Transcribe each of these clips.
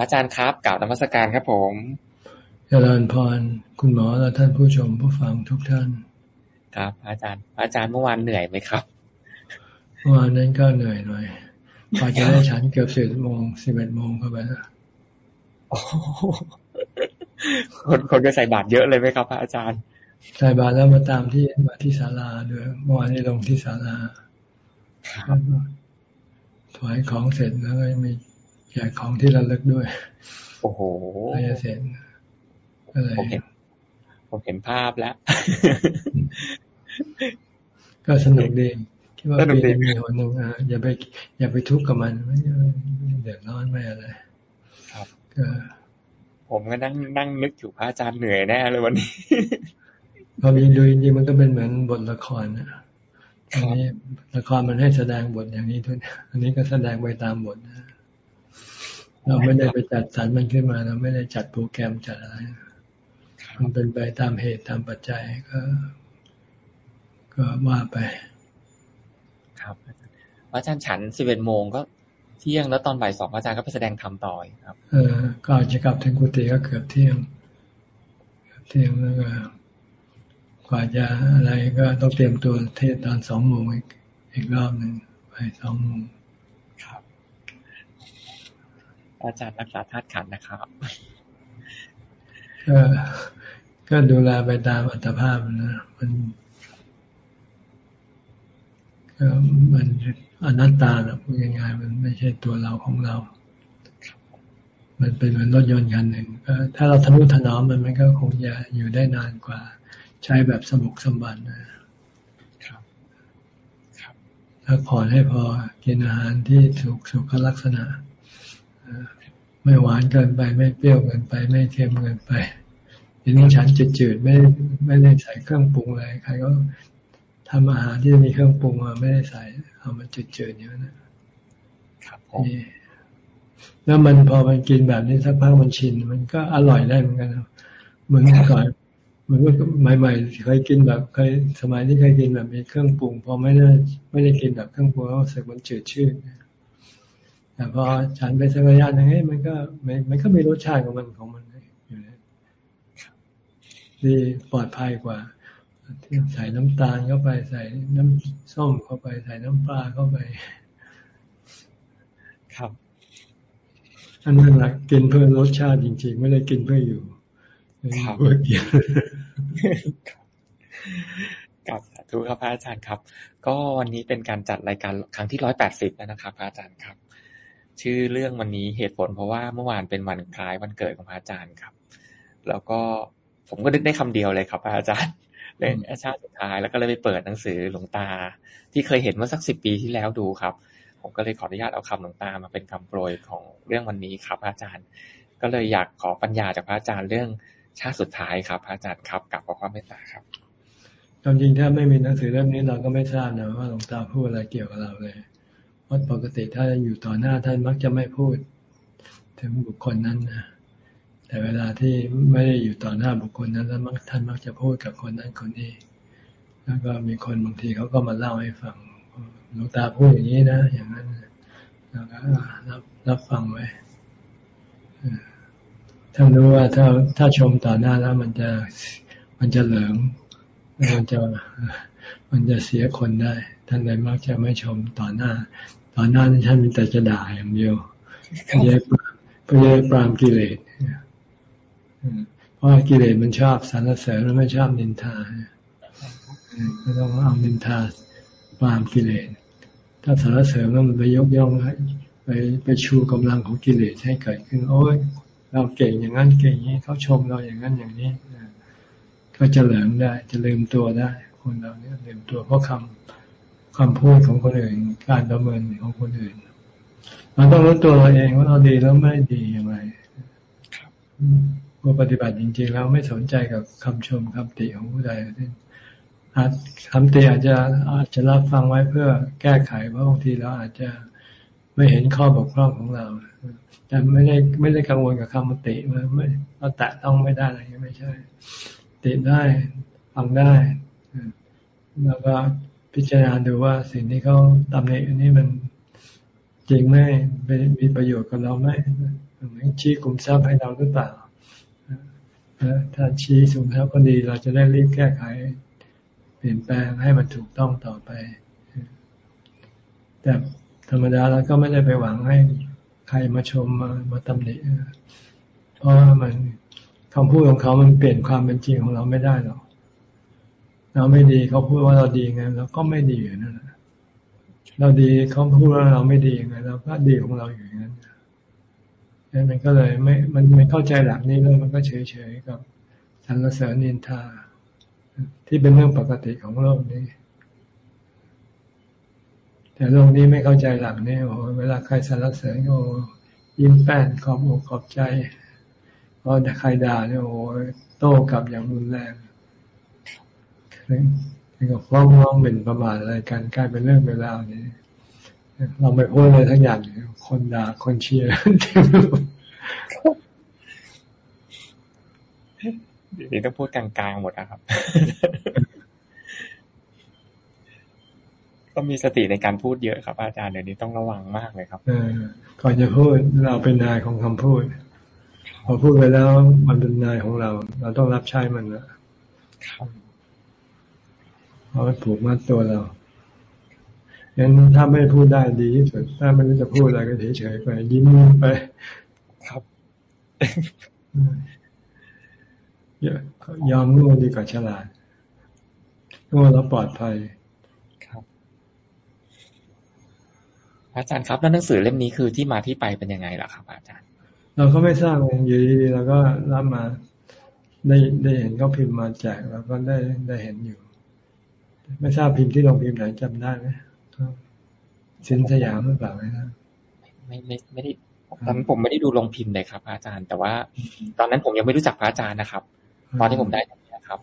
อาจารย์ครับกล่าวนมัสการครับผมเจริญพร คุณหมอและท่านผู้ชมผู้ฟังทุกท่าน ครับ อาจารย์ อาจารย์เมื่อวานเหนื่อยไหมครับเมื่อวานนั้นก็เหนื่อยหน่อยพอจะได้ฉันเกือบสิบโมงสิบเอ็ดโมงเข้าไปนะคนคนก็ใส่บาตรเยอะเลยไหมครับอาจารย์ ใส่บาตรแล้วมาตามที่มาที่ศาลาด้วยเมื่อวานนี้ลงที่ศาลาถวายของเสร็จแล้วก็มี แจกของที่ระลึกด้วย โอ้โหจะเสร็จผมเห็นผมเห็นภาพแล้ว ก็สนุกดีคิดว่าปีนี้มีคนหนึ่งอะอย่าไป อย่าไปทุกข์กับมันไม่เดือดร้อนไม่อะไรครับก็ผมก็นั่งนั่งนึกอยู่พระอาจารย์เหนื่อยแน่เลยวันนี้พอมีดูจริงๆมันก็เป็นเหมือนบทละครนะอันนี้ละครมันให้แสดงบทอย่างนี้ทุกอันนี้ก็แสดงไปตามบทนะ เราไม่ได้ไปจัดสรรมันขึ้นมา เราไม่ได้จัดโปรแกรมจัดอะไร มันเป็นไปตามเหตุตามปัจจัยก็ ก็ว่าไป ครับอาจารย์ฉันสิบเอ็ดโมงก็เที่ยงแล้วตอนบ่ายสองอาจารย์ก็ไปแสดงธรรมต่อครับ เออก็จะกลับถึงกุฏิก็เกือบเที่ยงเที่ยงแล้วก็กว่าจะอะไรก็ต้องเตรียมตัวเทศตอนสองโมงอีกอีกรอบหนึ่งไปสองโมงครับ อาจารย์รักษาธาตุขันนะครับ ก็ก็ดูแลไปตามอัตภาพนะ มันก็มันอนัตตาหรอกพูดง่ายๆมันไม่ใช่ตัวเราของเรา มันเป็นเหมือนรถยนต์คันหนึ่งก็ถ้าเราทะนุถนอมมันมันก็คงจะอยู่ได้นานกว่า ใช้แบบสมุกสมบันนะครับพักผ่อนให้พอกินอาหารที่สุขสุขลักษณะ ไม่หวานเกินไป ไม่เปรี้ยวเกินไป ไม่เค็มเกินไปทีนี้ฉันจืดๆไม่ไม่ได้ใส่เครื่องปรุงอะไรใครก็ทำอาหารที่มีเครื่องปรุงมาไม่ได้ใส่ เอามันจืดๆอย่างนั้นครับแล้วมันพอมันกินแบบนี้สักพักมันชิน มันก็อร่อยได้เหมือนกันเหมือนก่อนเหมือนว่าใหม่ๆเคยกินแบบเคยสมัยที่เคยกินแบบมีเครื่องปรุง พอไม่ได้ไม่ได้กินแบบเครื่องปรุงแล้วรู้สึกมันจืดชืด แต่พอฉันไปสักระยะหนึ่งมันก็มันก็มีรสชาติของมันของมันอยู่แล้วดีปลอดภัยกว่าที่ใส่น้ำตาลเข้าไปใส่น้ำส้มเข้าไปใส่น้ำปลาเข้าไป ครับ อันนั้นแหละกินเพื่อรสชาติจริง ๆ ไม่ได้กินเพื่ออยู่ครับเพื่อกินกับทุกครับพระอาจารย์ครับ ก็วันนี้เป็นการจัดรายการครั้งที่ร้อยแปดสิบแล้วนะครับพระอาจารย์ครับ ชื่อเรื่องวันนี้เหตุผลเพราะว่าเมื่อวานเป็นวันคล้ายวันเกิดของพระอาจารย์ครับ แล้วก็ผมก็นึกได้คำเดียวเลยครับพระอาจารย์เรื่องชาติสุดท้ายแล้วก็เลยไปเปิดหนังสือหลวงตา ที่เคยเห็นเมื่อสักสิบปีที่แล้วดูครับ ผมก็เลยขออนุญาตเอาคำหลวงตามาเป็นคำโปรยของเรื่องวันนี้ครับพระอาจารย์ ก็เลยอยากขอปัญญาจากพระอาจารย์เรื่องชาติสุดท้ายครับพระอาจารย์ครับกับขอความเมตตาครับตามจริงถ้าไม่มีหนังสือเล่มนี้เราก็ไม่ทราบนะว่าหลวงตาพูดอะไรเกี่ยวกับเราเลย ราะปกติถ้าอยู่ต่อหน้าท่านมักจะไม่พูด ถึงบุคคลนั้นนะแต่เวลาที่ไม่ได้อยู่ต่อหน้าบุคคลนั้นแล้วมักท่านมักจะพูดกับคนนั้นคนนี้ แล้วก็มีคนบางทีเขาก็มาเล่าให้ฟังหลวงตาพูดอย่างนี้นะ อย่างนั้นแล้วก็รับรับฟังไว้ท่านรู้ว่าถ้าถ้าชมต่อหน้าแล้ว มันจะมันจะเหลืองมันจะมันจะเสียคนได้ ท่านเลยมักจะไม่ชมต่อหน้า ต่อหน้าท่านมีแต่จะด่าอย่างเดียวเพื่อเพื่อปรามกิเลสเพราะกิเลสมันชอบสรรเสริญแล้วไม่ชอบนินทาก็ต้องเอานินทาปรามกิเลสถ้าสรรเสริญแล้วมันไปยกย่องไปไปชูกำลังของกิเลสให้เกิดขึ้น โอ้ยเราเก่งอย่างนั้นเก่งอย่างนี้เขาชมเราอย่างนั้นอย่างนี้ก็จะเหลิมได้ จะลืมตัวได้ คนเราเนี่ยลืมตัวเพราะคำ คำพูดของคนอื่น การดำเนินของคนอื่นมันต้องรู้ตัวเราเองว่าเราดีแล้วไม่ดีอย่างไรผู้ปฏิบัติจริง ๆ แล้วไม่สนใจกับคำชมคำติของผู้ใดอาจคำติอาจจะอาจจะรับฟังไว้เพื่อแก้ไขเพราะบางทีเราอาจจะไม่เห็นข้อบกพร่องของเรา แต่ไม่ได้ไม่ได้กังวลกับคำติว่าไม่เราแตะต้องไม่ได้อะไรไม่ใช่ ติได้ฟังได้ แล้วก็ พิจารณาดูว่าสิ่งที่เขาตำหนิอันนี้มันจริงไหมมีประโยชน์กับเราไหมชี้กลุ่มทรัพย์ให้เราหรือเปล่าถ้าชี้สูงทรัพย์ก็ดี เราจะได้รีบแก้ไข เปลี่ยนแปลงให้มันถูกต้องต่อไป แต่ธรรมดาเราก็ไม่ได้ไปหวังให้ใครมาชมมามาตำหนิเพราะว่ามันคำพูดของเขามันเปลี่ยนความเป็นจริงของเราไม่ได้หรอก เราไม่ดีเขาพูดว่าเราดีไงเราก็ไม่ดีอยู่นั่นแหละเราดีเขาพูดว่าเราไม่ดียังไงเราก็ดีของเราอยู่อย่างนั้นนั่นมันก็เลยไม่ มันไม่เข้าใจหลักนี้แล้วมันก็เฉยๆกับสรรเสริญนินทา ที่เป็นเรื่องปกติของโลกนี้ แต่โลกนี้ไม่เข้าใจหลักนี้โอ้เวลาใครสรรเสริญโอ้ยิ้มแป้นขอบอกขอบใจพอใครด่าเนี่ยโอ้โต้กลับอย่างรุนแรง ก็ฟ้องร้องเป็นประมาทอะไรกันกลายเป็นเรื่องเวลานี้เราไม่พูดเลยทั้งอย่างคนด่าคนเชียร์เต็มเดี๋ยวนี้ต้องพูดกลางๆหมดนะครับ ก็มีสติในการพูดเยอะครับ อาจารย์เดี๋ยวนี้ต้องระวังมากเลยครับเออก่อนจะพูดเราเป็นนายของคำพูด พอพูดไปแล้วมันเป็นนายของเรา เราต้องรับใช้มันนะครับ เพราะมันผูกมัดตัวเรางั้นถ้าไม่พูดได้ดีที่สุด ถ้าไม่รู้จะพูดอะไรก็เฉยๆไป ยิ้มไป ครับยอมง่ดีกว่าฉลาดง่แล้วปลอดภัยครับอาจารย์ครับแล้วหนังสือเล่มนี้คือที่มาที่ไปเป็นยังไงล่ะครับ อาจารย์ เราก็ไม่ทราบอยู่ดีๆเราก็รับมาได้ได้เห็นเขาพิมพ์มาแจกเราก็ได้ได้เห็นอยู่ ไม่ทราบพิมพ์ที่โรงพิมพ์ไหนจำได้ไหมสินสยามหรือเปล่านะไม่ไม่ไม่ได้ตอนนั้นผมไม่ได้ดูลงพิมพ์เลยครับ อาจารย์ แต่ว่า ตอนนั้นผมยังไม่รู้จักพระอาจารย์นะครับ ตอนที่ผมได้นี่ครับ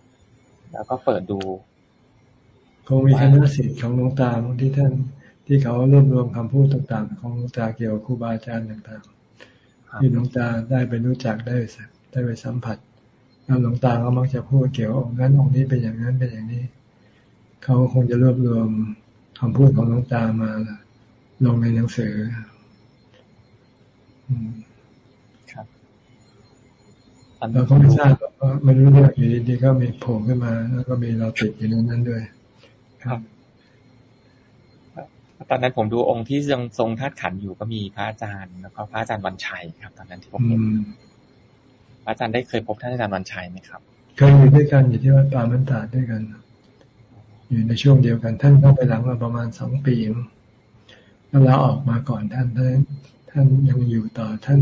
แล้วก็เปิดดู คงมีคณะสิทธิ์ของหลวงตาที่ท่านที่เขารวบรวมคำพูดต่าง ๆ ของหลวงตาเกี่ยวกับครูบาอาจารย์ต่างๆที่หลวงตาได้ไปรู้จักได้ได้ไปสัมผัสแล้วหลวงตาก็มักจะพูดเกี่ยวกับนั้นองค์นี้เป็นอย่างนั้นเป็นอย่างนี้ เขาคงจะรวบรวมคำพูดของหลวงตามา ลงในหนังสือครับเราก็ไม่ทราบว่าไม่รู้เรื่องอยู่ดีๆก็มีโผล่ขึ้นมา แล้วก็มีเราติดอยู่ในนั้นด้วย ครับตอนนั้นผมดูองค์ที่ยังทรงธาตุขันอยู่ก็มีพระอาจารย์แล้วก็พระอาจารย์วันชัยครับ ตอนนั้นที่ผมเห็นพระอาจารย์ได้เคยพบท่านอาจารย์วันชัยไหมครับ เคยอยู่ด้วยกันอยู่ที่วัดป่ามันตาด้วยกัน อยู่ในช่วงเดียวกัน ท่านเข้าไปหลังมาประมาณสองปีแล้วเราออกมาก่อนท่านท่านท่านยังอยู่ต่อท่าน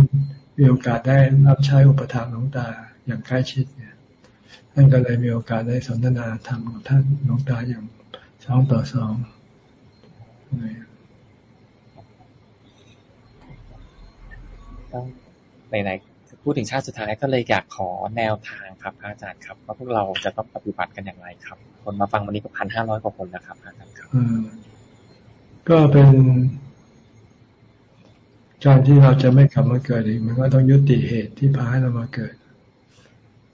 มีโอกาสได้รับใช้อุปถัมภ์หลวงตาอย่างใกล้ชิดเนี่ย ท่านก็เลยมีโอกาสได้สนทนาธรรมกับท่านหลวงตาอย่างสองต่อสองไหนๆ พูดถึงชาติสุดท้ายก็เลยอยากขอแนวทางครับอาจารย์ครับว่าพวกเราจะต้องปฏิบัติกันอย่างไรครับ คนมาฟังวันนี้ก็พันห้าร้อยกว่าคนแล้วครับอาจารย์ครับก็เป็นการที่เราจะไม่กลับมาเกิดอีก มันก็ต้องยุติเหตุที่พาให้เรามาเกิด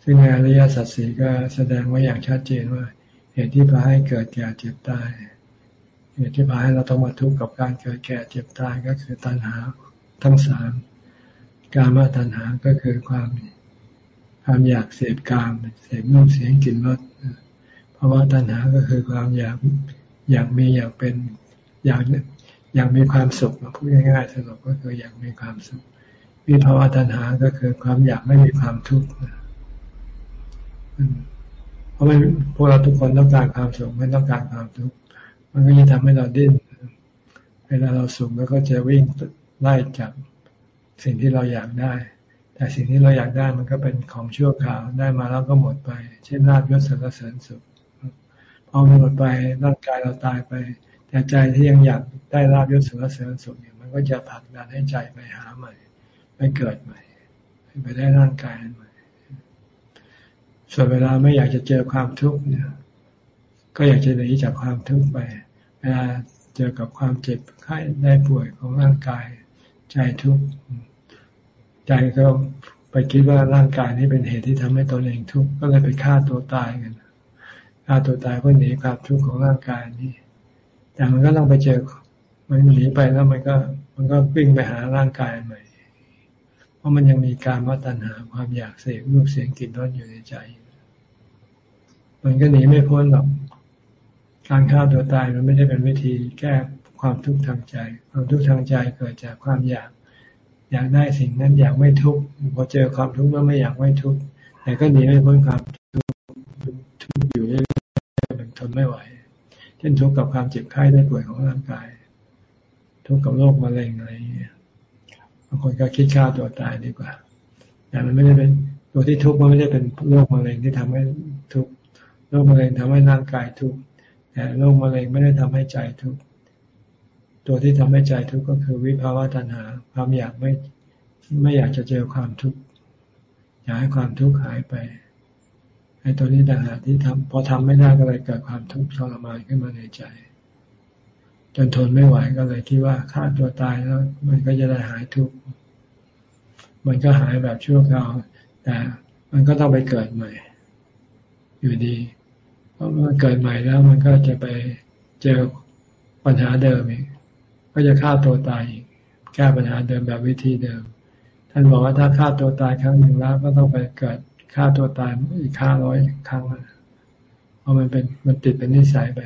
ซึ่งในอริยสัจสีก็แสดงไว้อย่างชัดเจนว่า เหตุที่พาให้เกิดแก่เจ็บตายเหตุที่พาให้เราต้องมาทุกข์กับการเกิดแก่เจ็บตายก็คือตัณหาทั้งสาม การมาตัณหาก็คือความความอยากเสพกามเสพรูปเสียงกลิ่นรสเพราะว่าตัณหาก็คือความอยากอยากมีอยากเป็นอยากอยากมีความสุขพูดง่ายๆสรุปก็คืออยากมีความสุขวิภาวะตัณหาก็คือความอยากไม่มีความทุกข์เพราะมันพวกเราทุกคนต้องการความสุขไม่ต้องการความทุกข์มันก็จะทำให้เราดิ้นเวลาเราสุขแล้วก็จะวิ่งไล่จับ สิ่งที่เราอยากได้ แต่สิ่งที่เราอยากได้มันก็เป็นของชั่วคราวได้มาแล้วก็หมดไป เช่นลาบยศสรรเสริญสุขพอหมดไปร่างกายเราตายไป แต่ใจที่ยังอยากได้ลาบยศสรรเสริญสุขเนี่ยมันก็จะผลักดันให้ใจไปหาใหม่ไปเกิดใหม่ไปได้ร่างกายใหม่ส่วนเวลาไม่อยากจะเจอความทุกข์เนี่ย ก็อยากจะหนีจากความทุกข์ไปเวลาเจอกับความเจ็บไข้ได้ป่วยของร่างกาย ใจทุกข์ใจก็ไปคิดว่าร่างกายนี้เป็นเหตุที่ทำให้ตนเองทุกข์ก็เลยไปฆ่าตัวตายกันฆ่าตัวตายเพื่อหนีความทุกข์ของร่างกายนี้ แต่มันก็ต้องไปเจอ มันหนีไปแล้วมันก็ มันก็วิ่งไปหาร่างกายใหม่ เพราะมันยังมีการวัตัณหาความอยากเสพรูปเสียงกลิ่นรสอยู่ในใจ มันก็หนีไม่พ้นหรอก การฆ่าตัวตายมันไม่ได้เป็นวิธีแก้ ความทุกข์ทางใจ ความทุกข์ทางใจเกิดจากความอยาก อยากได้สิ่งนั้นอยากไม่ทุกข์พอเจอความทุกข์แล้วไม่อยากไม่ทุกข์แต่ก็หนีไม่พ้นความทุกข์ทุกข์อยู่เรื่อยๆมันทนไม่ไหว เช่นทุกข์กับความเจ็บไข้ได้ป่วยของร่างกาย ทุกข์กับโรคมะเร็งอะไรอย่างเงี้ยบางคนก็คิดฆ่าตัวตายดีกว่า แต่มันไม่ได้เป็นตัวที่ทุกข์มันไม่ได้เป็นโรคมะเร็งที่ทำให้ทุกข์โรคมะเร็งทำให้ร่างกายทุกข์แต่โรคมะเร็งไม่ได้ทำให้ใจทุกข์ ตัวที่ทำให้ใจทุกข์ก็คือวิภาวะตัณหา ความอยากไม่ไม่อยากจะเจอความทุกข์อยากให้ความทุกข์หายไปไอ้ตัวนี้ต่างหากที่ทำพอทำไม่ได้ก็เลยเกิดความทุกข์ทรมานขึ้นมาในใจ จนทนไม่ไหวก็เลยคิดว่าฆ่าตัวตายแล้ว มันก็จะได้หายทุกข์มันก็หายแบบชั่วคราวแต่มันก็ต้องไปเกิดใหม่ อยู่ดีเพราะมันเกิดใหม่แล้วมันก็จะไปเจอปัญหาเดิมอีก ก็จะฆ่าตัวตายอีกแก้ปัญหาเดิมแบบวิธีเดิม ท่านบอกว่าถ้าฆ่าตัวตายครั้งหนึ่งแล้วก็ต้องไปเกิดฆ่าตัวตายอีกฆ่าร้อยครั้งเพราะมันเป็นมันติดเป็นนิสัยไป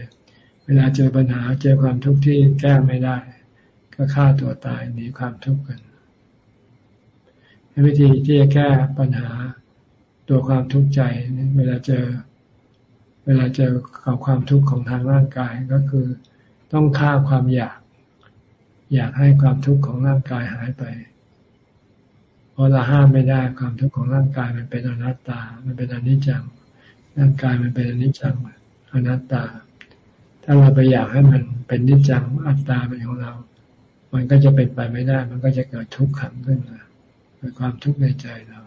เวลาเจอปัญหาเจอความทุกข์ที่แก้ไม่ได้ ก็ฆ่าตัวตายหนีความทุกข์กันวิธีที่จะแก้ปัญหาตัวความทุกข์ใจเวลาเจอ เวลาเจอกับความทุกข์ของทางร่างกายก็คือ ต้องฆ่าความอยาก อยากให้ความทุกข์ของร่างกายหายไป เพราะเราห้ามไม่ได้ความทุกข์ของร่างกายมันเป็นอนัตตา มันเป็นอนิจจัง ร่างกายมันเป็นอนิจจังอนัตตา ถ้าเราไปอยากให้มันเป็นนิจจังอัตตาเป็นของเรา มันก็จะเป็นไปไม่ได้ มันก็จะเกิดทุกข์ขังขึ้นมาเกิดความทุกข์ในใจเรา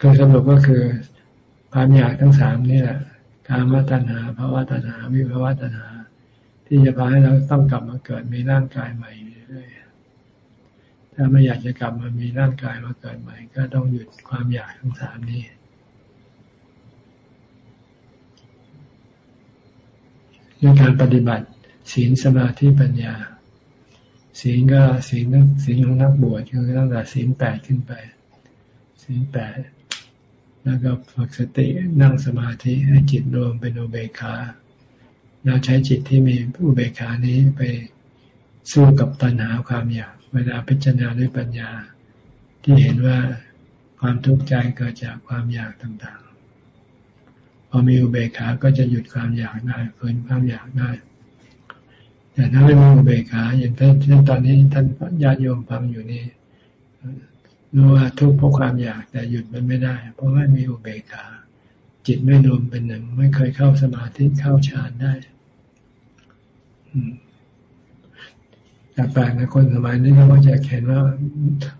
คือสรุปก็คือความอยากทั้งสามนี่แหละการมตัณหาภาวะตัณหา วิภาวะตัณหา ที่จะพาให้เราต้องกลับมาเกิดมีร่างกายใหม่เรื่อยถ้าไม่อยากจะกลับมามีร่างกายมาเกิดใหม่ ก็ต้องหยุดความอยากทั้งสามนี้ด้วยการปฏิบัติศีลสมาธิปัญญา ศีลก็ศีลศีลของนักบวชคือตั้งแต่ศีลแปดขึ้นไป ศีลแปดแล้วก็ฝึกสตินั่งสมาธิให้จิตรวมเป็นอุเบกขา แล้วใช้จิตที่มีอุเบกขานี้ไปสู้กับตัณหาความอยากเวลาพิจารณาด้วยปัญญา ที่เห็นว่าความทุกข์ใจเกิดจากความอยากต่างๆ พอมีอุเบกขาก็จะหยุดความอยากได้ฝืนความอยากได้แต่ถ้าไม่มีอุเบกขาอย่างท่านตอนนี้ท่านญาติโยมฟังอยู่นี่รู้ว่าทุกข์เพราะความอยากแต่หยุดมันไม่ได้ เพราะไม่มีอุเบกขาจิตไม่รวมเป็นหนึ่งไม่เคยเข้าสมาธิเข้าฌานได้ แต่แปลกนะคนสมัยนี้เขาจะเห็นว่า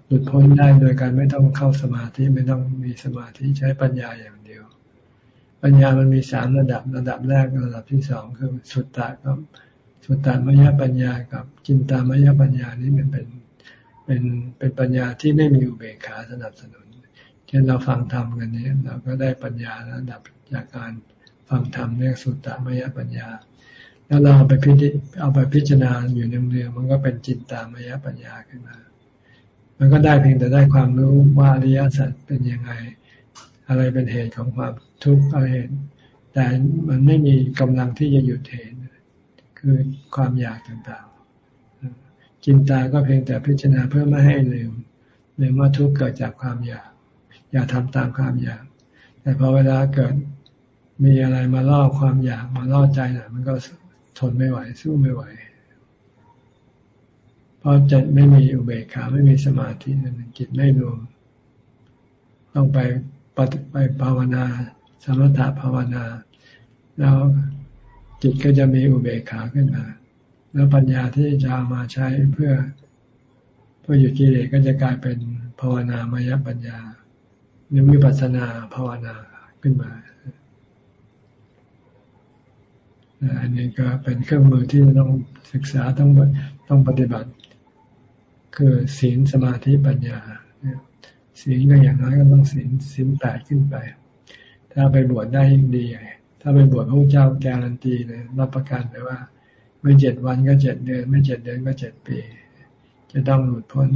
หลุดพ้นได้โดยการไม่ต้องเข้าสมาธิไม่ต้องมีสมาธิใช้ปัญญาอย่างเดียว ปัญญามันมีสามระดับระดับแรกระดับที่สองคือสุตตะกับสุตตามยปัญญากับจินตามยปัญญานี่มันเป็นเป็นเป็นปัญญาที่ไม่มีอุเบกขาสนับสนุน เช่นเราฟังธรรมกันนี้เราก็ได้ปัญญาระดับจากการฟังธรรมเรียกสุตตามยปัญญา แล้วเราเอาไปพิจิเอาไปพิจารณาอยู่เนืองๆมันก็เป็นจิตตามยปัญญาขึ้นมา มันก็ได้เพียงแต่ได้ความรู้ว่าอริยสัจเป็นยังไง อะไรเป็นเหตุของความทุกข์อะไรเหตุแต่มันไม่มีกำลังที่จะหยุดเหตุคือความอยากต่างๆ จินตาก็เพียงแต่พิจารณาเพื่อไม่ให้ลืมลืมว่าทุกข์เกิดจากความอยาก อย่าทำตามความอยาก แต่พอเวลาเกิดมีอะไรมาล่อความอยากมาล่อใจหน่อยมันก็ ทนไม่ไหว สู้ไม่ไหว เพราะจิตไม่มีอุเบกขาไม่มีสมาธินั่นจิตไม่รวม ต้องไปปฏิไปภาวนา สมถะภาวนา แล้วจิตก็จะมีอุเบกขาขึ้นมา แล้วปัญญาที่จะมาใช้เพื่อเพื่อหยุดกิเลสก็จะกลายเป็นภาวนามยปัญญาหรือวิปัสสนาภาวนาขึ้นมา อันนี้ก็เป็นเครื่องมือที่ต้องศึกษาต้องต้องปฏิบัติ คือศีลสมาธิปัญญาศีลก็อย่างน้อยก็ต้องศีลศีลแปดขึ้นไป ถ้าไปบวชได้ยิ่งดีถ้าไปบวชพระเจ้าการันตีเลยรับประกันเลยว่า ไม่เจ็ดวันก็เจ็ดเดือน ไม่เจ็ดเดือนก็เจ็ดปี จะต้องหลุดพ้น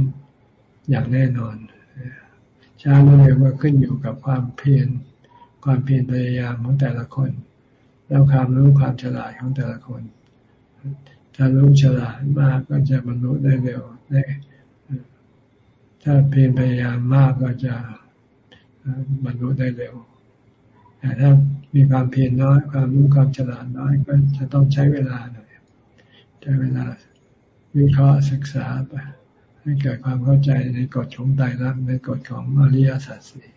อย่างแน่นอนช้าหรือเร็วก็ขึ้นอยู่กับความเพียรความเพียรพยายามของแต่ละคน แล้วความรู้ความฉลาดของแต่ละคน ถ้ารู้ฉลาดมากก็จะบรรลุได้เร็วได้ถ้าเพียรพยายามมากก็จะบรรลุได้เร็ว แต่ถ้ามีความเพียรน้อย ความรู้ความฉลาดน้อยก็จะต้องใช้เวลาหน่อยใช้เวลาวิเคราะห์ศึกษาไปให้เกิดความเข้าใจในกฎของไตรลักษณ์ในกฎของอริยสัจสี่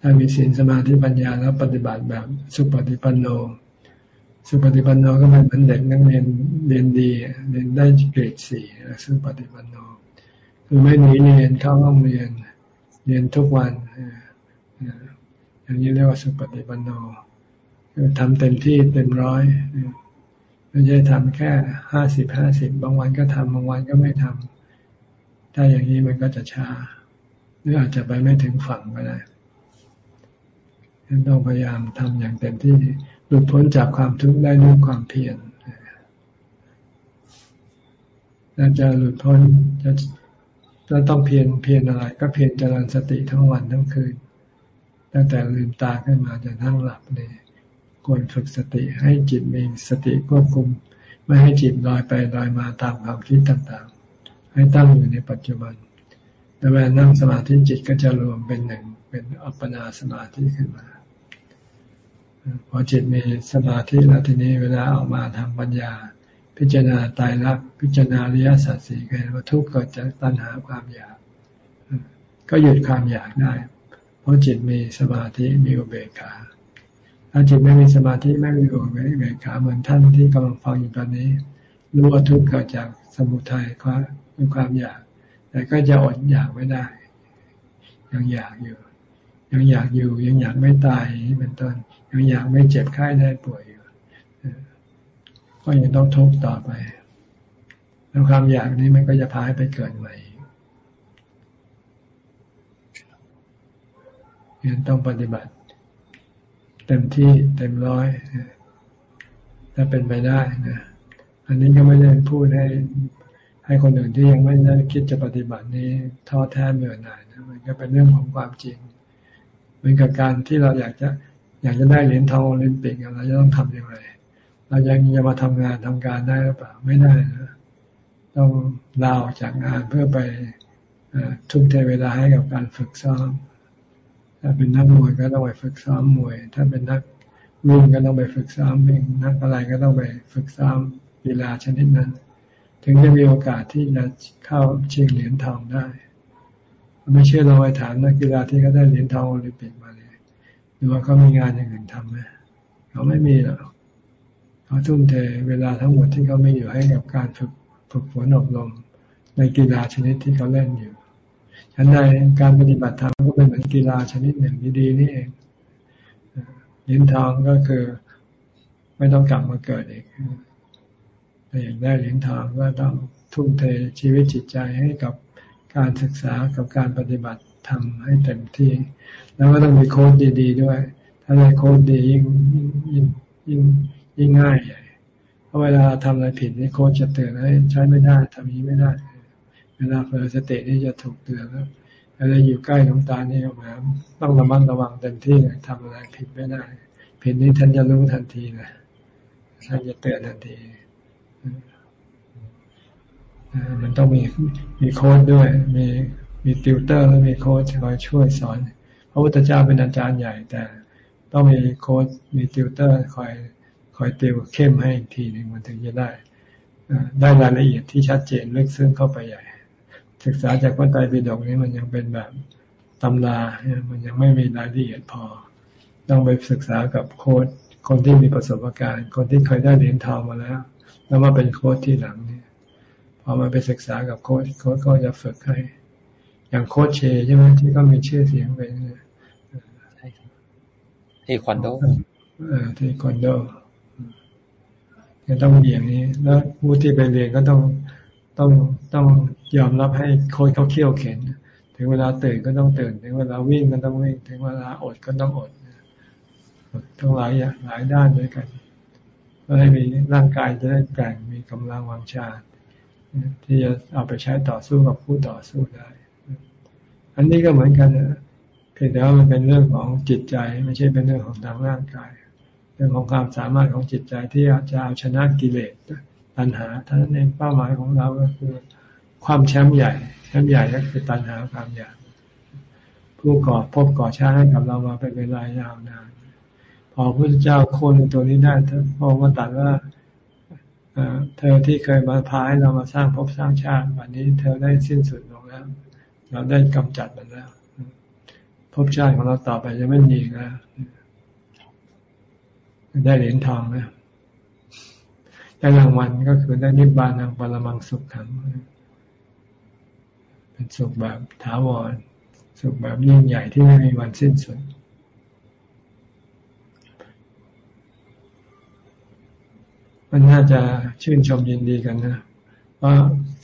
ถ้ามีศีลสมาธิปัญญาแล้วปฏิบัติแบบสุปฏิปันโน สุปฏิปันโนก็เหมือนเด็กนักเรียนเรียนดีเรียนได้เกรดสี่สุปฏิปันโน คือไม่หนีเรียนเข้าห้องเรียน เรียนทุกวันอย่างนี้เรียกว่าสุปฏิปันโนคือทำเต็มที่เต็มร้อยไม่ใช่ทำแค่ห้าสิบห้าสิบบางวันก็ทำบางวันก็ไม่ทำถ้าอย่างนี้มันก็จะช้า หรืออาจจะไปไม่ถึงฝั่งก็ได้ฉันต้องพยายามทำอย่างเต็มที่หลุดพ้นจากความทุกข์ได้ด้วยความเพียรและจะหลุดพ้นจะจะต้องเพียรเพียรอะไร ก็เพียรเจริญสติทั้งวันทั้งคืน ตั้งแต่ลืมตาขึ้นมาจนทั้งหลับเลยควรฝึกสติให้จิตมีสติควบคุม ไม่ให้จิตลอยไปลอยมาตามความคิดต่างๆ ให้ตั้งอยู่ในปัจจุบัน เวลานั่งสมาธิจิตก็จะรวมเป็นหนึ่งเป็นอัปปนาสมาธิขึ้นมาพอจิตมีสมาธิแล้วทีนี้เวลาออกมาทางปัญญา พิจารณาตายรักพิจารณาริยสัจสี่กันว่าทุกข์เกิดจากตัณหาความอยาก ก็หยุดความอยากได้ เพราะจิตมีสมาธิมีอุเบกขาถ้าจิตไม่มีสมาธิไม่มีอุเบกขาเหมือนท่านที่กำลังฟังอยู่ตอนนี้ รู้ว่าทุกข์เกิดจากสมุทัยความความอยาก แต่ก็จะอดอยากไม่ได้ ยังอยากอยู่ ยังอยากอยู่ ยังอยากไม่ตายเป็นต้นยังอยากไม่เจ็บไข้ได้ป่วยอยู่ก็ยังต้องทุกข์ต่อไป แล้วความอยากนี้มันก็จะพาให้ไปเกิดใหม่ยังต้องปฏิบัติ เต็มที่เต็มร้อยถ้าเป็นไปได้นะอันนี้ก็ไม่ได้พูดให้ ให้คนอื่นที่ยังไม่ได้คิดจะปฏิบัตินี้ท้อแท้เบื่อยหน่ายนะมันก็เป็นเรื่องของความจริงเหมือนกับการที่เราอยากจะอยากจะได้เหรียญทองโอลิมปิกเราจะต้องทำอย่างไร เรายังจะมาทำงานทำการได้หรือเปล่าไม่ได้นะต้องลาออกจากงานเพื่อไปทุ่มเทเวลาให้กับการฝึกซ้อม ถ้าเป็นนักมวยก็ต้องไปฝึกซ้อมมวย ถ้าเป็นนักวิ่งก็ต้องไปฝึกซ้อมวิ่งนักอะไรก็ต้องไปฝึกซ้อมกีฬาชนิดนั้น ถึงจะมีโอกาสที่จะเข้าชิงเหรียญทองได้ ไม่เชื่อเราไปถามนักกีฬาที่เขาได้เหรียญทองโอลิมปิกมาเลยหรือว่าเขามีงานอย่างอื่นทำไหมเขาไม่มีหรอกเขาทุ่มเทเวลาทั้งหมดที่เขาไม่อยู่ให้กับการฝึกฝึกฝนอบรมในกีฬาชนิดที่เขาเล่นอยู่ฉันใดการปฏิบัติธรรมก็เป็นเหมือนกีฬาชนิดหนึ่งดีๆนี่เองลิ้นทองก็คือไม่ต้องกลับมาเกิดอีก ถ้าอยากได้เหรียญทองก็ต้องทุ่มเทชีวิตจิตใจให้กับการศึกษากับการปฏิบัติทำให้เต็มที่ แล้วก็ต้องมีโค้ดดี ๆ ด้วย ถ้าได้โค้ดดียิ่งยิ่งยิ่งยิ่งง่ายใหญ่เพราะเวลาทำอะไรผิดนี่โค้ดจะเตือนให้ใช้ไม่ได้ทำนี้ไม่ได้ เวลาเผลอสตินี่จะถูกเตือนแล้วเวลาอยู่ใกล้หลวงตานี่ออกมาต้องระมัดระวังเต็มที่เลยทำอะไรผิดไม่ได้ ผิดนี่ท่านจะรู้ทันทีนะท่านจะเตือนทันที มันต้องมีมีโค้ชด้วย มีมีติวเตอร์แล้วมีโค้ชคอยช่วยสอน พระพุทธเจ้าเป็นอาจารย์ใหญ่ แต่ต้องมีโค้ชมีติวเตอร์คอยคอยติวเข้มให้อีกทีหนึ่งมันถึงจะได้ได้รายละเอียดที่ชัดเจนลึกซึ้งเข้าไปใหญ่ ศึกษาจากพระไตรปิฎกนี้มันยังเป็นแบบตำรามันยังไม่มีรายละเอียดพอ ต้องไปศึกษากับโค้ดคนที่มีประสบการณ์ คนที่เคยได้เหรียญทองมาแล้ว แล้วมาเป็นโค้ดที่หลังเนี่ยพอมาไปศึกษากับโค้ดโค้ดก็จะฝึกให้ อย่างโค้ดเชใช่ไหมที่ก็มีชื่อเสียงไปใช่ครับที่คอนโดเออที่คอนโดจะต้องอย่างนี้ แล้วผู้ที่ไปเรียนก็ต้องต้องต้องยอมรับให้โค้ชเขาเขี่ยวเข็น ถึงเวลาตื่นก็ต้องตื่น ถึงเวลาวิ่งก็ต้องวิ่ง ถึงเวลาอดก็ต้องอดทั้งหลายอย่างหลายด้านด้วยกันเพื่อให้มีร่างกายจะได้แกร่งมีกำลังวังชา ที่จะเอาไปใช้ต่อสู้กับผู้ต่อสู้ได้ อันนี้ก็เหมือนกันนะเพียงแต่ว่ามันเป็นเรื่องของจิตใจไม่ใช่เป็นเรื่องของทางร่างกาย เรื่องของความสามารถของจิตใจที่จะเอาชนะกิเลสตัณหาท่านเองเป้าหมายของเราก็คือ ความแชมป์ใหญ่แชมป์ใหญ่ก็คือตัณหาความอยากผู้ก่อพบก่อชาติให้กับเรามาเป็นเวลายาวนาน พอพระเจ้าโคนตัวนี้ได้พระองค์ก็ตรัสว่าเธอที่เคยมาพาให้เรามาสร้างภพสร้างชาติ วันนี้เธอได้สิ้นสุดลงแล้ว เราได้กำจัดมันแล้วภพชาติของเราต่อไปจะไม่มีแล้วได้เหรียญทองนะได้รางวัลก็คือได้นิพพานังปรมังสุขขังเป็นสุขแบบถาวร สุขแบบยิ่งใหญ่ที่ไม่มีวันสิ้นสุด มันน่าจะชื่นชมยินดีกันนะว่า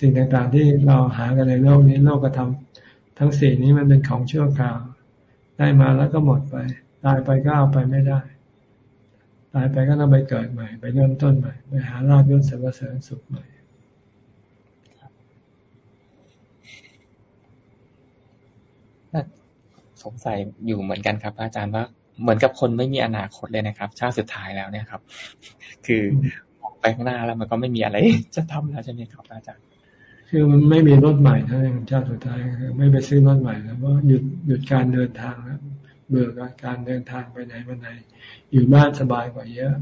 สิ่งต่างๆที่เราหากันในโลกนี้โลกกระทำทั้งสี่นี้มันเป็นของชั่วคราว ได้มาแล้วก็หมดไป ตายไปก็เอาไปไม่ได้ ตายไปก็ต้องไปเกิดใหม่ ไปเริ่มต้นใหม่ ไปหาลาภยศสรรเสริญสุขใหม่สงสัยอยู่เหมือนกันครับ อาจารย์ว่าเหมือนกับคนไม่มีอนาคตเลยนะครับ ชาติสุดท้ายแล้วเนี่ยครับ คือ ไปข้างหน้าแล้วมันก็ไม่มีอะไรจะทำแล้วใช่ไหมครับอาจารย์คือมันไม่มีรถใหม่ทั้งนั้นชาติสุดท้ายไม่ไปซื้อรถใหม่แล้วเพราหยุดหยุดการเดินทางแล้วเบื่อกับการเดินทางไปไหนมาไหน อยู่บ้านสบายกว่าเยอะ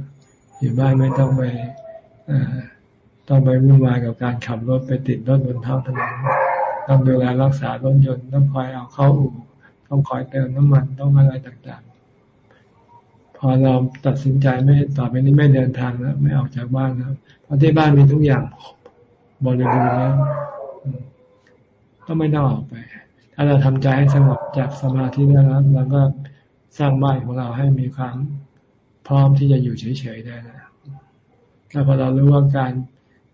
อยู่บ้านไม่ต้องไปต้องไปวุ่นวายกับการขับรถไปติดรถบนท้องถนนต้องดูแลรักษารถยนต์ต้องคอยเอาเข้าอู่ต้องคอยเติมน้ำมันต้องอะไรต่างๆ อเราตัดสินใจไม่ต่อไปนี้ไม่เดินทางแล้วไม่ออกจากบ้านแล้วเพราะที่บ้านมีทุกอย่างบริบูรณ์แล้วก็ไม่ต้องออกไป ถ้าเราทำใจให้สงบจากสมาธิแล้วเราก็สร้างบ้านของเราให้มีความพร้อมที่จะอยู่เฉยๆได้นะถ้าพอเรารู้ว่าการ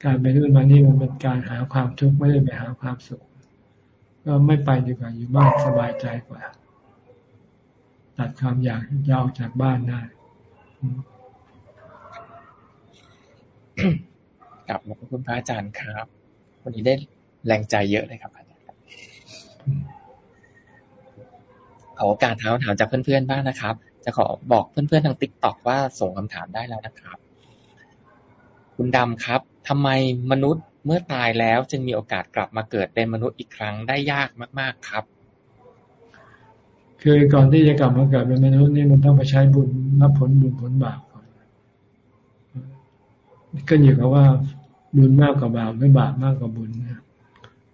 การไปนู่นมานี่มันเป็นการหาความทุกข์ไม่ได้ไปหาความสุข ก็ไม่ไปดีกว่าอยู่บ้านสบายใจกว่า ตัดความอยากยาวจากบ้านได้กลับมาคุณพระอาจารย์ครับ วันนี้ได้แรงใจเยอะเลยครับอาจารย์ขอโอกาสถามคำถามจากเพื่อนๆบ้างนะครับ จะขอบอกเพื่อนๆทางติ๊กต็อกว่าส่งคำถามได้แล้วนะครับ คุณดำครับทำไมมนุษย์เมื่อตายแล้วจึงมีโอกาสกลับมาเกิดเป็นมนุษย์อีกครั้งได้ยากมาก ๆครับ คือก่อนที่จะกลับมาเกิดเป็นมนุษย์นี่มันต้องไปใช้บุญรับผลบุญผลบาปก่อนก็อยู่กับว่าบุญมากกว่าบาปหรือบาปมากกว่าบุญนะ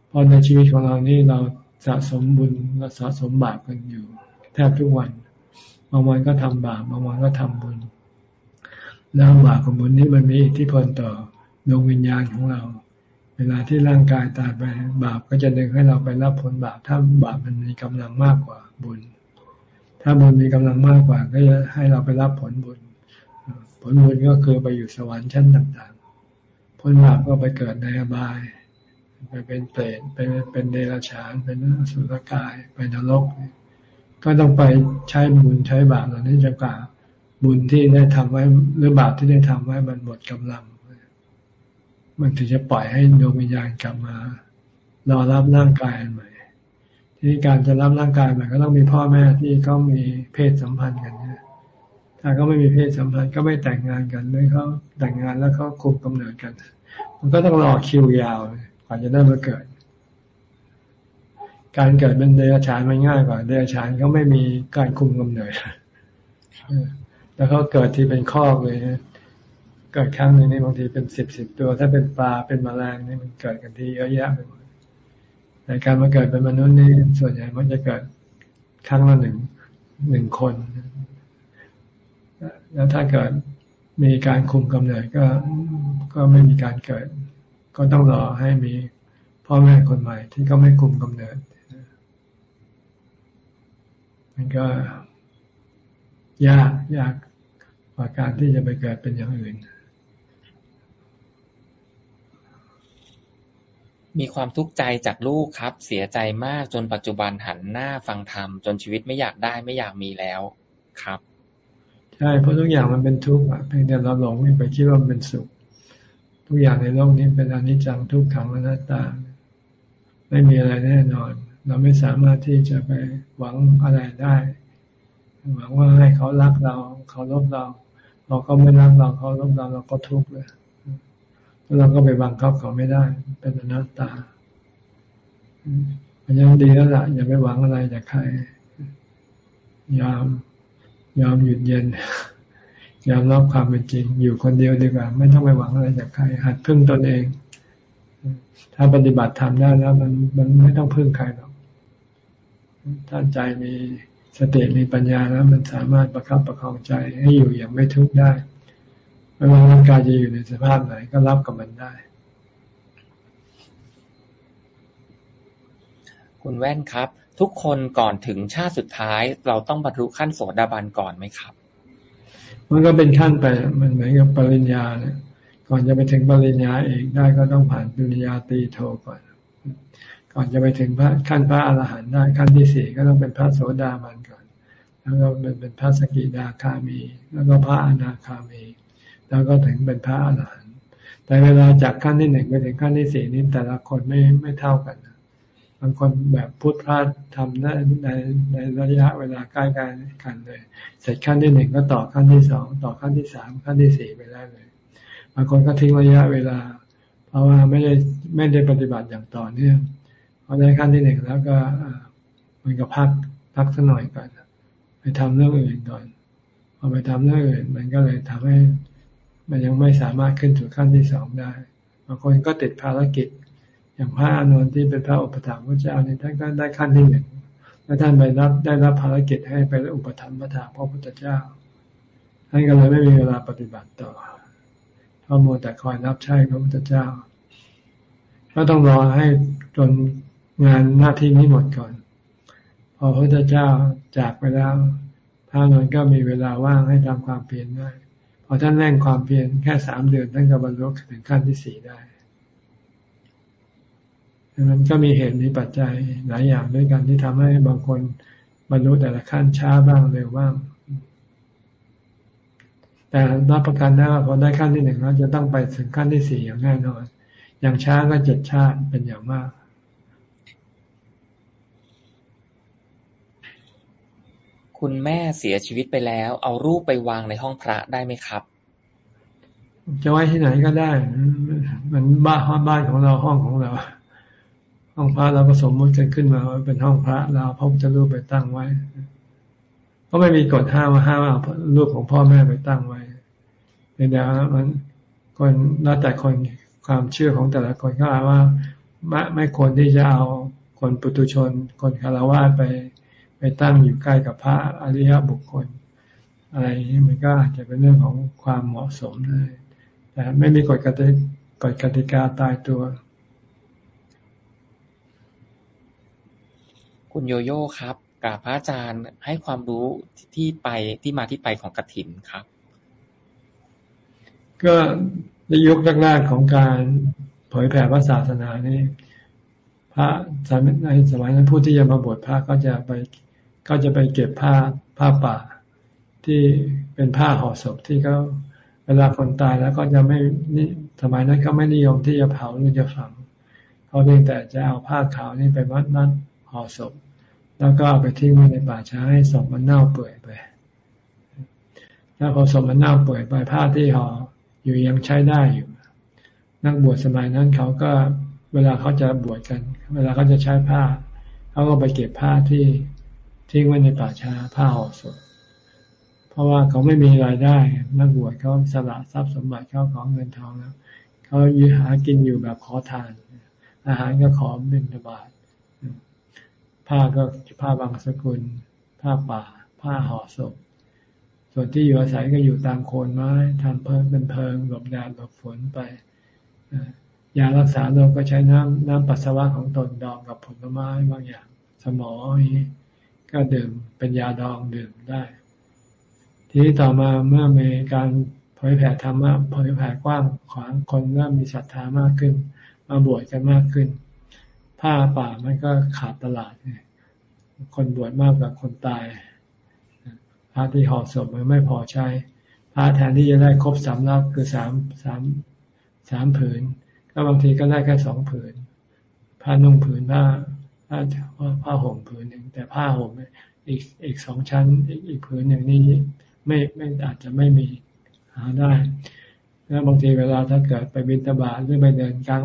เพราะในชีวิตของเรานี่เราสะสมบุญและสะสมบาปกันอยู่ แทบทุกวันบางวันก็ทำบาปบางวันก็ทำบุญ แล้วบาปกับบุญนี่มันมีอิทธิพลต่อดวงวิญญาณของเรา เวลาที่ร่างกายตายไปบาปก็จะดึงให้เราไปรับผลบาปถ้าบาปมันมีกำลังมากกว่าบุญ ถ้าบุญมีกำลังมากกว่า ก็จะให้เราไปรับผลบุญ ผลบุญก็คือไปอยู่สวรรค์ชั้นต่างๆ ผลบาปก็ไปเกิดในอบาย ไปเป็นเปรตไปเป็นเดรัจฉานเป็นสุรกายไปนรก ก็ต้องไปใช้บุญใช้บาปเหล่านี้จะกว่าบุญที่ได้ทำไว้หรือบาปที่ได้ทำไว้มันหมดกำลัง มันถึงจะปล่อยให้ดวงวิญญาณกลับมารอรับร่างกายอันใหม่ ที่การจะรับร่างกายใหม่ก็ต้องมีพ่อแม่ที่เขามีเพศสัมพันธ์กันนะถ้าเขาไม่มีเพศสัมพันธ์ก็ไม่แต่งงานกันเลยเขาแต่งงานแล้วเขาคุมกำเนิดกัน มันก็ต้องรอคิวยาวกว่าจะได้มาเกิด การเกิดเป็นเดรัจฉานมันง่ายกว่าเดรัจฉานเขาไม่มีการคุมกำเนิดแล้วเขาเกิดที่เป็นข้อเลยนะเกิดครั้งหนึ่งนี่บางทีเป็นสิบสิบตัว ถ้าเป็นปลาเป็นแมลงนี่มันเกิดกันทีเยอะแยะไปหมด แต่การมาเกิดเป็นมนุษย์นี่ส่วนใหญ่มันจะเกิดครั้งละหนึ่งหนึ่งคน แล้วถ้าเกิดมีการคุมกำเนิดก็ก็ไม่มีการเกิด ก็ต้องรอให้มีพ่อแม่คนใหม่ ที่ก็ไม่คุมกำเนิด มันก็ยากยากกว่าการที่จะไปเกิดเป็นอย่างอื่น มีความทุกข์ใจจากลูกครับ เสียใจมากจนปัจจุบันหันหน้าฟังธรรมจนชีวิตไม่อยากได้ไม่อยากมีแล้วครับใช่เพราะทุกอย่างมันเป็นทุกข์อะเพียงแต่เราหลงไปคิดว่ามันเป็นสุข ทุกอย่างในโลกนี้เป็นอนิจจังทุกขังอนัตตา ไม่มีอะไรแน่นอน เราไม่สามารถที่จะไปหวังอะไรได้ หวังว่าให้เขารักเรา เขาลบเราเราก็ไม่รักเราเขาลบเราเราก็ทุกข์เลย เราก็ไปบังคับเขาไม่ได้ เป็นอนัตตามันยังดีแล้วล่ะ อย่าไปหวังอะไรจากใคร ยอมยอมหยุดเย็น ยอมรับความเป็นจริง อยู่คนเดียวดีกว่า ไม่ต้องไปหวังอะไรจากใคร หัดพึ่งตนเอง ถ้าปฏิบัติทำได้แล้ว มันมันไม่ต้องพึ่งใครหรอก ถ้าใจมีสติมีปัญญาแล้ว มันสามารถประคับประคองใจให้อยู่อย่างไม่ทุกข์ได้ ไม่ว่าร่างกายจะอยู่ในสภาพไหนก็รับกับมันได้ คุณแว่นครับ ทุกคนก่อนถึงชาติสุดท้าย เราต้องบรรลุขั้นโสดาบันก่อนไหมครับ มันก็เป็นขั้นไปมันเหมือนกับปริญญาเนี่ยก่อนจะไปถึงปริญญาเอกได้ก็ต้องผ่านปริญญาตรีโทก่อน ก่อนจะไปถึงพระขั้นพระอรหันต์ได้ขั้นที่สี่ก็ต้องเป็นพระโสดาบันก่อน แล้วก็เป็นเป็นพระสกิดาคามี แล้วก็พระอนาคามี แล้วก็ถึงเป็นพระอรหันต์แต่เวลาจากขั้นที่หนึ่งไปถึงขั้นที่สี่นี้แต่ละคนไม่ไม่เท่ากันบางคนแบบพุทธพลาดทำได้ในในระยะเวลาใกล้กันกันเลย เสร็จขั้นที่หนึ่งก็ต่อขั้นที่สองต่อขั้นที่สามขั้นที่สี่ไปได้เลยบางคนก็ทิ้งระยะเวลา เพราะว่าไม่ได้ไม่ได้ปฏิบัติอย่างต่อเนื่องพอได้ขั้นที่หนึ่งแล้วก็มันก็พักพักสักหน่อยก่อนไปทำเรื่องอื่นก่อนพอไปทำเรื่องอื่น มันก็เลยทำให้ มันยังไม่สามารถขึ้นสู่ขั้นที่สองได้บางคนก็ติดภารกิจ อย่างพระอานนท์ที่เป็นพระอุปถัมภ์พระเจ้าเนี่ยท่านก็ได้ขั้นที่หนึ่งแล้วท่านไปรับได้รับภารกิจให้ไปอุปถัมภ์พระถาพระพุทธเจ้าท่านก็เลยไม่มีเวลาปฏิบัติต่อเพราะมัวแต่คอยรับใช้พระพุทธเจ้า ก็ต้องรอให้จนงานหน้าที่นี้หมดก่อน พอพระพุทธเจ้าจากไปแล้วพระนนท์ก็มีเวลาว่างให้ทำความเพียรได้ พอท่านแร่งความเพียรแค่สามเดือนท่านก็บรรลุถึงขั้นที่สี่ได้ดังนั้นก็มีเหตุมีปัจจัยหลายอย่างด้วยกันที่ทำให้บางคนบรรลุแต่ละขั้นช้าบ้างเร็วบ้าง แต่รับประกันได้ว่าพอได้ขั้นที่หนึ่งแล้วจะต้องไปถึงขั้นที่สี่อย่างแน่นอน อย่างช้าก็เจ็ดชาติเป็นอย่างมาก คุณแม่เสียชีวิตไปแล้ว เอารูปไปวางในห้องพระได้ไหมครับ จะไว้ที่ไหนก็ได้ มันบ้านบ้านของเราห้องของเรา ห้องพระเราก็สมมติกันขึ้นมาว่าเป็นห้องพระเราพระพุทธรูปไปตั้งไว้ก็ไม่มีกฎห้ามว่าห้ามเอารูปของพ่อแม่ไปตั้งไว้เดี๋ยวมันคนแล้วแต่คนความเชื่อของแต่ละคนก็อาว่าไม่ไม่ควรที่จะเอาคนปุตุชน คนคารวะไป ไปตั้งอยู่ใกล้กับพระอริยบุคคล อะไรอย่างนี้มันก็อาจจะเป็นเรื่องของความเหมาะสมเลยแต่ไม่มีกฎกติกฎกติกาตายตัว คุณโยโย่ครับกราบพระอาจารย์ให้ความรู้ที่ไปที่มาที่ไปของกฐินครับ ก็ในยุคแรกๆของการเผยแผ่พระศาสนานี่พระในสมัยนั้นผู้ที่จะมาบวชพระก็จะไป ก็จะไปเก็บผ้าผ้าป่า ที่เป็นผ้าห่อศพที่เขาเวลาคนตายแล้วก็จะไม่นี่สมัยนั้นเขาไม่นิยมที่จะเผาหรือจะฝังเขาเพียงแต่จะเอาผ้าขาวนี่ไปมัดมัดห่อศพ แล้วก็เอาไปทิ้งไว้ในป่าช้าให้ศพมันเน่าเปื่อยไปแล้วพอศพมันเน่าเปื่อยไปผ้าที่ห่ออยู่ยังใช้ได้อยู่ นักบวชสมัยนั้นเขาก็เวลาเขาจะบวชกัน เวลาเขาจะใช้ผ้าเขาก็ไปเก็บผ้าที่ ทิ้งไว้ในป่าช้าผ้าห่อศพเพราะว่าเขาไม่มีรายได้นักบวชเขาสละทรัพย์สมบัติเขาของเงินทองแล้วเขายืหากินอยู่แบบขอทาน อาหารก็ขอบิณฑบาตผ้าก็ผ้าบางสกุล ผ้าป่า ผ้าห่อศพ ส่วนที่อยู่อาศัยก็อยู่ตามโคนไม้ทำเพิ่มเป็นเพิงหลบแดดหลบฝนไปยารักษาโรคก็ใช้น้ำน้ำปัสสาวะของตนดองกับผลไม้บางอย่าง สมอนี้ ก็ดื่มเป็นยาดองดื่มได้ ทีนี้ต่อมาเมื่อมีการเผยแผ่ธรรมะเผยแผ่กว้างขวางคนเริ่มมีศรัทธามากขึ้น มาบวชกันมากขึ้น ผ้าป่ามันก็ขาดตลาดคนบวชมากกว่าคนตายพระที่ห่อศพมันไม่พอใช้พระแทนที่จะได้ครบสามรับคือสามสามสามผืน ก็บางทีก็ได้แค่สองผืนผ้านุ่งผืนผ้าผ้า ผ้าห่มผืนหนึ่ง แต่ผ้าห่มอีกอีกสองชั้น อีกอีกผืนหนึ่งนี่ไม่ไม่อาจจะไม่มีหาได้ แล้วบางทีเวลาถ้าเกิดไปบินตบาหรือไปเดินกลาง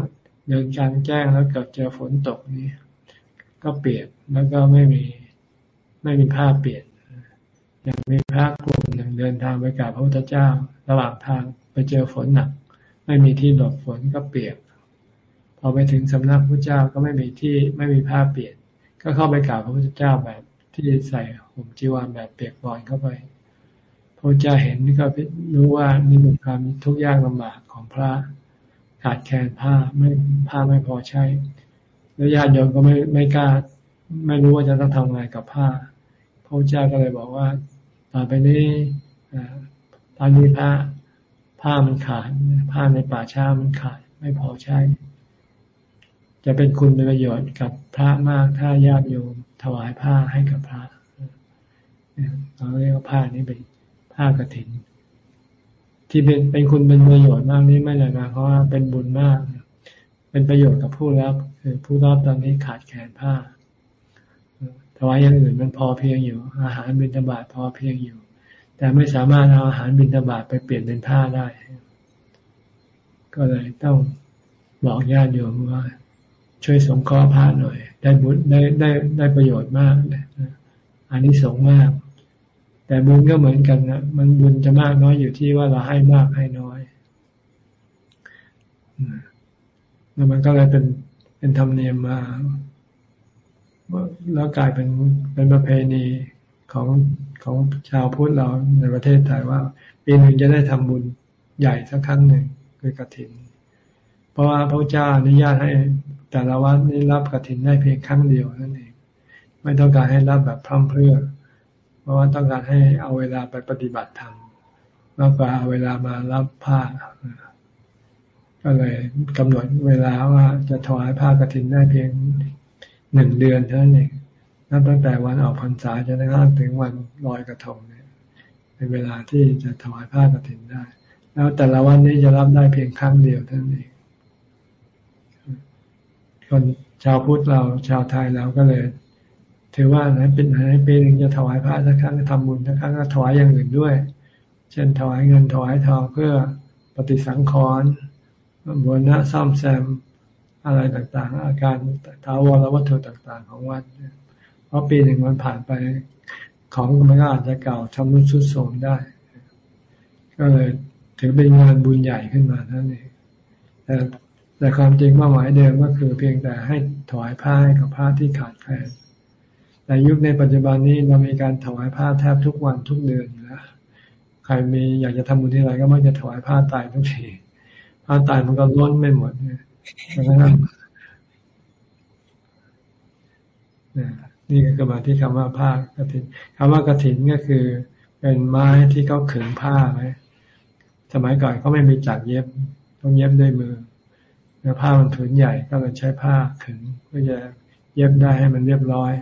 เดินกลางแจ้งแล้วเกิดเจอฝนตกนี่ก็เปียกแล้วก็ไม่มีไม่มีผ้าเปียนอย่างมีพระกลุ่มหนึ่งเดินทางไปกราบพระพุทธเจ้า ระหว่างทางไปเจอฝนหนัก ไม่มีที่หลบฝนก็เปียกพอไปถึงสำนักพระเจ้าก็ไม่มีที่ไม่มีผ้าเปียน ก็เข้าไปกราบพระพุทธเจ้าแบบที่ใส่ห่มจีวรแบบเปียกบอนเข้าไปพระเจ้าเห็นก็รู้ว่านี่เป็นความทุกข์ยากลำบากของพระขาดแคลนผ้าไม่ผ้าไม่พอใช้ แล้วญาติโยมก็ไม่ไม่กล้าไม่รู้ว่าจะต้องทำไงกับผ้า พระเจ้าก็เลยบอกว่าต่อไปนี้ตอนนี้ผ้าผ้ามันขาดผ้าในป่าช้ามันขาด ไม่พอใช้ จะเป็นคุณเป็นประโยชน์กับพระมากถ้าญาติโยมถวายผ้าให้กับพระเราเรียกว่าผ้านี้เป็นผ้ากรถิน ที่เป็นเป็นคุณเป็นประโยชน์มากนี้ไม่เลยนะเพราะว่าเป็นบุญมาก เป็นประโยชน์กับผู้รับคือผู้รับตอนนี้ขาดแคลนผ้าถวายอย่างอื่นมันพอเพียงอยู่ อาหารบิณฑบาตพอเพียงอยู่ แต่ไม่สามารถเอาอาหารบิณฑบาตไปเปลี่ยนเป็นผ้าได้ ก็เลยต้องบอกญาติโยมว่า ช่วยสงเคราะห์พระหน่อย ได้บุญได้ได้ได้ประโยชน์มากเลยอันนี้สงมาก แต่บุญก็เหมือนกันนะมันบุญจะมากน้อยอยู่ที่ว่าเราให้มากให้น้อยแล้วมันก็เลยเป็นเป็นธรรมเนียมมาแล้วกลายเป็นเป็นประเพณีของของชาวพุทธเราในประเทศไทยว่าปีหนึ่งจะได้ทำบุญใหญ่สักครั้งหนึ่งคือกระถิน เพราะว่าพระเจ้าอนุญาตให้ แต่ละวัดนี้รับกระถินได้เพียงครั้งเดียวนั่นเอง ไม่ต้องการให้รับแบบพร่ำเพรื่อ เพราะว่าต้องการให้เอาเวลาไปปฏิบัติธรรมมากกว่าเอาเวลามารับผ้า ก็เลยกำหนดเวลาว่าจะถวายผ้ากระถินได้เพียงหนึ่งเดือนเท่านั้นเองนับตั้งแต่วันออกพรรษาจนกระทั่งถึงวันลอยกระทงเนี่ยเป็นเวลาที่จะถวายผ้ากฐินได้ แล้วแต่ละวันนี้จะรับได้เพียงครั้งเดียวเท่านั้นเอง คนชาวพุทธเราชาวไทยเราก็เลย ถือว่าไหนเป็นไหนปีหนึ่งจะถวายพระสักครั้งทำบุญสักครั้งก็ถวายอย่างอื่นด้วย เช่นถวายเงินถวายทองเพื่อปฏิสังขรณ์บวนะซ่อมแซมอะไรต่างๆ อาการท้าวรวัตถุต่างๆ ของวัด เพราะปีหนึ่งมันผ่านไปของมันก็อาจจะเก่าชำรุดทรุดโทรมได้ ก็เลยถือเป็นงานบุญใหญ่ขึ้นมาท่านเองแต่ แต่ความจริงเป้าหมายเดิมก็คือเพียงแต่ให้ถวายผ้าให้กับผ้าที่ขาดแคลนแต่ยุคในปัจจุบันนี้เรามีการถวายผ้าแทบทุกวันทุกเดือนอยู่แล้วใครมีอยากจะทำบุญที่ไรก็มักจะถวายผ้าตายทุกทีผ้าตายมันก็ล้นไม่หมดนี่ยนะครับนี่ก็มาที่คำว่าผ้ากระถินคำว่ากระถินก็คือ เป็นไม้ที่เขาขึงผ้าไว้สมัยก่อนเขาไม่มีจักรเย็บ ต้องเย็บด้วยมือ เนื้อผ้ามันผืนใหญ่ก็เลยใช้ผ้าขึงเพื่อจะเย็บได้ให้มันเรียบร้อย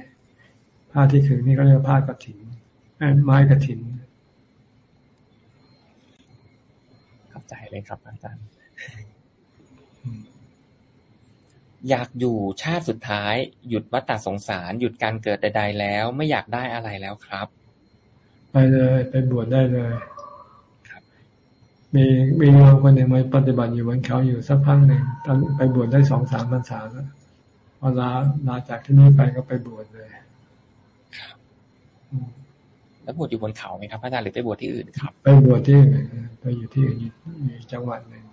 ผ้าที่ขึงนี่ก็เรียกผ้ากระถินไม้กระถินเข้าใจเลยครับ อาจารย์ อยากอยู่ชาติสุดท้าย หยุดวัฏฏสงสาร หยุดการเกิดใดๆแล้ว ไม่อยากได้อะไรแล้วครับ ไปเลย ไปบวชได้เลยครับ มีมีโยมคนหนึ่งมาปฏิบัติอยู่บนเขาอยู่สักพักหนึ่งตอนไปบวชได้สองสามพรรษาแล้วพอลาลาจากที่นี่ไปก็ไปบวชเลยครับแล้วบวชอยู่บนเขาไหมครับอาจารย์หรือไปบวชที่อื่นครับ ไปบวชที่อื่นไปอยู่ที่อื่นอยู่จังหวัดหนึ่ง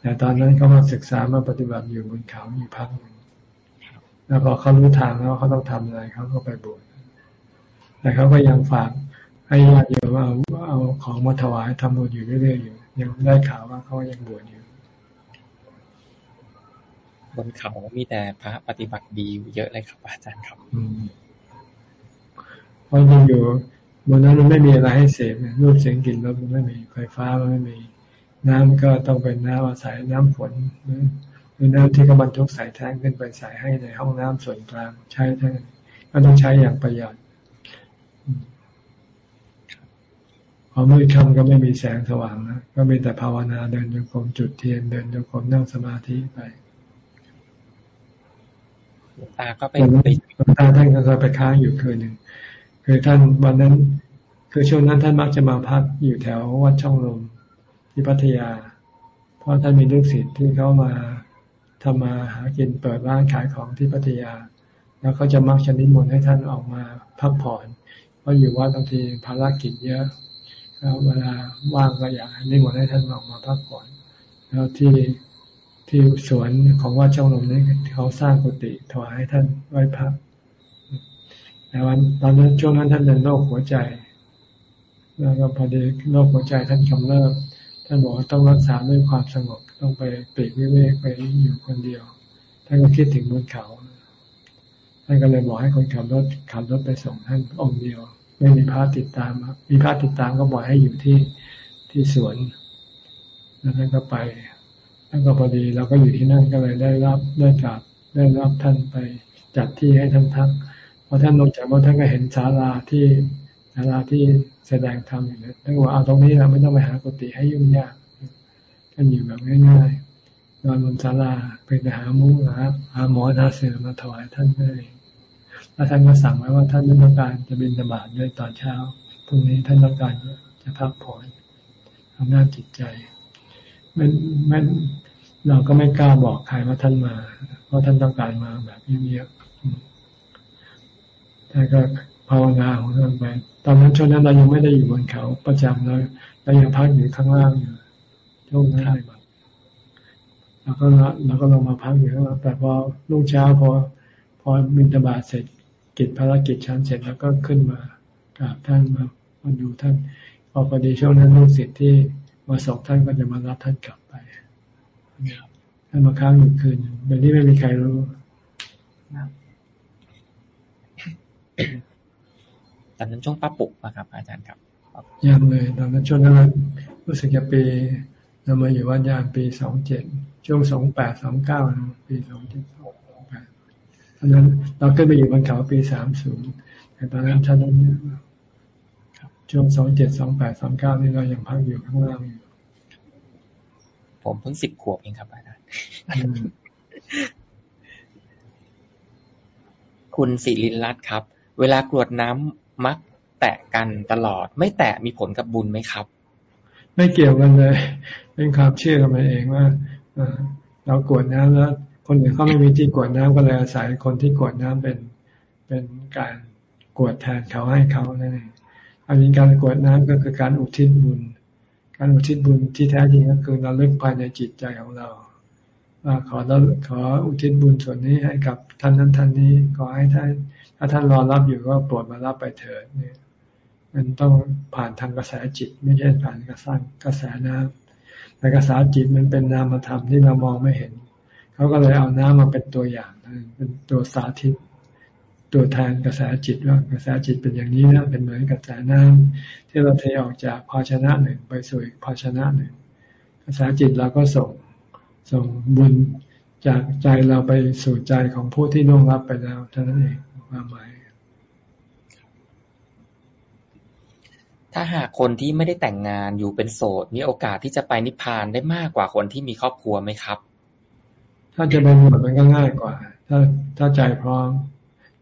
แต่ตอนนั้นเขามาศึกษามาปฏิบัติอยู่บนเขาอยู่พักหนึ่งแล้วพอเขารู้ทางแล้วเขาต้องทำอะไรเขาก็ไปบวชแต่เขาก็ยังฝากให้ญาติโยมเอาเอาของมาถวายทำบุญอยู่เรื่อยๆอยู่ ยังได้ข่าวว่าเขายังบวชอยู่ บนเขามีแต่พระปฏิบัติดีอยู่เยอะเลยครับ อาจารย์ครับอืมเพราะยังอยู่บนนั้นมันไม่มีอะไรให้เสพรูปเสียงกลิ่นรสมันไม่มีไฟฟ้ามันไม่มี น้ำก็ต้องเป็นน้ำอาศัยน้ำฝนหรือน้ำที่กำบรรทุกใส่แท้งขึ้นไปใส่ให้ในห้องน้ำส่วนกลางใช้ทั้งก็ต้องใช้อย่างประหยัด พอมืดค่ำก็ไม่มีแสงสว่างนะก็มีแต่ภาวนาเดินโยกมจุดเทียนเดินโยกมนั่งสมาธิไปตาก็ไปไปตาท่านก็เคยไปค้างอยู่คืนหนึ่งคือท่านวันนั้น คือช่วงนั้นท่านมักจะมาพักอยู่แถววัดช่องลมที่พัทยา เพราะท่านมีลูกศิษย์ที่เขามาทำมาหากินเปิดร้านขายของที่พัทยา แล้วเขาจะมักชนิดมนให้ท่านออกมาพักผ่อนเพราะอยู่ว่าบางทีภารกิจเยอะ แล้วเวลาว่างก็อยากนิมนต์ให้ท่านออกมาพักผ่อนแล้วที่ที่สวนของวัดช่องลมนี้เขาสร้างกุฏิถวายให้ท่านไว้พักแต่วันตอนนั้นช่วงนั้นท่านเป็นโรคหัวใจ แล้วก็พอดีโรคหัวใจท่านกำเริบท่านบอกว่าต้องรักษาด้วยความสงบต้องไปปีกวิเวกไปอยู่คนเดียว ท่านก็คิดถึงบนเขาท่านก็เลยบอกให้คนขับรถขับรถไปส่งท่านองค์เดียว ไม่มีพระติดตามมีพระติดตามก็บ่อกให้อยู่ที่ที่สวน แล้วท่านก็ไปท่านก็พอดีเราก็อยู่ที่นั่นก็เลยได้รับได้กราบได้รับท่านไปจัดที่ให้ท่านทักพอท่านลงจากรถท่านก็เห็นศาลาที่ศาลาที่แสดงธรรมอยู่เลยท่านบอกเอาตรงนี้เราไม่ต้องไปหากุฏิให้ยุ่งยากท่านอยู่แบบง่ายๆนอนบนศาลาไปหามุ้งหาหาหมอทาเสือมาถวายท่านได้ แล้วท่านก็สั่งไว้ว่าท่านไม่ต้องการจะบินธบาตด้วยตอนเช้าพรุ่งนี้ท่านต้องการจะพักผ่อนทำงานจิตใจไม่ไม่เราก็ไม่กล้าบอกใครว่าท่านมา เพราะท่านต้องการมาแบบเงียบๆแต่ก็ภาวนาของท่านไป ตอนนั้นช่วงนั้นเรายังไม่ได้อยู่บนเขาประจำเราเรายังพักอยู่ข้างล่างอยู่ช่วงนั้นเลยแล้วก็เราก็ลงมาพักอยู่ข้างล่างแต่พอรุ่งเช้าพอพอมินตบาเสร็จ กิจภารกิจชั้นเสร็จแล้วก็ขึ้นมากราบท่านมามาดูท่านพอพอดีช่วงนั้นลูกศิษย์ที่มาส่งท่านก็จะมารับท่านกลับไปท่านมาค้างอยู่คืนโดยที่ไม่มีใครรู้ตอนนั้นช่วงป้าปุกนะครับ อาจารย์ครับยังเลยตอนนั้นช่วงนั้นรู้สึกจะปีเรามาอยู่วัดยานปีสองเจ็ดช่วงสองแปดสองเก้าปีสองเจ็ดสองแปด ตอนนั้นเราขึ้นไปอยู่บนเขาปีสามศูนย์แต่ตอนนั้นท่านนั้นช่วงสองเจ็ดสองแปดสองเก้านี่เรายังพักอยู่ข้างล่างอยู่ผมเพิ่งสิบขวบเองครับอาจารย์คุณสิรินรัตน์ครับ เวลากรวดน้ำมักแตะกันตลอด ไม่แตะมีผลกับบุญไหมครับ ไม่เกี่ยวกันเลย เป็นความเชื่อกันมาเองว่าเรากวดน้ำแล้ว คนอื่นเขาไม่มีที่กวดน้ำก็เลยอาศัยคนที่กวดน้ำเป็นเป็นการกวดแทนเขาให้เขานั่นเองอันนี้การกวดน้ำก็คือการอุทิศบุญ การอุทิศบุญที่แท้จริงก็คือเราเลึกภายในจิตใจของเราว่าขอเราขออุทิศบุญส่วนนี้ให้กับท่านนั้นท่านนี้ขอให้ท่านถ้าท่านรอรับอยู่ก็โปรดมารับไปเถิดเนี่ย มันต้องผ่านทางกระแสจิต ไม่ใช่ผ่านกระสกระแสน้ำแต่กระแสจิตมันเป็นนามธรรมที่เรามองไม่เห็น เขาก็เลยเอาน้ำมาเป็นตัวอย่างเป็นตัวสาธิต ตัวแทนกระแสจิตว่ากระแสจิตเป็นอย่างนี้นะเป็นเหมือนกระแสน้ำที่เราเทออกจากภาชนะหนึ่งไปสู่อีกภาชนะหนึ่งกระแสจิตเราก็ส่งส่งบุญจากใจเราไปสู่ใจของผู้ที่น่วงรับไปแล้วเท่านั้นเองความหมายถ้าหากคนที่ไม่ได้แต่งงานอยู่เป็นโสด มีโอกาสที่จะไปนิพพานได้มากกว่าคนที่มีครอบครัวไหมครับ ถ้าจะเป็นหมดมันก็ง่ายกว่า ถ้าถ้าใจพร้อม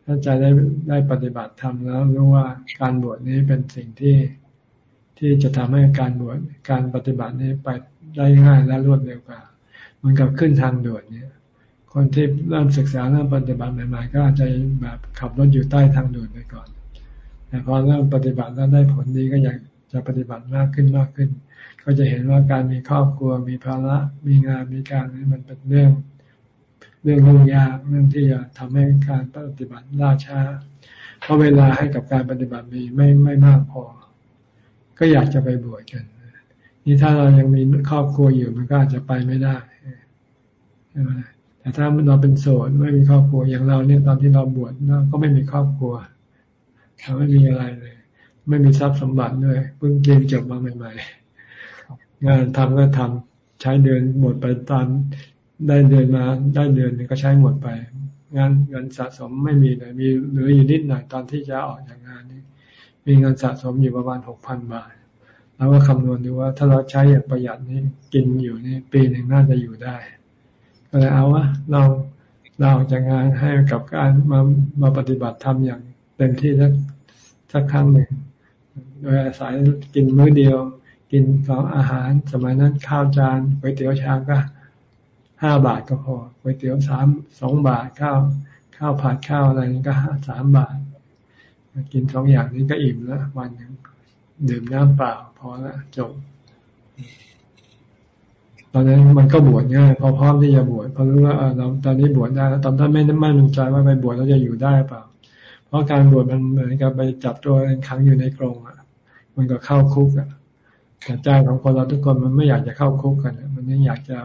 ถ้าใจได้ได้ปฏิบัติธรรมแล้วรู้ว่าการบวชนี้เป็นสิ่งที่ที่จะทำให้การบวชการปฏิบัตินี้ไปได้ง่ายและรวดเร็วกว่าเหมือนกับขึ้นทางด่วนเนี่ย คนที่เริ่มศึกษาเริ่มปฏิบัติใหม่ๆก็อาจจะแบบขับรถอยู่ใต้ทางด่วนไปก่อน แต่พอเริ่มปฏิบัติแล้วได้ผลดีก็อยากจะปฏิบัติมากขึ้นมากขึ้น ก็จะเห็นว่าการมีครอบครัวมีภาระมีงานมีการนี้มันเป็นเรื่อง เรื่องยุ่งยากเรื่องที่จะทำให้การปฏิบัติล่าช้า เพราะเวลาให้กับการปฏิบัติมีไม่ไม่มากพอ ก็อยากจะไปบวชกัน นี่ถ้าเรายังมีครอบครัวอยู่มันก็อาจจะไปไม่ได้ใช่ไหมแต่ถ้าเราเป็นโสดไม่มีครอบครัวอย่างเราเนี่ยตอนที่เราบวชก็ไม่มีครอบครัวเราไม่มีอะไรเลย ไม่มีทรัพย์สมบัติด้วยเพิ่งเรียนจบมาใหม่ ๆ งานทำก็ทำใช้เดินหมดไปตาม ได้เดือนมาได้เดือนนึงก็ใช้หมดไปงานเงินสะสมไม่มีเลยมีเหลืออยู่นิดหน่อยตอนที่จะออกจากงานนี้มีเงินสะสมอยู่ประมาณหกพันบาทเราก็คำนวณดูว่าถ้าเราใช้อย่างประหยัดนี่กินอยู่นี่ปีหนึ่งน่าจะอยู่ได้ ก็เลยเอาวะเราเราออกจากงานให้กับการมามาปฏิบัติธรรมอย่างเต็มที่สักสักครั้งหนึ่งโดยอาศัยกินมื้อเดียว กินของอาหาร สมัยนั้นข้าวจานก๋วยเตี๋ยวชามก็ ห้าบาทก็พอก๋วยเตี๋ยวสามสองบาทข้าวข้าวผัดข้าวอะไรนี่ก็สามบาท กินสองอย่างนี้ก็อิ่มแล้ววันหนึ่งดื่มน้ำเปล่าพอล้วจบตอนนั้นมันก็บวชง่ายพอพร้อมที่จะบวชพอรู้ว่าเราตอนนี้บวชได้แล้วตอนนั้นไม่ไม่มั่นใจว่าไปบวชเราจะอยู่ได้เปล่า เพราะการบวชมันเหมือนกับไปจับตัวขังอยู่ในกรงอะ มันก็เข้าคุกอะแต่ใจของคนเราทุกคนมันไม่อยากจะเข้าคุกกันมันยังอยากจะ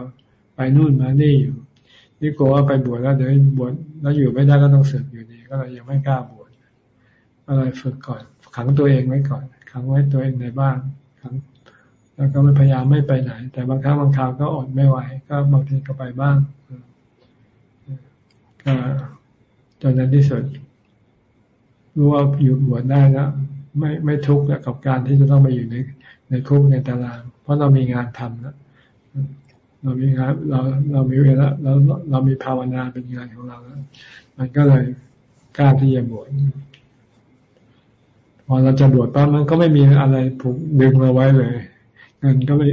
ไปนู่นมานี่อยู่นี่กลัวว่าไปบวชแล้วเดี๋ยวบวชแล้วอยู่ไม่ได้ก็ต้องเสึกอยู่ดีก็เลยยังไม่กล้าบวชก็เลยฝึกก่อนขังตัวเองไว้ก่อน ขังไว้ตัวเองในบ้านขังแล้วก็ไม่พยายามไม่ไปไหน แต่บางครั้งบางคราวก็อดไม่ไหว ก็บางทีก็ไปบ้างก็จนนั้นที่สุดรู้ว่าอยู่บวชได้แล้วไม่ไม่ทุกข์กับการที่จะต้องไปอยู่ในในคุกในตาราง เพราะเรามีงานทำแล้ว เรามีงานเราเรามีเวลาเราเรามีภาวนาเป็นงานของเราแล้วมันก็เลยกล้าที่จะบวชพอเราจะบวชปั๊บมันก็ไม่มีอะไรผูกดึงเราไว้เลย เงินก็ไม่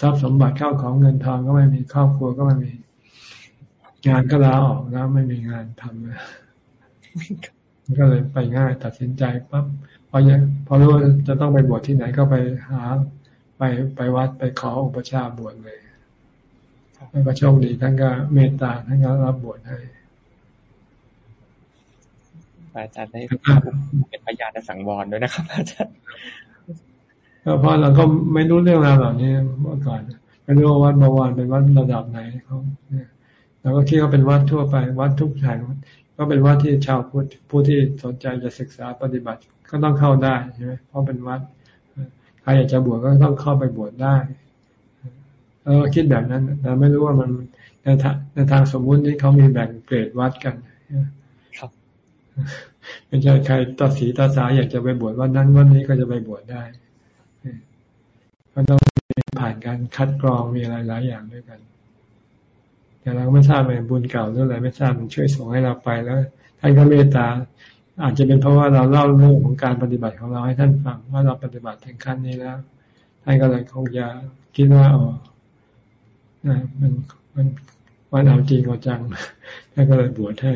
ทรัพย์สมบัติเข้าของเงินทองก็ไม่มีครอบครัวก็ไม่มี งานก็ลาออกแล้วไม่มีงานทำเลยก็เลยไปง่ายตัดสินใจปั๊บพอพอรู้ว่าจะต้องไปบวชที่ไหนก็ไปหา ไปไปวัดไปขออุปชาบวชเลย แล้วก็โชคดีท่านก็เมตตาท่านก็รับบวชให้อาจารย์ได้เป็นพยานในสังวรด้วยนะครับอาจารย์เพราะเราก็ไม่รู้เรื่องราวเหล่านี้เมื่อก่อนไม่รู้ว่าวัดบวรเป็นวัดระดับไหนเขาเราก็คิดว่าเป็นวัดทั่วไป วัดทุกแห่งก็เป็นวัดที่ชาวพุทธผู้ที่สนใจจะศึกษาปฏิบัติก็ต้องเข้าได้ใช่ไหมเพราะเป็นวัดใครอยากจะบวชก็ต้องเข้าไปบวชได้ เราคิดแบบนั้นแต่ไม่รู้ว่ามันในทางในทางสมมุตินี่เขามีแบ่งเกรดวัดกันครับไม่ใช่ใครตัดสีตัดสาอยากจะไปบวชวันนั้นวันนี้ก็จะไปบวชได้ก็ต้องผ่านการคัดกรองมีอะไรหลายอย่างด้วยกัน แต่เราไม่ทราบเลยบุญเก่าหรืออะไรไม่ทราบมันช่วยส่งให้เราไปแล้วท่านก็เมตตา อาจจะเป็นเพราะว่าเราเล่าเรื่องของการปฏิบัติของเราให้ท่านฟังว่าเราปฏิบัติถึงขั้นนี้แล้วท่านก็เลยคงจะคิดว่าอ๋อ มันมันวันเอาจริงเอาจังท่านก็เลยบวชให้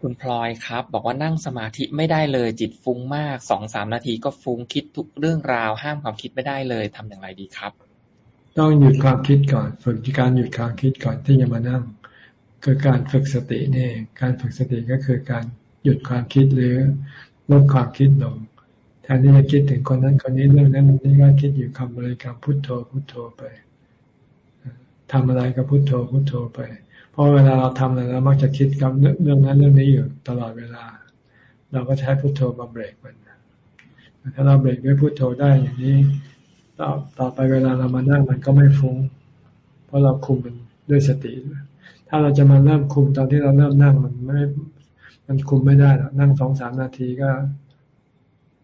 คุณพลอยครับ บอกว่านั่งสมาธิไม่ได้เลยจิตฟุ้งมากสองสามนาทีก็ฟุ้งคิดทุกเรื่องราว ห้ามความคิดไม่ได้เลยทำอย่างไรดีครับ ต้องหยุดความคิดก่อน ฝึกการหยุดความคิดก่อนที่จะมานั่ง คือการฝึกสตินี่การฝึกสติก็คือการหยุดความคิดหรือลดความคิดลงแท นที่จะคิดถึงคนนั้นคนนี้เรื่องนั้นนี่ก็คิดอยู่คำบริกรรมพุทโธพุทโธไปทำอะไรก็พุทโธพุทโธไป เพราะเวลาเราทำอะไรเรามักจะคิดกับเรื่องนั้นเรื่องนี้อยู่ตลอดเวลา เราก็ใช้พุทโธมาเบรกมันถ้าเราเบรกด้วยพุทโธได้อย่างนี้ต่อต่อไปเวลาเรามานั่งมันก็ไม่ฟุ้ง เพราะเราคุมมันด้วยสติ ถ้าเราจะมาเริ่มคุมตอนที่เราเริ่มนั่งมันไม่ มันคุมไม่ได้หรอกนั่งสองสามนาทีก็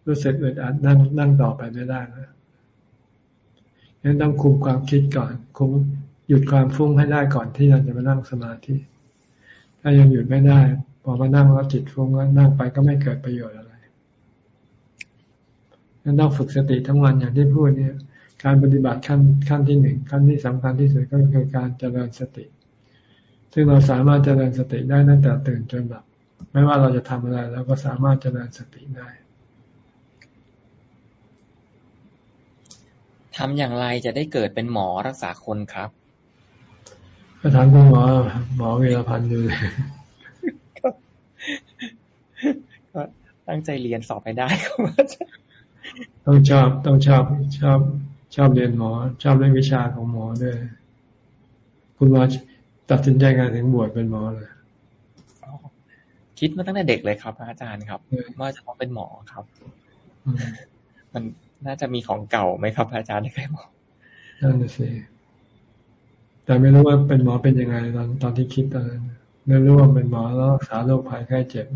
รู้สึกอึดอัดนั่งนั่งต่อไปไม่ได้นะงั้นต้องคุมความคิดก่อน คุมหยุดความฟุ้งให้ได้ก่อนที่เราจะมานั่งสมาธิ ถ้ายังหยุดไม่ได้ พอมานั่งแล้วจิตฟุ้งแล้วนั่งไปก็ไม่เกิดประโยชน์อะไรนั้นต้องฝึกสติทั้งวันอย่างที่พูดเนี่ย การปฏิบัติขั้นขั้นที่หนึ่งขั้นที่สำคัญที่สุดก็คือการเจริญสติ ซึ่งเราสามารถเจริญสติได้ตั้งแต่ตื่นจนหลับ ไม่ว่าเราจะทำอะไรเราก็สามารถเจริญสติได้ ทำอย่างไรจะได้เกิดเป็นหมอรักษาคนครับก็ถามคุณหมอ หมอเวลพันธ์ดูเลยก็ตั้งใจเรียนสอบไปได้ครับต้องชอบต้องชอบชอบ ชอบเรียนหมอ ชอบเรื่องวิชาของหมอด้วย คุณหมอตัดสินใจงานถึงบวชเป็นหมอเลยคิดมาตั้งแต่เด็กเลยครับ อาจารย์ครับ ว่าจะต้องเป็นหมอครับ มัน น่าจะมีของเก่าไหมครับ อาจารย์ที่เคยบอกนั่นสิแต่ไม่รู้ว่าเป็นหมอเป็นยังไงตอนตอนที่คิดตอนนั้นไม่รู้ว่าเป็นหมอแล้วรักษาโรคภัยไข้เจ็บ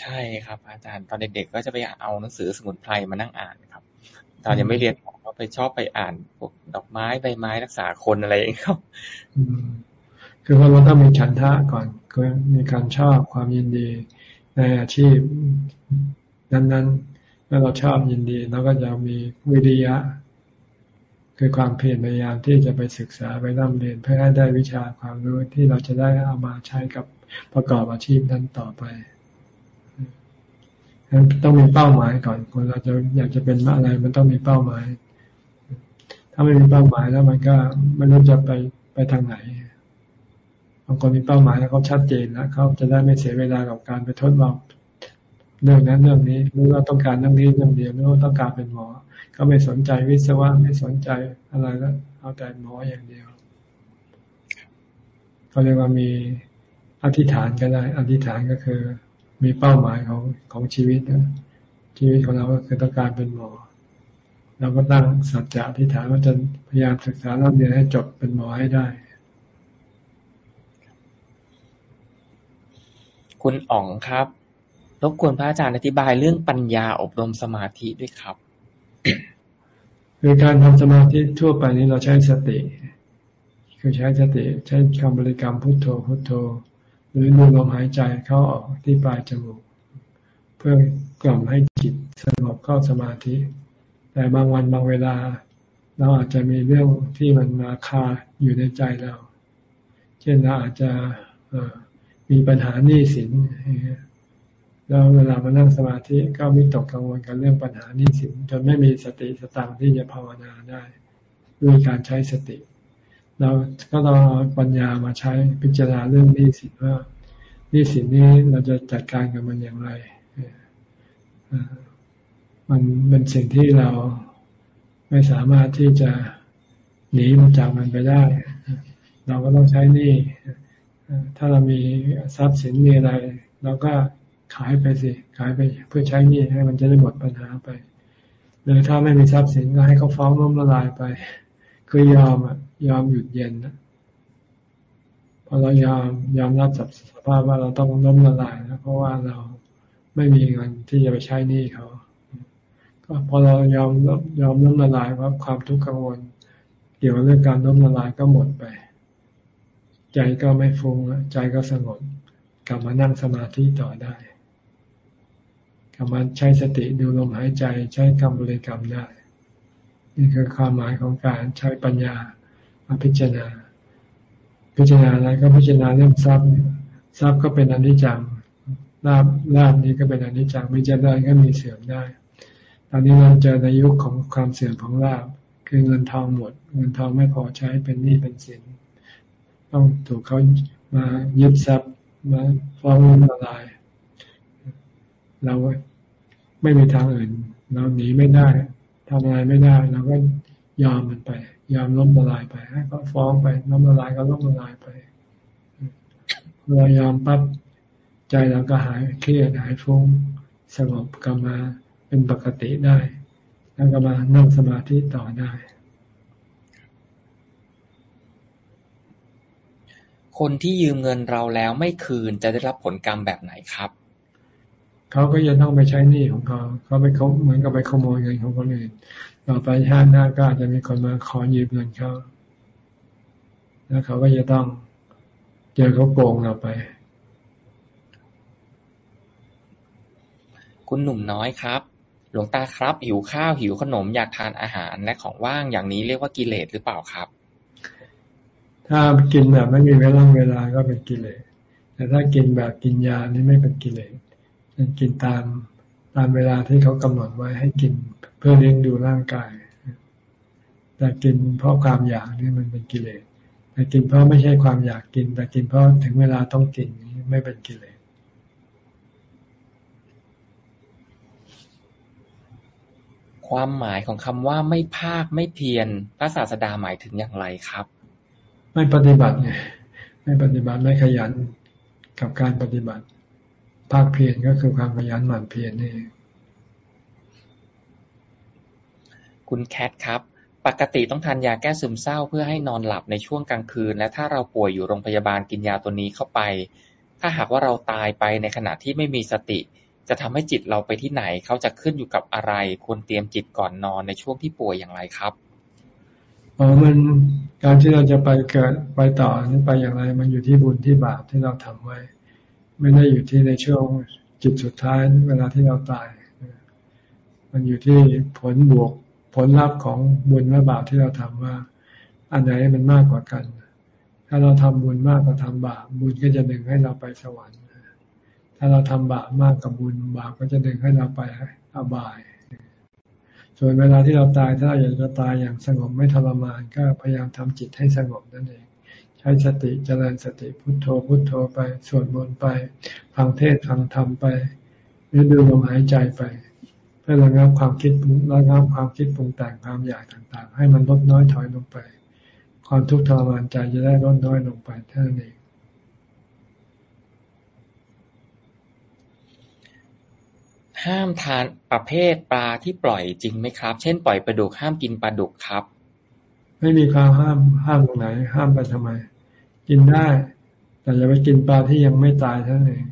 ใช่ครับ อาจารย์ตอนเด็กๆก็จะไปเอาหนังสือสมุนไพรมานั่งอ่านครับ ตอนยังไม่เรียนก็ไปชอบไปอ่านพวกดอกไม้ใบไม้รักษาคนอะไรอย่างเงี้ยครับคือว่าเราต้องมีฉันทะก่อนคือมีการชอบความยินดีในอาชีพนั้นๆ เมื่อเราชอบยินดีเราก็จะมีวิริยะ คือความเพียรพยายามที่จะไปศึกษาไปร่ำเรียนเพื่อให้ได้วิชาความรู้ที่เราจะได้เอามาใช้กับประกอบอาชีพนั้นต่อไปต้องมีเป้าหมายก่อน คนเราจะอยากจะเป็นอะไร มันต้องมีเป้าหมาย ถ้าไม่มีเป้าหมายแล้วมันก็ไม่รู้จะไปไปทางไหนบางคนมีเป้าหมายแล้วเขาชัดเจนแล้วเขาจะได้ไม่เสียเวลากับการไปทดลอง เรื่องนั้นเรื่องนี้รู้ว่าต้องการเรื่องนี้เรื่องเดียวรู้ว่าต้องการเป็นหมอเขาไม่สนใจวิศวะไม่สนใจอะไรแล้วเอาแต่หมออย่างเดียวเขาเรียกว่ามีอธิษฐานก็ได้ อธิษฐานก็คือ มีเป้าหมายของของชีวิตนะชีวิตของเราก็คือต้องการเป็นหมอเราก็ตั้งสัจจะอธิษฐานว่าจะพยายามศึกษาเรียนให้จบเป็นหมอให้ได้ คุณอ๋องครับ รบกวนพระอาจารย์อธิบายเรื่องปัญญาอบรมสมาธิด้วยครับ คือการทำสมาธิทั่วไปนี้เราใช้สติ คือใช้สติใช้คำบริกรรมพุทโธพุทโธ หรือดูลมหายใจเข้าออกที่ปลายจมูก เพื่อกล่อมให้จิตสงบเข้าสมาธิ แต่บางวันบางเวลา เราอาจจะมีเรื่องที่มันมาคาอยู่ในใจเรา เช่นเราอาจจะมีปัญหาหนี้สิน แล้วเวลามานั่งสมาธิก็มิตกกังวลกับเรื่องปัญหานี้สินจนไม่มีสติสตังที่จะภาวนาได้ด้วยการใช้สติ เราก็ต้องเอาปัญญามาใช้พิจารณาเรื่องนี้สินว่านี้สินนี้เราจะจัดการกับมันอย่างไรมันเป็นสิ่งที่เราไม่สามารถที่จะหนีมันจากมันไปได้ เราก็ต้องใช้นี่ ถ้าเรามีทรัพย์สินมีอะไร เราก็ ขายไปสิ ขายไปเพื่อใช้หนี้ให้มันจะได้หมดปัญหาไป หรือถ้าไม่มีทรัพย์สินก็ให้เขาฟ้องล้มละลายไป คือยอมอะ ยอมหยุดเย็นนะพอเรายอมยอมรับสภาพว่าเราต้องล้มละลายนะเพราะว่าเราไม่มีเงินที่จะไปใช้หนี้เขา ก็พอเรายอมยอมล้มละลายว่าความทุกข์กังวล เกี่ยวกับเรื่องการล้มละลายก็หมดไป ใจก็ไม่ฟุ้งใจก็สงบกลับมานั่งสมาธิต่อได้ รรมใช้สติดูลมหายใจใช้คำบริกรรมได้ นี่คือความหมายของการใช้ปัญญามาพิจารณา พิจารณาอะไรก็พิจารณาเรื่องทรัพย์ทรัพย์ก็เป็นอนิจจังลาบลาบนี้ก็เป็นอนิจจังไม่เจริญก็มีเสื่อมได้ ตอนนี้เราเจอในยุคของความเสื่อมของลาบคือเงินทองหมด เงินทองไม่พอใช้เป็นหนี้เป็นสินต้องถูกเขามายึดทรัพย์มาฟ้องล้มละลาย เรา ไม่มีทางอื่น เราหนีไม่ได้ทำอะไรไม่ได้เราก็ยอมมันไป ยอมล้มละลายไป ให้เขาฟ้องไปล้มละลายก็ล้มละลายไปเรายอมปั๊บใจเราก็หายเครียดหายฟุ้งสงบกลับมาเป็นปกติได้ แล้วก็มานั่งสมาธิต่อได้ คนที่ยืมเงินเราแล้วไม่คืนจะได้รับผลกรรมแบบไหนครับ เขาก็จะต้องไปใช้หนี้ของเขาเขาไปเขาเหมือนกับไปขโมยเงินของคนอื่นต่อไปชาติหน้าก็อาจจะมีคนมาขอยืมเงินเขาแล้วเขาก็จะต้องเจอเขาโกงเราไป คุณหนุ่มน้อยครับ หลวงตาครับ หิวข้าวหิวขนมอยากทานอาหารและของว่างอย่างนี้เรียกว่ากิเลสหรือเปล่าครับ ถ้ากินแบบไม่มีเวลาเวลาก็เป็นกิเลสแต่ถ้ากินแบบกินยานี่ไม่เป็นกิเลส กินตามตามเวลาที่เขากำหนดไว้ให้กินเพื่อเลี้ยงดูร่างกาย แต่กินเพราะความอยากนี่มันเป็นกิเลสแต่กินเพราะไม่ใช่ความอยากกิน แต่กินเพราะถึงเวลาต้องกินนี่ไม่เป็นกิเลสความหมายของคำว่าไม่ภาคไม่เพียรพระศาสดาหมายถึงอย่างไรครับ ไม่ปฏิบัติไงไม่ปฏิบัติไม่ขยันกับการปฏิบัติ ภาคเพียรก็คือความขยันหมั่นเพียรนี่ คุณแคทครับ ปกติต้องทานยาแก้ซึมเศร้าเพื่อให้นอนหลับในช่วงกลางคืน และถ้าเราป่วยอยู่โรงพยาบาลกินยาตัวนี้เข้าไป ถ้าหากว่าเราตายไปในขณะที่ไม่มีสติ จะทำให้จิตเราไปที่ไหน เขาจะขึ้นอยู่กับอะไร ควรเตรียมจิตก่อนนอนในช่วงที่ป่วยอย่างไรครับอ๋อมันการที่เราจะไปเกิดไปต่อนี้ไปอย่างไร มันอยู่ที่บุญที่บาปที่เราทำไว้ ไม่ได้อยู่ที่ในช่วงจิตสุดท้ายเวลาที่เราตาย มันอยู่ที่ผลบวกผลลัพธ์ของบุญและบาปที่เราทำว่า อันไหนมันมากกว่ากัน ถ้าเราทำบุญมากกว่าทำบาปบุญก็จะดึงให้เราไปสวรรค์ ถ้าเราทำบาปมากกับบุญบาปก็จะดึงให้เราไปอบาย ส่วนเวลาที่เราตายถ้าเราอยากจะตายอย่างสงบไม่ทรมาน ก็พยายามทำจิตให้สงบนั่นเอง ใช้สติเจริญสติพุทโธพุทโธไปสวดมนต์ไป ฟังเทศฟังธรรมไป หรือดูลมหายใจไป เพื่อระงับความคิดระงับความคิดปรุงแต่งความอยากต่างๆ ให้มันลดน้อยถอยลงไป ความทุกข์ทรมานใจจะได้ลดน้อยลงไปเท่านั้นเองห้ามทานประเภทปลาที่ปล่อยจริงไหมครับ เช่นปล่อยปลาดุกห้ามกินปลาดุกครับ ไม่มีความห้ามห้ามตรงไหน ห้ามไปทำไม กินได้ แต่อย่าไปกินปลาที่ยังไม่ตายเท่านั้นเอง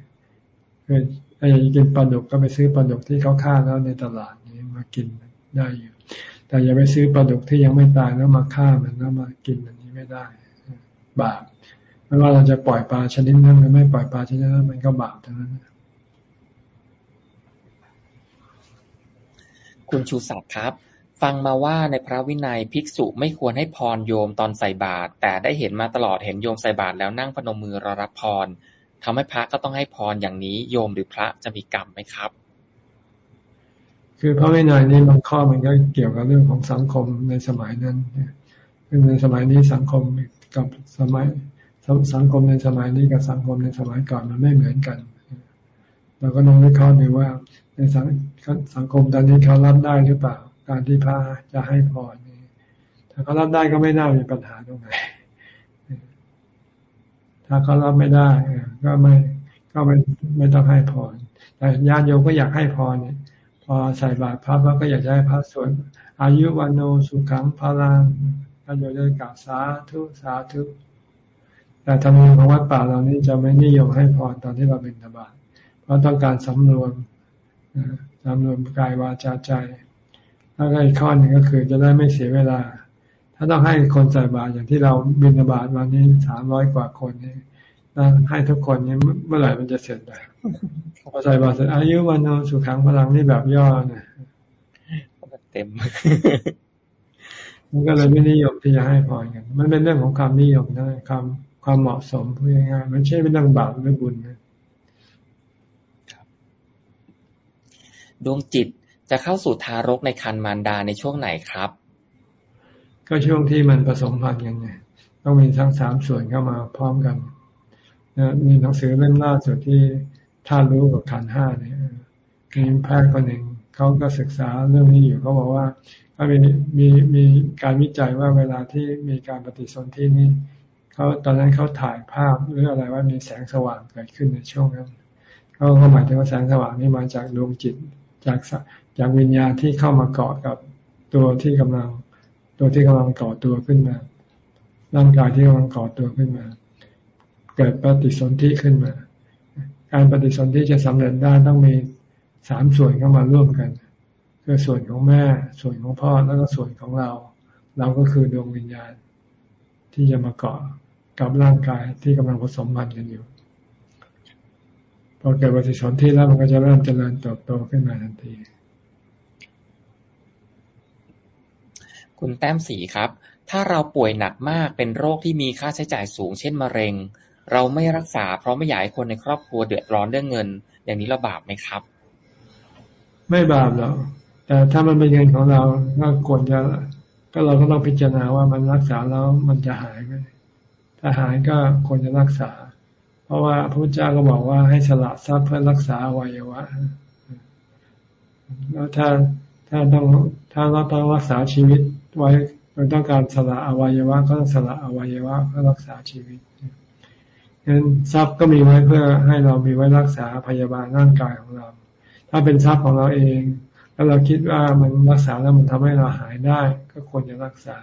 คือถ้าอยากินปลาดุกก็ไปซื้อปลาดุกที่เขาฆ่าแล้วในตลาดนี้มากินได้อยู่ แต่อย่าไปซื้อปลาดุกที่ยังไม่ตายแล้วมาฆ่ามันแล้วมากินอันนี้ไม่ได้ บาปไม่ว่าเราจะปล่อยปลาชนิดนั้นหรือไม่ปล่อยปลาชนิดนั้นมันก็บาปทั้งนั้นคุณชูศักดิ์ครับ ฟังมาว่าในพระวินัยภิกษุไม่ควรให้พรโยมตอนใส่บาตร แต่ได้เห็นมาตลอดเห็นโยมใส่บาตรแล้วนั่งพนมมือรอรับพรทำให้พระก็ต้องให้พรอย่างนี้โยมหรือพระจะมีกรรมไหมครับ คือพระวินัยนี้บางข้อมันก็เกี่ยวกับเรื่องของสังคมในสมัยนั้นคือในสมัยนี้สังคมกับสมัยสังคมในสมัยนี้กับสังคมในสมัยก่อนมันไม่เหมือนกัน เราก็ต้องวิเคราะห์ดูว่าในสังสังคมตอนนี้เขารับได้หรือเปล่า การที่พระจะให้พรนี่ถ้าเขารับได้ก็ไม่น่ามีปัญหาตรงไหน ถ้าเขารับไม่ได้ก็ไม่ก็ไม่ไม่ต้องให้พรแต่ญาติโยมก็อยากให้พรเนี่ย พอใส่บาตรพระก็อยากจะให้พระสวดอายุวันโนสุขังพลังญาติโยมจะกล่าวสาธุสาธุแต่ธรรมเนียมของวัดป่าเรานี่จะไม่นิยมให้พรตอนที่เราเป็นธบาตเพราะต้องการสำรวมสำรวมกายวาจาใจ แล้วก็อีกข้อหนึ่งก็คือจะได้ไม่เสียเวลา ถ้าต้องให้คนใส่บาตรอย่างที่เราบินบาตวันนี้สามร้อยกว่าคนนี่ให้ทุกคนนี้เมื่อไหร่มันจะเสร็จได้พอใส่บาตรเสร็จอายุวันนสุขังพลังนี่แบบย่อนะเต็มมันก็เลยไม่นิยมที่จะให้พรกัน มันเป็นเรื่องของความนิยมนะความความเหมาะสมพูดง่ายๆมันใช่เป็นเรื่องบาปหรือบุญนะดวงจิต จะเข้าสู่ทารกในคันมารดาในช่วงไหนครับ ก็ช่วงที่มันผสมพันธุ์กันไงต้องมีทั้งสามส่วนเข้ามาพร้อมกันนะมีหนังสือเล่มล่าสุดที่ท่านรู้กับขันห้าเนี่ยมีแพทย์คนหนึ่งเขาก็ศึกษาเรื่องนี้อยู่เขาบอกว่าก็มีมีมีการวิจัยว่าเวลาที่มีการปฏิสนธินี้เขาตอนนั้นเขาถ่ายภาพหรืออะไรว่ามีแสงสว่างเกิดขึ้นในช่วงนั้นเขาก็หมายถึงว่าแสงสว่างนี้มาจากดวงจิตจาก จากวิญญาณที่เข้ามาเกาะกับตัวที่กำลัง ตัวที่กำลังก่อตัวขึ้นมา ร่างกายที่กำลังก่อตัวขึ้นมา เกิดปฏิสนธิขึ้นมา การปฏิสนธิจะสำเร็จได้ต้องมีสามส่วนเข้ามาร่วมกัน คือส่วนของแม่ ส่วนของพ่อแล้วก็ส่วนของเรา เราก็คือดวงวิญญาณ ที่จะมาเกาะกับร่างกายที่กำลังผสมพันธุ์กันอยู่พอเกิดปฏิสนธิแล้วมันก็จะเริ่มเจริญเติบโตขึ้นมาทันที คุณแต้มสีครับ ถ้าเราป่วยหนักมากเป็นโรคที่มีค่าใช้จ่ายสูง เช่นมะเร็ง เราไม่รักษาเพราะไม่อยากให้คนในครอบครัวเดือดร้อนเรื่องเงิน อย่างนี้เราบาปไหมครับ ไม่บาปหรอกแต่ถ้ามันเป็นเงินของเราก็ควรจะก็เราก็ต้องพิจารณาว่ามันรักษาแล้วมันจะหายไหมถ้าหายก็ควรจะรักษา เพราะว่าพระพุทธเจ้าก็บอกว่าให้สละทรัพย์เพื่อรักษาอวัยวะแล้วถ้าถ้าต้องถ้าเราต้องรักษาชีวิต ไว้เราต้องการสละอวัยวะก็ต้องสละอวัยวะเพื่อรักษาชีวิตงั้นทรัพย์ก็มีไว้เพื่อให้เรามีไว้รักษาพยาบาลร่างกายของเรา ถ้าเป็นทรัพย์ของเราเอง แล้วเราคิดว่ามันรักษาแล้วมันทำให้เราหายได้ ก็ควรจะรักษา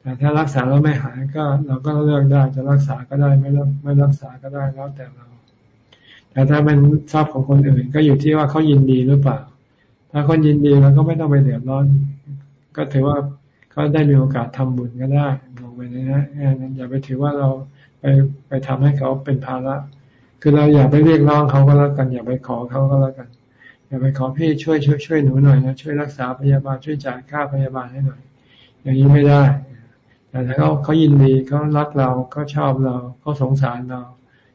แต่ถ้ารักษาแล้วไม่หายก็เราก็เลือกได้จะรักษาก็ได้ไม่ไม่รักษาก็ได้แล้วแต่เรา แต่ถ้าเป็นทรัพย์ของคนอื่น ก็อยู่ที่ว่าเขายินดีหรือเปล่า ถ้าคนยินดีเราก็ไม่ต้องไปเดือดร้อน ก็ถือว่า เขาได้มีโอกาสทำบุญก็ได้มองไปนะฮะอย่าไปถือว่าเราไปไปทำให้เขาเป็นภาระ คือเราอย่าไปเรียกร้องเขาก็แล้วกัน อย่าไปขอเขาก็แล้วกัน อย่าไปขอพี่ช่วยช่วยช่วยหนูหน่อยนะช่วยรักษาพยาบาลช่วยจ่ายค่าพยาบาลให้หน่อย อย่างนี้ไม่ได้ แต่ถ้าเขาเขายินดีเขารักเราเขาชอบเราเขาสงสารเรา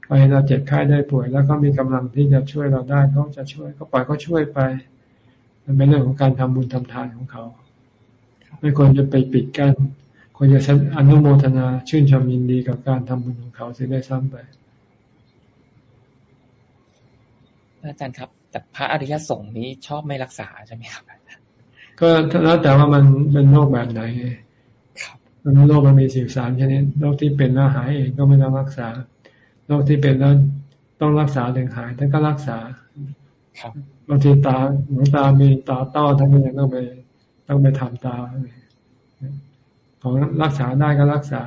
พอเห็นเราเจ็บไข้ได้ป่วย แล้วก็มีกำลังที่จะช่วยเราได้เขาจะช่วยก็ปล่อยเขาช่วยไป มันเป็นเรื่องของการทำบุญทำทานของเขา ไม่ควรจะไปปิดกั้นควรจะอนุโมทนาชื่นชมยินดีกับการทำบุญของเขาเสียได้ซ้ำไป อาจารย์ครับ แต่พระอริยสงฆ์นี้ชอบไม่รักษาใช่ไหมครับก็แล้วแต่ว่ามันเป็นโรคแบบไหนครับมันโรคมันมีสิบสามชนิดโรคที่เป็นแล้วหายเองก็ไม่ต้องรักษาโรคที่เป็นแล้วต้องรักษาถึงหายท่านก็รักษาครับบางทีตาหนูตามีตาต้อท่านก็ยังต้องไป ต้องไปทำตาของรักษาได้ก็รักษา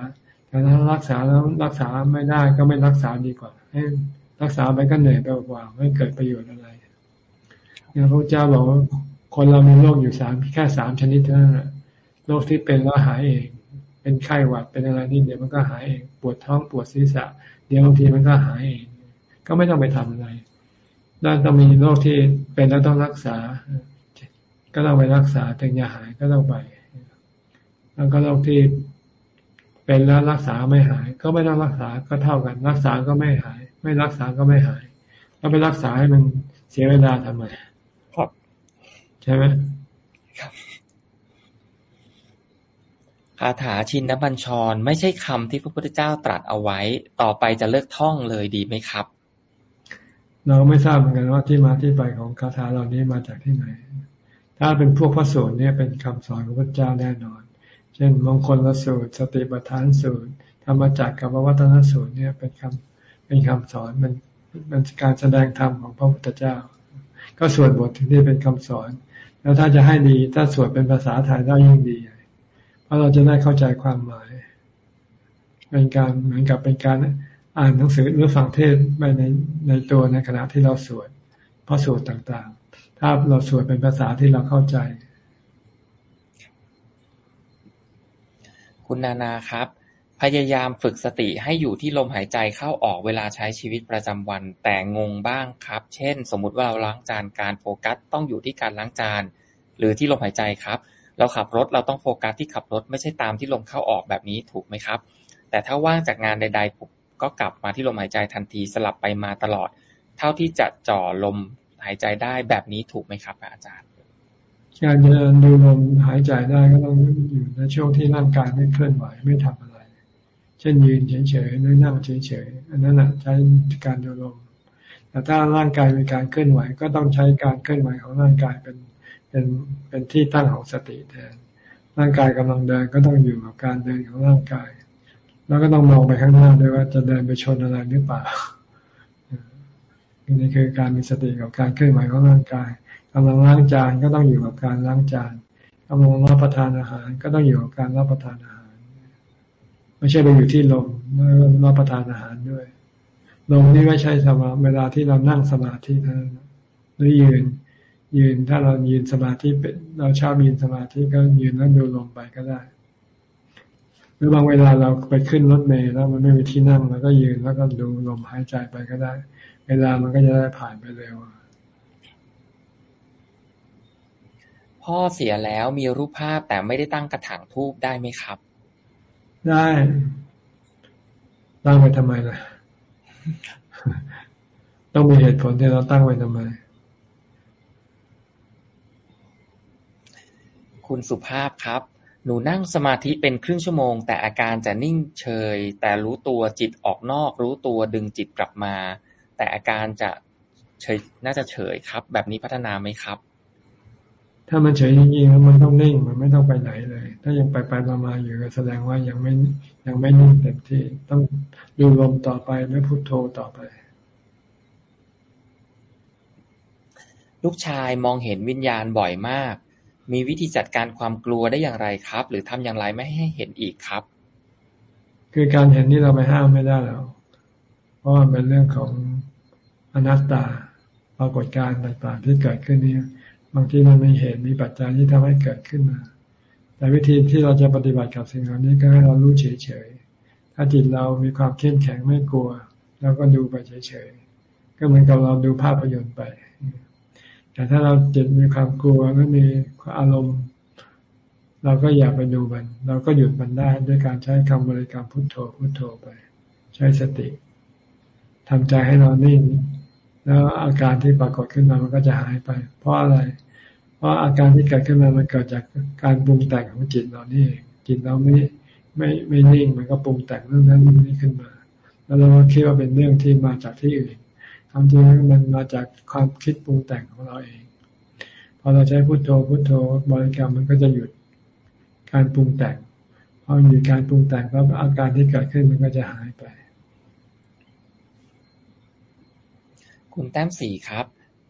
แต่ถ้ารักษาแล้วรักษาไม่ได้ก็ไม่รักษาดีกว่า ให้รักษาไปก็เหนื่อยไปเปล่าไม่เกิดประโยชน์อะไรเนี่ยพระเจ้าบอกว่าคนเรามีโรคอยู่สามแค่สามชนิดเท่านั้นโรคที่เป็นแล้วหายเอง เป็นไข้หวัดเป็นอะไรนี่เดี๋ยวมันก็หายเองปวดท้องปวดศีรษะ เดี๋ยวบางทีมันก็หายเอง ก็ไม่ต้องไปทำอะไรด้านต้องมีโรคที่เป็นแล้วต้องรักษา ก็ต้องไปรักษาถึงจะหายก็ต้องไป แล้วก็โรคที่เป็นแล้วรักษาไม่หาย ก็ไม่ต้องรักษาก็เท่ากัน รักษาก็ไม่หาย ไม่รักษาก็ไม่หายแล้วไปรักษาให้มันเสียเวลาทำไมครับใช่ไหมครับคาถาชินบัญชร ไม่ใช่คำที่พระพุทธเจ้าตรัสเอาไว้ ต่อไปจะเลิกท่องเลยดีไหมครับ เราไม่ทราบเหมือนกันว่าที่มาที่ไปของคาถาเหล่านี้มาจากที่ไหน ถ้าเป็นพวกพระสูตรเนี่ยเป็นคำสอนของพระเจ้าแน่นอน เช่นมงคลละสูตร สติปัฏฐานสูตร ธรรมจักรกับวัฒนสูตรเนี่ยเป็นคำเป็นคำสอนมันเป็นการแสดงธรรมของพระพุทธเจ้า ก็สวดบทที่เป็นคำสอน แล้วถ้าจะให้ดีถ้าสวดเป็นภาษาไทยได้ยิ่งดี เพราะเราจะได้เข้าใจความหมาย เป็นการเหมือนกับเป็นการอ่านหนังสือหรือฟังเทศไปในในตัวในขณะที่เราสวดเพราะสวดต่าง ถ้าเราสวดเป็นภาษาที่เราเข้าใจ คุณนานาครับ พยายามฝึกสติให้อยู่ที่ลมหายใจเข้าออกเวลาใช้ชีวิตประจำวัน แต่งงบ้างครับ เช่น สมมุติว่าเราล้างจานการโฟกัสต้องอยู่ที่การล้างจาน หรือที่ลมหายใจครับ เราขับรถเราต้องโฟกัสที่ขับรถไม่ใช่ตามที่ลมเข้าออกแบบนี้ถูกไหมครับ แต่ถ้าว่างจากงานใดๆก็กลับมาที่ลมหายใจทันทีสลับไปมาตลอด เท่าที่จะจ่อลม หายใจได้แบบนี้ถูกไหมครับ อาจารย์การจะดูลมหายใจได้ก็ต้องอยู่ในช่วงที่ร่างกายไม่เคลื่อนไหวไม่ทำอะไร เช่นยืนเฉยๆหรือนั่งเฉยๆอันนั้นแหละใช้การดูลมแต่ถ้าร่างกายมีการเคลื่อนไหว ก็ต้องใช้การเคลื่อนไหวของร่างกายเป็นเป็นเป็นที่ตั้งของสติแทนร่างกายกำลังเดินก็ต้องอยู่กับการเดินของร่างกาย แล้วก็ต้องมองไปข้างหน้าด้วยว่าจะเดินไปชนอะไรหรือเปล่า นี่คือการมีสติกับการเคลื่อนไหวของร่างกายกำลังล้างจานก็ต้องอยู่กับการล้างจานกำลังรับประทานอาหาร ก็ต้องอยู่กับการรับประทานอาหาร ไม่ใช่ไปอยู่ที่ลมรับประทานอาหารด้วยลมนี่ไม่ใช่สมาเวลาที่เรานั่งสมาธินั้นหรือยืน ยืนถ้าเรายืนสมาธิเป็นเราชอบยืนสมาธิก็ยืนแล้วดูลมไปก็ได้ หรือบางเวลาเราไปขึ้นรถเมล์แล้วมันไม่มีที่นั่งเราก็ยืนแล้วก็ดูลมหายใจไปก็ได้ เวลามันก็จะได้ผ่านไปเร็ว พ่อเสียแล้วมีรูปภาพแต่ไม่ได้ตั้งกระถางทูบได้ไหมครับ ได้ตั้งไว้ทำไมล่ะ ต้องมีเหตุผลที่เราตั้งไว้ทำไม คุณสุภาพครับหนูนั่งสมาธิเป็นครึ่งชั่วโมง แต่อาการจะนิ่งเฉย แต่รู้ตัวจิตออกนอก รู้ตัวดึงจิตกลับมา แต่อาการจะเฉยน่าจะเฉยครับ แบบนี้พัฒนาไหมครับ ถ้ามันเฉยจริงๆแล้วมันต้องนิ่งมันไม่ต้องไปไหนเลย ถ้ายังไปไปมาๆอยู่ก็แสดงว่ายังไม่ยังไม่นิ่งเต็มที่ต้องดูลมต่อไปไม่พุโทโธต่อไป ลูกชายมองเห็นวิญญาณบ่อยมาก มีวิธีจัดการความกลัวได้อย่างไรครับ หรือทำอย่างไรไม่ให้เห็นอีกครับ คือการเห็นนี่เราไปห้ามไม่ได้แล้วเพราะมันเป็นเรื่องของ อนัตตาปรากฏการณ์ต่างๆ ที่เกิดขึ้นนี้บางทีมันมีเหตุมีปัจจัยที่ทำให้เกิดขึ้นมา แต่วิธีที่เราจะปฏิบัติกับสิ่งเหล่านี้ก็ให้เรารู้เฉยๆ ถ้าจิตเรามีความเข้มแข็งไม่กลัวเราก็ดูไปเฉยๆ ก็เหมือนกับเราดูภาพยนตร์ไป แต่ถ้าเราจิตมีความกลัวแล้วมีอารมณ์ เราก็อย่าไปดูมัน เราก็หยุดมันได้ด้วยการใช้คำบริกรรมพุทโธพุทโธไป ใช้สติทำใจให้เรานิ่ง แล้วอาการที่ปรากฏขึ้นมามันก็จะหายไป เพราะอะไร เพราะอาการที่เกิดขึ้นมามันเกิดจากการปรุงแต่งของจิตเรานี่จิตเราไม่ไม่ไม่นิ่งมันก็ปรุงแต่งเรื่องนั้นเรื่องนี้ขึ้นมา แล้วเราก็คิดว่าเป็นเรื่องที่มาจากที่อื่นความจริงมันมาจากความคิดปรุงแต่งของเราเองพอเราใช้พุโทโธพุโทโธบริกรรมมันก็จะหยุดการปรุงแต่งพอหยุดการปรุงแต่งแล้วอาการที่เกิดขึ้นมันก็จะหายไป คุณแต้มสีครับ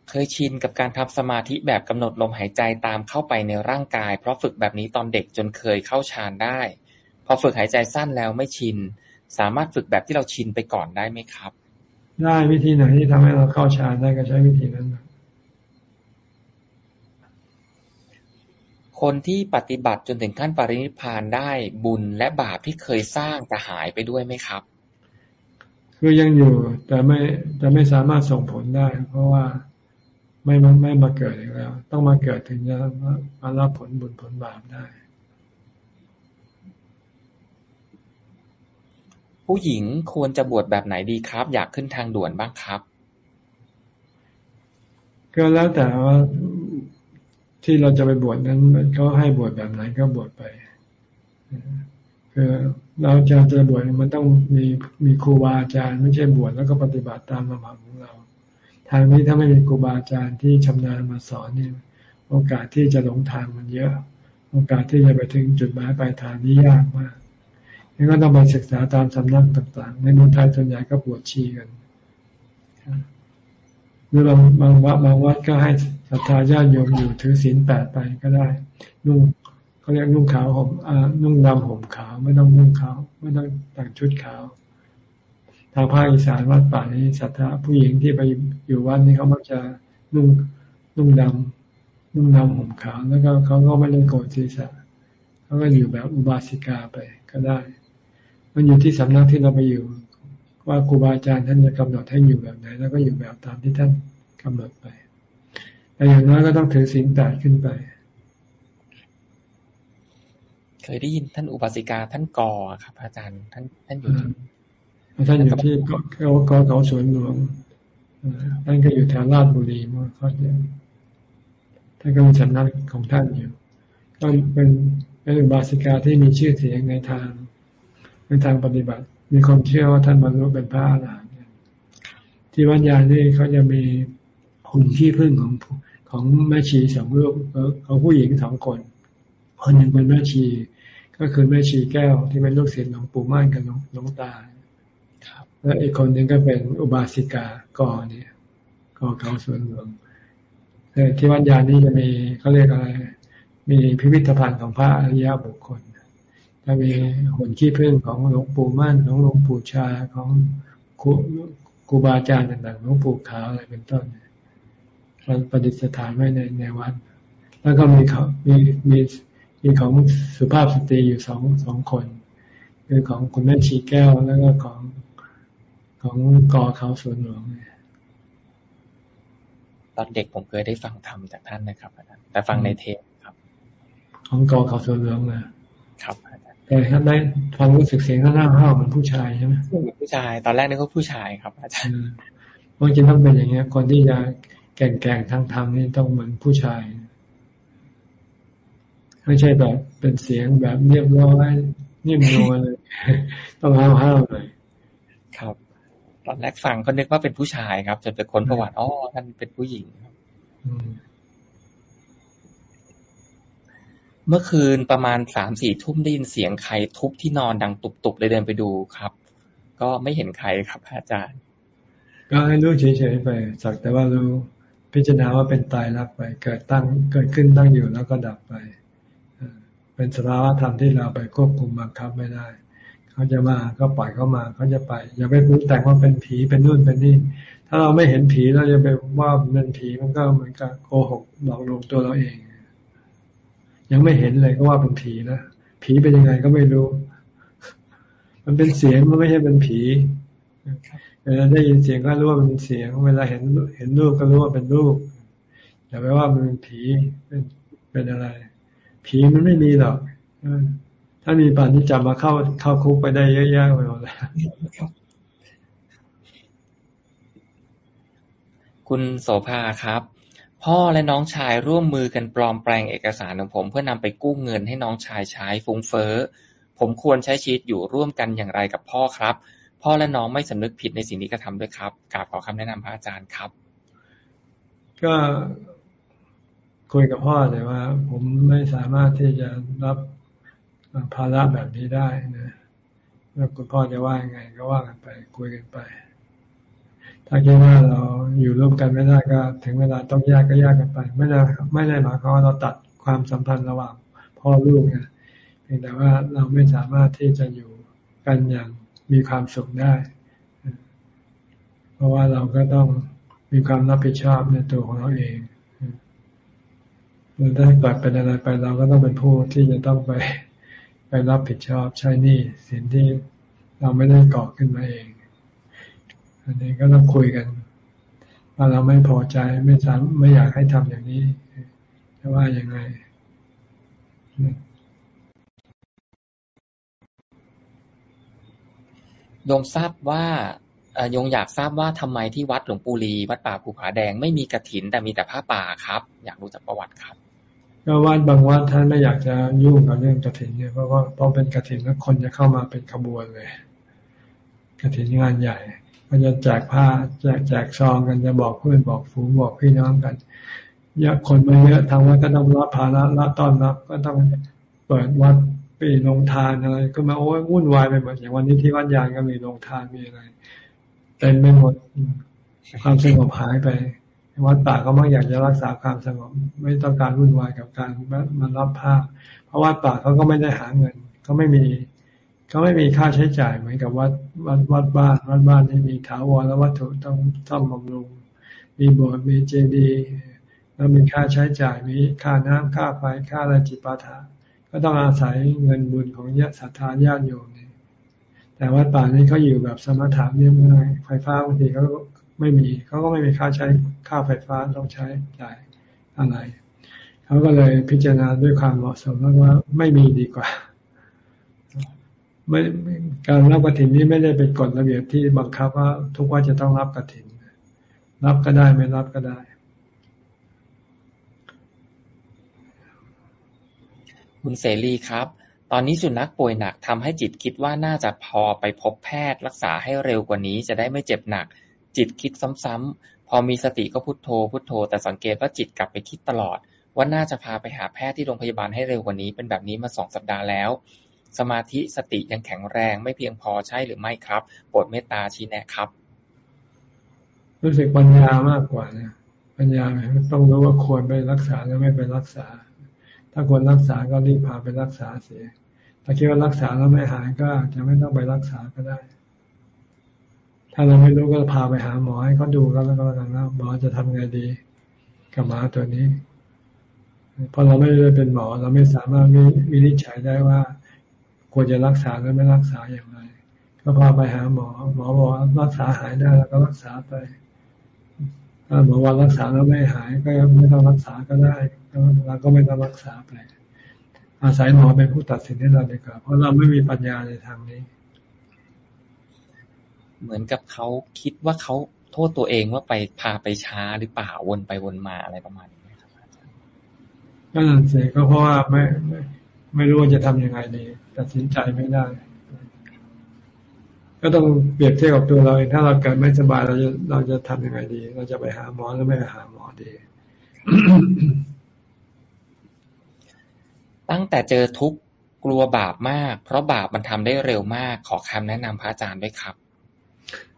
เคยชินกับการทำสมาธิแบบกำหนดลมหายใจตามเข้าไปในร่างกาย เพราะฝึกแบบนี้ตอนเด็กจนเคยเข้าฌานได้ พอฝึกหายใจสั้นแล้วไม่ชิน สามารถฝึกแบบที่เราชินไปก่อนได้ไหมครับ ได้วิธีไหนที่ทำให้เราเข้าฌานได้ก็ใช้วิธีนั้นคนที่ปฏิบัติจนถึงขั้นปรินิพานได้บุญและบาปที่เคยสร้างจะหายไปด้วยไหมครับ คือยังอยู่แต่ไม่จะไม่สามารถส่งผลได้ เพราะว่าไม่ไม่มาเกิดอีกแล้ว ต้องมาเกิดถึงจะมารับผลบุญผลบาปได้ ผู้หญิงควรจะบวชแบบไหนดีครับ อยากขึ้นทางด่วนบ้างครับ ก็แล้วแต่ว่าที่เราจะไปบวชนั้นเขาให้บวชแบบไหนก็บวชไปคือ เราจะจะบวชมันต้องมีมีครูบาอาจารย์ ไม่ใช่บวชแล้วก็ปฏิบัติตามลำพังของเรา ทางนี้ถ้าไม่มีครูบาอาจารย์ที่ชำนาญมาสอนเนี่ยโอกาสที่จะหลงทางมันเยอะ โอกาสที่จะไปถึงจุดหมายปลายทางนี้ยากมากงั้นก็ต้องไปศึกษาตามสำนักต่าง ๆ ในเมืองไทยส่วนใหญ่ก็บวชชีกันหรือบางบางวัดบางวัดก็ให้ศรัทธาญาติโยมอยู่ถือศีลแปดไปก็ได้นุ่ง เขาเรียกนุ่งขาวห่มนุ่งดำห่มขาว ไม่ต้องนุ่งขาว ไม่ต้องแต่งชุดขาว ทางภาคอีสานวัดป่านี้ศรัทธาผู้หญิงที่ไปอยู่วัดนี้เขามักจะนุ่งนุ่งดำนุ่งดำห่มขาวแล้วก็เขาก็ไม่ได้โกนศีรษะเขาก็อยู่แบบอุบาสิกาไปก็ได้ มันอยู่ที่สำนักที่เราไปอยู่ ว่าครูบาอาจารย์ท่านจะกำหนดให้อยู่แบบไหน แล้วก็อยู่แบบตามที่ท่านกำหนดไปแต่อย่างน้อยก็ต้องถือศีลแปดขึ้นไป เคยได้ยินท่านอุบาสิกาท่านกอครับ อาจารย์ท่านท่านอยู่ท่านอยู่ที่เกาะเกาะเขาสวนหลวงท่านก็อยู่แถวราชบุรีมาเขาเนี่ยท่านก็มีสำนักของท่านอยู่ก็เป็นเป็นอุบาสิกาที่มีชื่อเสียงในทางในทางปฏิบัติ มีคนเชื่อว่าท่านบรรลุเป็นพระอรหันต์ที่วัดยานี่เขาจะมีหุ่นที่พึ่งของของแม่ชีสองรูปของผู้หญิงสองคน คนหนึ่งเป็นแม่ชี ก็คือแม่ชีแก้วที่เป็นลูกศิษย์หลวงปู่ม่านกับหลวงตาแล้วอีกคนหนึ่งก็เป็นอุบาสิกากอเนี่ยกอเขาส่วนหลวงที่วัดยานี่จะมีเขาเรียกอะไร มีพิพิธภัณฑ์ของพระอริยบุคคลจะมีหุ่นขี้ผึ้งของหลวงปู่มั่นของหลวงปู่ชาของครูครูบาอาจารย์ต่างๆหลวงปู่ขาวอะไรเป็นต้นมันประดิษฐานไว้ในในวัด แล้วก็มีเขามีมี มีของสุภาพสตรีอยู่สองสองคน คือของคุณแม่ชีแก้วแล้วก็ของของกอเขาสวนหลวงตอนเด็กผมเคยได้ฟังธรรมจากท่านนะครับแต่ฟังในเทปครับ ของกอเขาสวนหลวงนะครับแต่ท่านได้ฟังรู้สึกเสียงท่านหน้าห้าวเหมือนผู้ชายใช่ไหมเหมือนผู้ชายตอนแรกนึกว่าผู้ชายครับ อาจารย์บางทีต้องเป็นอย่างเงี้ยคนที่จะแก่งแก่งทางธรรมนี่ต้องเหมือนผู้ชาย ไม่ใช่แบบเป็นเสียงแบบเรียบร้อยนิ่มนวลเลยต้องห้าวห้าวเลยครับ ตอนแรกฟังก็นึกว่าเป็นผู้ชายครับจนไปค้นประวัติอ๋อท่านเป็นผู้หญิงครับเมื่อคืนประมาณสามสี่ทุ่มได้ยินเสียงใครทุบที่นอนดังตุบๆเลยเดินไปดูครับ ก็ไม่เห็นใครครับอาจารย์ ก็ให้รู้เฉยๆไปสักแต่ว่ารู้พิจารณาว่าเป็นตายรักไป เกิดตั้งเกิดขึ้นตั้งอยู่แล้วก็ดับไป เป็นสภาวะธรรมที่เราไปควบคุมบังคับไม่ได้ เขาจะมาก็ปล่อยเขามาเขาจะไป อย่าไปปรุงแต่งว่าเป็นผีเป็นนู่นเป็นนี่ ถ้าเราไม่เห็นผีเราจะไปว่าเป็นผีมันก็เหมือนกับโกหกหลอกลวงตัวเราเอง ยังไม่เห็นเลยก็ว่าเป็นผีนะผีเป็นยังไงก็ไม่รู้ มันเป็นเสียงมันไม่ใช่เป็นผีเวลาได้ยินเสียงก็รู้ว่าเป็นเสียง เวลาเห็นเห็นรูปก็รู้ว่าเป็นรูปอย่าไปว่ามันเป็นผีเป็นเป็นอะไร ผีมันไม่มีหรอกถ้ามีป่านที่จับมาเข้าเข้าคุกไปได้เยอะแยะไปหมดเลยคุณโสภาครับ พ่อและน้องชายร่วมมือกันปลอมแปลงเอกสารของผมเพื่อนำไปกู้เงินให้น้องชายใช้ฟุ้งเฟ้อผมควรใช้ชีวิตอยู่ร่วมกันอย่างไรกับพ่อครับ พ่อและน้องไม่สำนึกผิดในสิ่งที่กระทำด้วยครับกราบขอคำแนะนำพระอาจารย์ครับ ก็ คุยกับพ่อเลยว่า ผมไม่สามารถที่จะรับภาระแบบนี้ได้นะแล้วคุณพ่อจะว่ายังไง ก็ว่ากันไป คุยกันไป ถ้าคิดว่าเราอยู่ร่วมกันไม่ได้ก็ ถึงเวลาต้องแยกก็แยกกันไป ไม่ได้ไม่ได้หมายความว่าเราตัดความสัมพันธ์ระหว่างพ่อลูกนะเพียงแต่ว่าเราไม่สามารถที่จะอยู่กันอย่างมีความสุขได้ เพราะว่าเราก็ต้องมีความรับผิดชอบในตัวของเราเอง ราได้เกิดเป็นอะไรไปเราก็ต้องเป็นผู้ที่จะต้องไปไปรับผิดชอบใช้นี่สิ่งที่เราไม่ได้ก่อขึ้นมาเอง อันนี้ก็ต้องคุยกัน ว่าเราไม่พอใจไม่สามไม่อยากให้ทำอย่างนี้จะว่ายังไงโยมทราบว่าโยงอยากทราบว่าทำไมที่วัดหลวงปู่ลี วัดป่าภูผาแดงไม่มีกระถินแต่มีแต่ผ้าป่าครับ อยากรู้จากประวัติครับ ก็วัดบางวัดท่านไม่อยากจะยุ่งกับเรื่องกระถินเนี่ยเพราะว่าพอเป็นกระถินแล้วคนจะเข้ามาเป็นขบวนเลยกระถินงานใหญ่มันจะแจกผ้าแจกแจกซองกันจะบอกเพื่อนบอกฝูงบอกพี่น้องกันเยอะคนมาเยอะทางวัดก็ต้องรับภาระรับต้อนรับ ก็ต้องเปิดวัดปีลงทานอะไร ก็มาโอ้ยวุ่นวายไปหมดอย่างวันนี้ที่วัดยางก็มีลงทานมีอะไรเต็มไปหมดความสงบหายไป วัดป่าก็มักอยากจะรักษาความสงบไม่ต้องการวุ่นวายกับการมารับผ้าเพราะวัดป่าเขาก็ไม่ได้หาเงินเขาไม่มีเขาไม่มีค่าใช้จ่ายเหมือนกับวัดวัดวัดบ้านวัดบ้านที่มีถาวรและวัตถุต้องซ่อมบำรุง มีโบสถ์มีเจดีย์แล้วมีค่าใช้จ่ายมีค่าน้ำค่าไฟค่าอะไรจิปาถะก็ต้องอาศัยเงินบุญของญาติศรัทธาญาติโยมนี่แต่วัดป่านี้เขาอยู่แบบสมถะเรียบง่ายไฟฟ้าบางทีเขาไม่มีเขาก็ไม่มีค่าใช้ ค่าไฟฟ้าต้องใช้จ่ายอะไร เขาก็เลยพิจารณาด้วยความเหมาะสมแล้วว่าไม่มีดีกว่าไม่การรับกระถินนี้ไม่ได้เป็นกฎระเบียบที่บังคับว่าทุกว่าจะต้องรับกระถิน รับก็ได้ไม่รับก็ได้คุณเสรีครับ ตอนนี้สุนัขป่วยหนักทำให้จิตคิดว่าน่าจะพอไปพบแพทย์รักษาให้เร็วกว่านี้จะได้ไม่เจ็บหนัก จิตคิดซ้ำๆ พอมีสติก็พุโทโธ พุโทโธ แต่สังเกตว่าจิตกลับไปคิดตลอด ว่าน่าจะพาไปหาแพทย์ที่โรงพยาบาลให้เร็วกว่านี้ เป็นแบบนี้มาสองสัปดาห์แล้ว สมาธิสติยังแข็งแรงไม่เพียงพอใช่หรือไม่ครับ โปรดเมตตาชี้แนะครับ รู้สึกปัญญามากกว่านะ ปัญญาต้องรู้ว่าควรไปรักษาหรือไม่ไปรักษา ถ้าควรรักษาก็รีบพาไปรักษาเสีย ถ้าคิดว่ารักษาแล้วไม่หายก็จะไม่ต้องไปรักษาก็ได้ ถ้าเราไม่รู้ก็พาไปหาหมอให้เขาดูก็แล้วกันนะหมอจะทำไงดีกับหมาตัวนี้พราะเราไม่ได้เป็นหมอ เราไม่สามารถวินิจฉัยได้ว่า ควรจะรักษาหรือไม่รักษาอย่างไรก็พาไปหาหมอ หมอบอกว่ารักษาหายได้แล้วก็รักษาไปถ้าหมอว่ารักษาแล้วไม่หายก็ไม่ต้องรักษาก็ได้เราก็ไม่ต้องรักษาไป อาศัยหมอเป็นผู้ตัดสินให้เราดีกว่าเพราะเราไม่มีปัญญาในทางนี้ เหมือนกับเขาคิดว่าเขาโทษตัวเองว่าไปพาไปช้าหรือเปล่าวนไปวนมาอะไรประมาณนี้ครับอาจารย์ก็นั่นสิก็เพราะว่าไม่ไม่ไม่รู้ว่าจะทํำยังไงดีตัดสินใจไม่ได้ ก็ต้องเปรียบเทียบกับตัวเราเองถ้าเราเกิดไม่สบายเราจะเราจะทํำยังไงดี เราจะไปหาหมอหรือไม่ไปหาหมอดี ตั้งแต่เจอทุกข์กลัวบาปมาก เพราะบาปมันทำได้เร็วมากขอคำแนะนำพระอาจารย์ด้วยครับ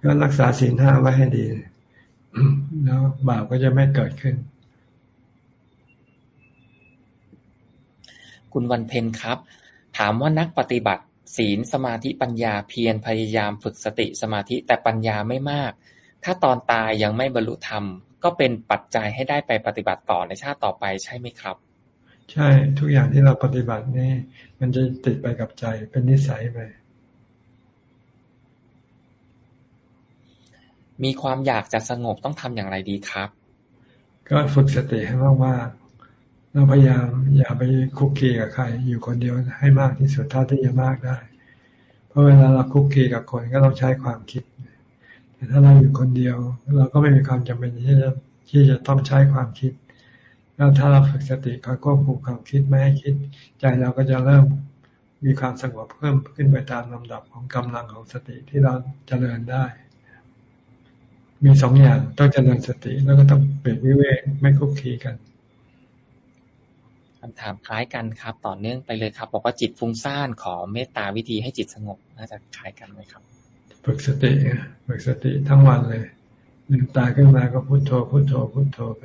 ก็รักษาศีลห้าไว้ให้ดีแล้วบาปก็จะไม่เกิดขึ้น คุณวันเพ็ญครับ ถามว่านักปฏิบัติ ศีลสมาธิปัญญาเพียรพยายามฝึกสติสมาธิแต่ปัญญาไม่มาก ถ้าตอนตายยังไม่บรรลุธรรม ก็เป็นปัจจัยให้ได้ไปปฏิบัติต่อในชาติต่อไปใช่ไหมครับ ใช่ทุกอย่างที่เราปฏิบัตินี่มันจะติดไปกับใจเป็นนิสัยไป มีความอยากจะสงบต้องทำอย่างไรดีครับ ก็ฝึกสติให้มากๆเราพยายามอย่าไปคุกคีกับใคร อยู่คนเดียวให้มากที่สุดเท่าที่จะมากได้ เพราะเวลาเราคุกคีกับคนก็ต้องใช้ความคิด แต่ถ้าเราอยู่คนเดียว เราก็ไม่มีความจำเป็นที่จะที่จะต้องใช้ความคิด แล้วถ้าเราฝึกสติคอยควบคุมความคิดไม่ให้คิด ใจเราก็จะเริ่มมีความสงบเพิ่มขึ้นไปตามลำดับของกำลังของสติที่เราจเจริญได้ มีสองอย่างต้องเจริญสติแล้วก็ต้องเปลี่ยนวิเวกไม่คุกคีกันคำถามคล้ายกันครับ ต่อเนื่องไปเลยครับ บอกว่าจิตฟุ้งซ่านขอเมตตาวิธีให้จิตสงบน่าจะคล้ายกันไหมครับฝึกสติฝึกสติทั้งวันเลยลืมตาขึ้นมาก็พุโทโธพุโทโธพุโทโธไป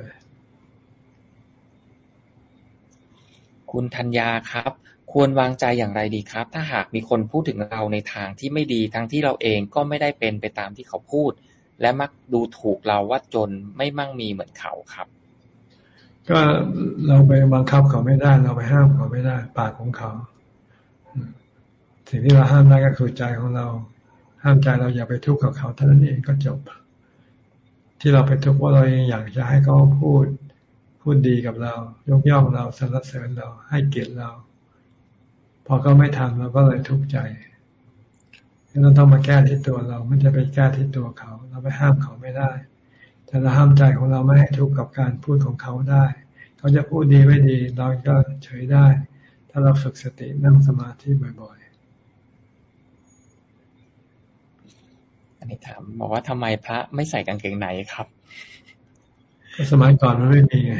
คุณธัญญาครับ ควรวางใจอย่างไรดีครับ ถ้าหากมีคนพูดถึงเราในทางที่ไม่ดีทั้งที่เราเองก็ไม่ได้เป็นไปตามที่เขาพูด และมักดูถูกเราว่าจนไม่มั่งมีเหมือนเขาครับ ก็เราไปบังคับเขาไม่ได้ เราไปห้ามเขาไม่ได้ ปากของเขา สิ่งที่เราห้ามได้ก็คือใจของเรา ห้ามใจเราอย่าไปทุกข์กับเขาเท่านั้นเองก็จบ ที่เราไปทุกข์ว่าเราอยากจะให้เขาพูดพูดดีกับเรา ยกย่องเราสรรเสริญเราให้เกียรติเรา พอเขาไม่ทำเราก็เลยทุกข์ใจ เราต้องมาแก้ที่ตัวเราไม่จะไปแก้ที่ตัวเขา เราไปห้ามเขาไม่ได้ แต่เราห้ามใจของเราไม่ให้ทุกข์กับการพูดของเขาได้ เขาจะพูดดีไม่ดี เราก็เฉยได้ ถ้าเราฝึกสตินั่งสมาธิบ่อยๆ อันนี้ถามบอกว่าทำไมพระไม่ใส่กางเกงในครับก็สมัยก่อนมันไม่มีไง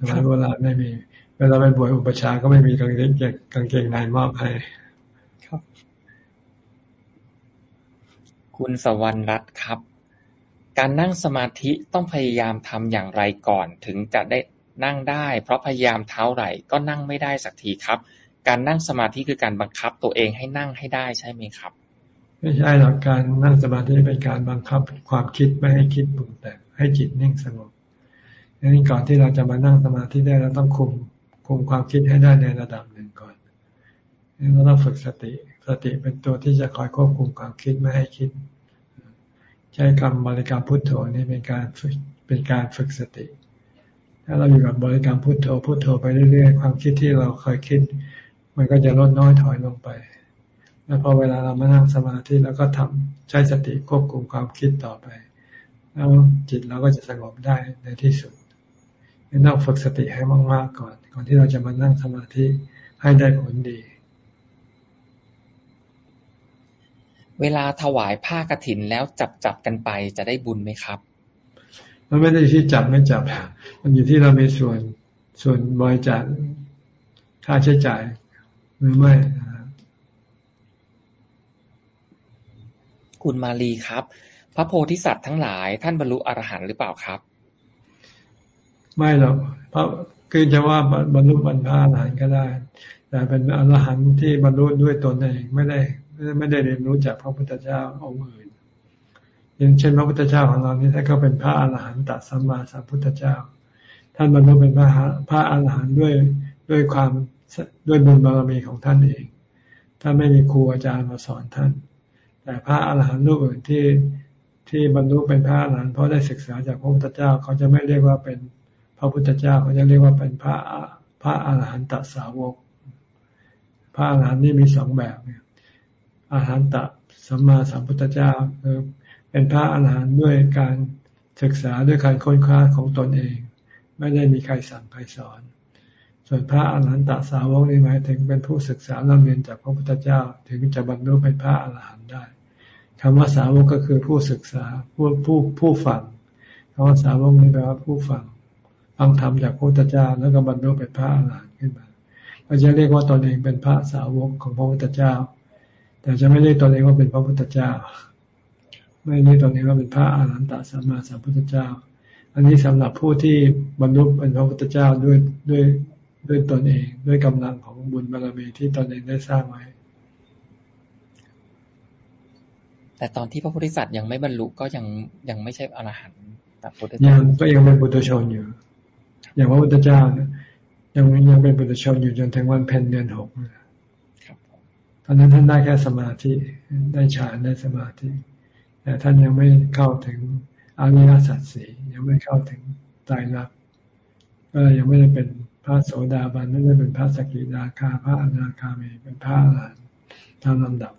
สมัยโบราณไม่มีเวลาไปบวชอุปชาก็ไม่มีกางเกงกางเกงในมอบให้ คุณสวรรค์รัตน์ ครับ การนั่งสมาธิต้องพยายามทำอย่างไรก่อน ถึงจะได้นั่งได้ เพราะพยายามเท้าไหร่ก็นั่งไม่ได้สักทีครับ การนั่งสมาธิคือการบังคับตัวเองให้นั่งให้ได้ใช่ไหมครับ ไม่ใช่หรอกการนั่งสมาธิเป็นการบังคับความคิดไม่ให้คิดปรุงแต่งให้จิตนิ่งสงบดังนั้นก่อนที่เราจะมานั่งสมาธิได้เราต้องคุมคุมความคิดให้ได้ในระดับหนึ่งก่อนเราต้องฝึกสติ สติเป็นตัวที่จะคอยควบคุมความคิดไม่ให้คิด ใช้คำบริกรรมพุทโธนี่เป็นการฝึกเป็นการฝึกสติ ถ้าเราอยู่กับบริกรรมพุทโธพุทโธไปเรื่อยๆ ความคิดที่เราเคยคิด มันก็จะลดน้อยถอยลงไป แล้วพอเวลาเรามานั่งสมาธิแล้วก็ทำใช้สติควบคุมความคิดต่อไป แล้วจิตเราก็จะสงบได้ในที่สุดต้องฝึกสติให้มากๆก่อน ก่อนที่เราจะมานั่งสมาธิให้ได้ผลดี เวลาถวายผ้ากรถินแล้วจับจับกันไปจะได้บุญไหมครับ มันไม่ได้ที่จับไม่จับ มันอยู่ที่เรามีส่วนส่วนบริจาคค่าใช้จ่ายหรือไม่คุณมาลีครับ พระโพธิสัตว์ทั้งหลายท่านบรรลุอรหันต์หรือเปล่าครับ ไม่หรอกเพราะคือจะว่าบรรลุบรรพาอรหันต์ก็ได้ แต่เป็นอรหันต์ที่บรรลุด้วยตนเองไม่ได้ ไม่ได้เรียนรู้จากพระพุทธเจ้าองค์อื่นอย่างเช่นพระพุทธเจ้าของเรานี่ท่านก็เป็นพระอรหันตสัมมาสัมพุทธเจ้า ท่านบรรลุเป็นพระพระอรหันต์ด้วยด้วยความด้วยบุญบารมีของท่านเองท่านไม่มีครูอาจารย์มาสอนท่าน แต่พระอรหันต์รูปอื่นที่ที่บรรลุเป็นพระอรหันต์เพราะได้ศึกษาจากพระพุทธเจ้าเขาจะไม่เรียกว่าเป็นพระพุทธเจ้าเขาจะเรียกว่าเป็นพระพระอรหันตสาวก พระอรหันต์นี่มีสองแบบเนี่ย อาหารตะสัมมาสัมพุทธเจ้าคือเป็นพระอาหารหันต์ด้วยการศึกษาด้วยการค้นคว้าของตนเอง ไม่ได้มีใครสั่งใครสอน ส่วนพระอาหารหันตสาวกนี่หมายถึงเป็นผู้ศึกษาเรียนจากพระพุทธเจ้า ถึงจะบรรลุเป็นพระอาหารหันต์ได้คำว่าสาวกก็คือผู้ศึกษาผู้ผู้ผู้ฟังคำว่าสาวกนี่แปลว่าผู้ฟังฟังธรรมจากพระพุทธเจ้าแล้วก็บรรลุเป็นพระอาหารหันต์ขึ้นมาเราจะเรียกว่าตนเองเป็นพระสาวกของพระพุทธเจ้า แต่จะไม่เรียกตนเองว่าเป็นพระพุทธเจ้า ไม่เรียกตนเองว่าเป็นพระอาหารหันตสัมมาสัมพุทธเจ้า อันนี้สำหรับผู้ที่บรรลุเป็นพระพุทธเจ้าด้วยด้วยด้วยตนเองด้วยกำลังของบุญบารมีที่ตนเองได้สร้างไว้ แต่ตอนที่พระโพธิสัตว์ยังไม่บรรลุก็ยังยังไม่ใช่อรหันต์แต่พุทธยังก็ยังเป็นบุตรชนอยู่ อย่างพระพุทธเจ้าเนี่ยยังยังเป็นบุตรชนอยู่จนถึงวันเพ็ญเดือนหกต อนนั้นท่านได้แค่สมาธิได้ฌานได้สมาธิ แต่ท่านยังไม่เข้าถึงอริยสัจสี่ยังไม่เข้าถึงใจรักก็ยังไม่ได้เป็นพระโสดาบันไม่ได้เป็นพระสกิทาคาพระอนาคามีเป็นพระอรหันต์ตามลำดับ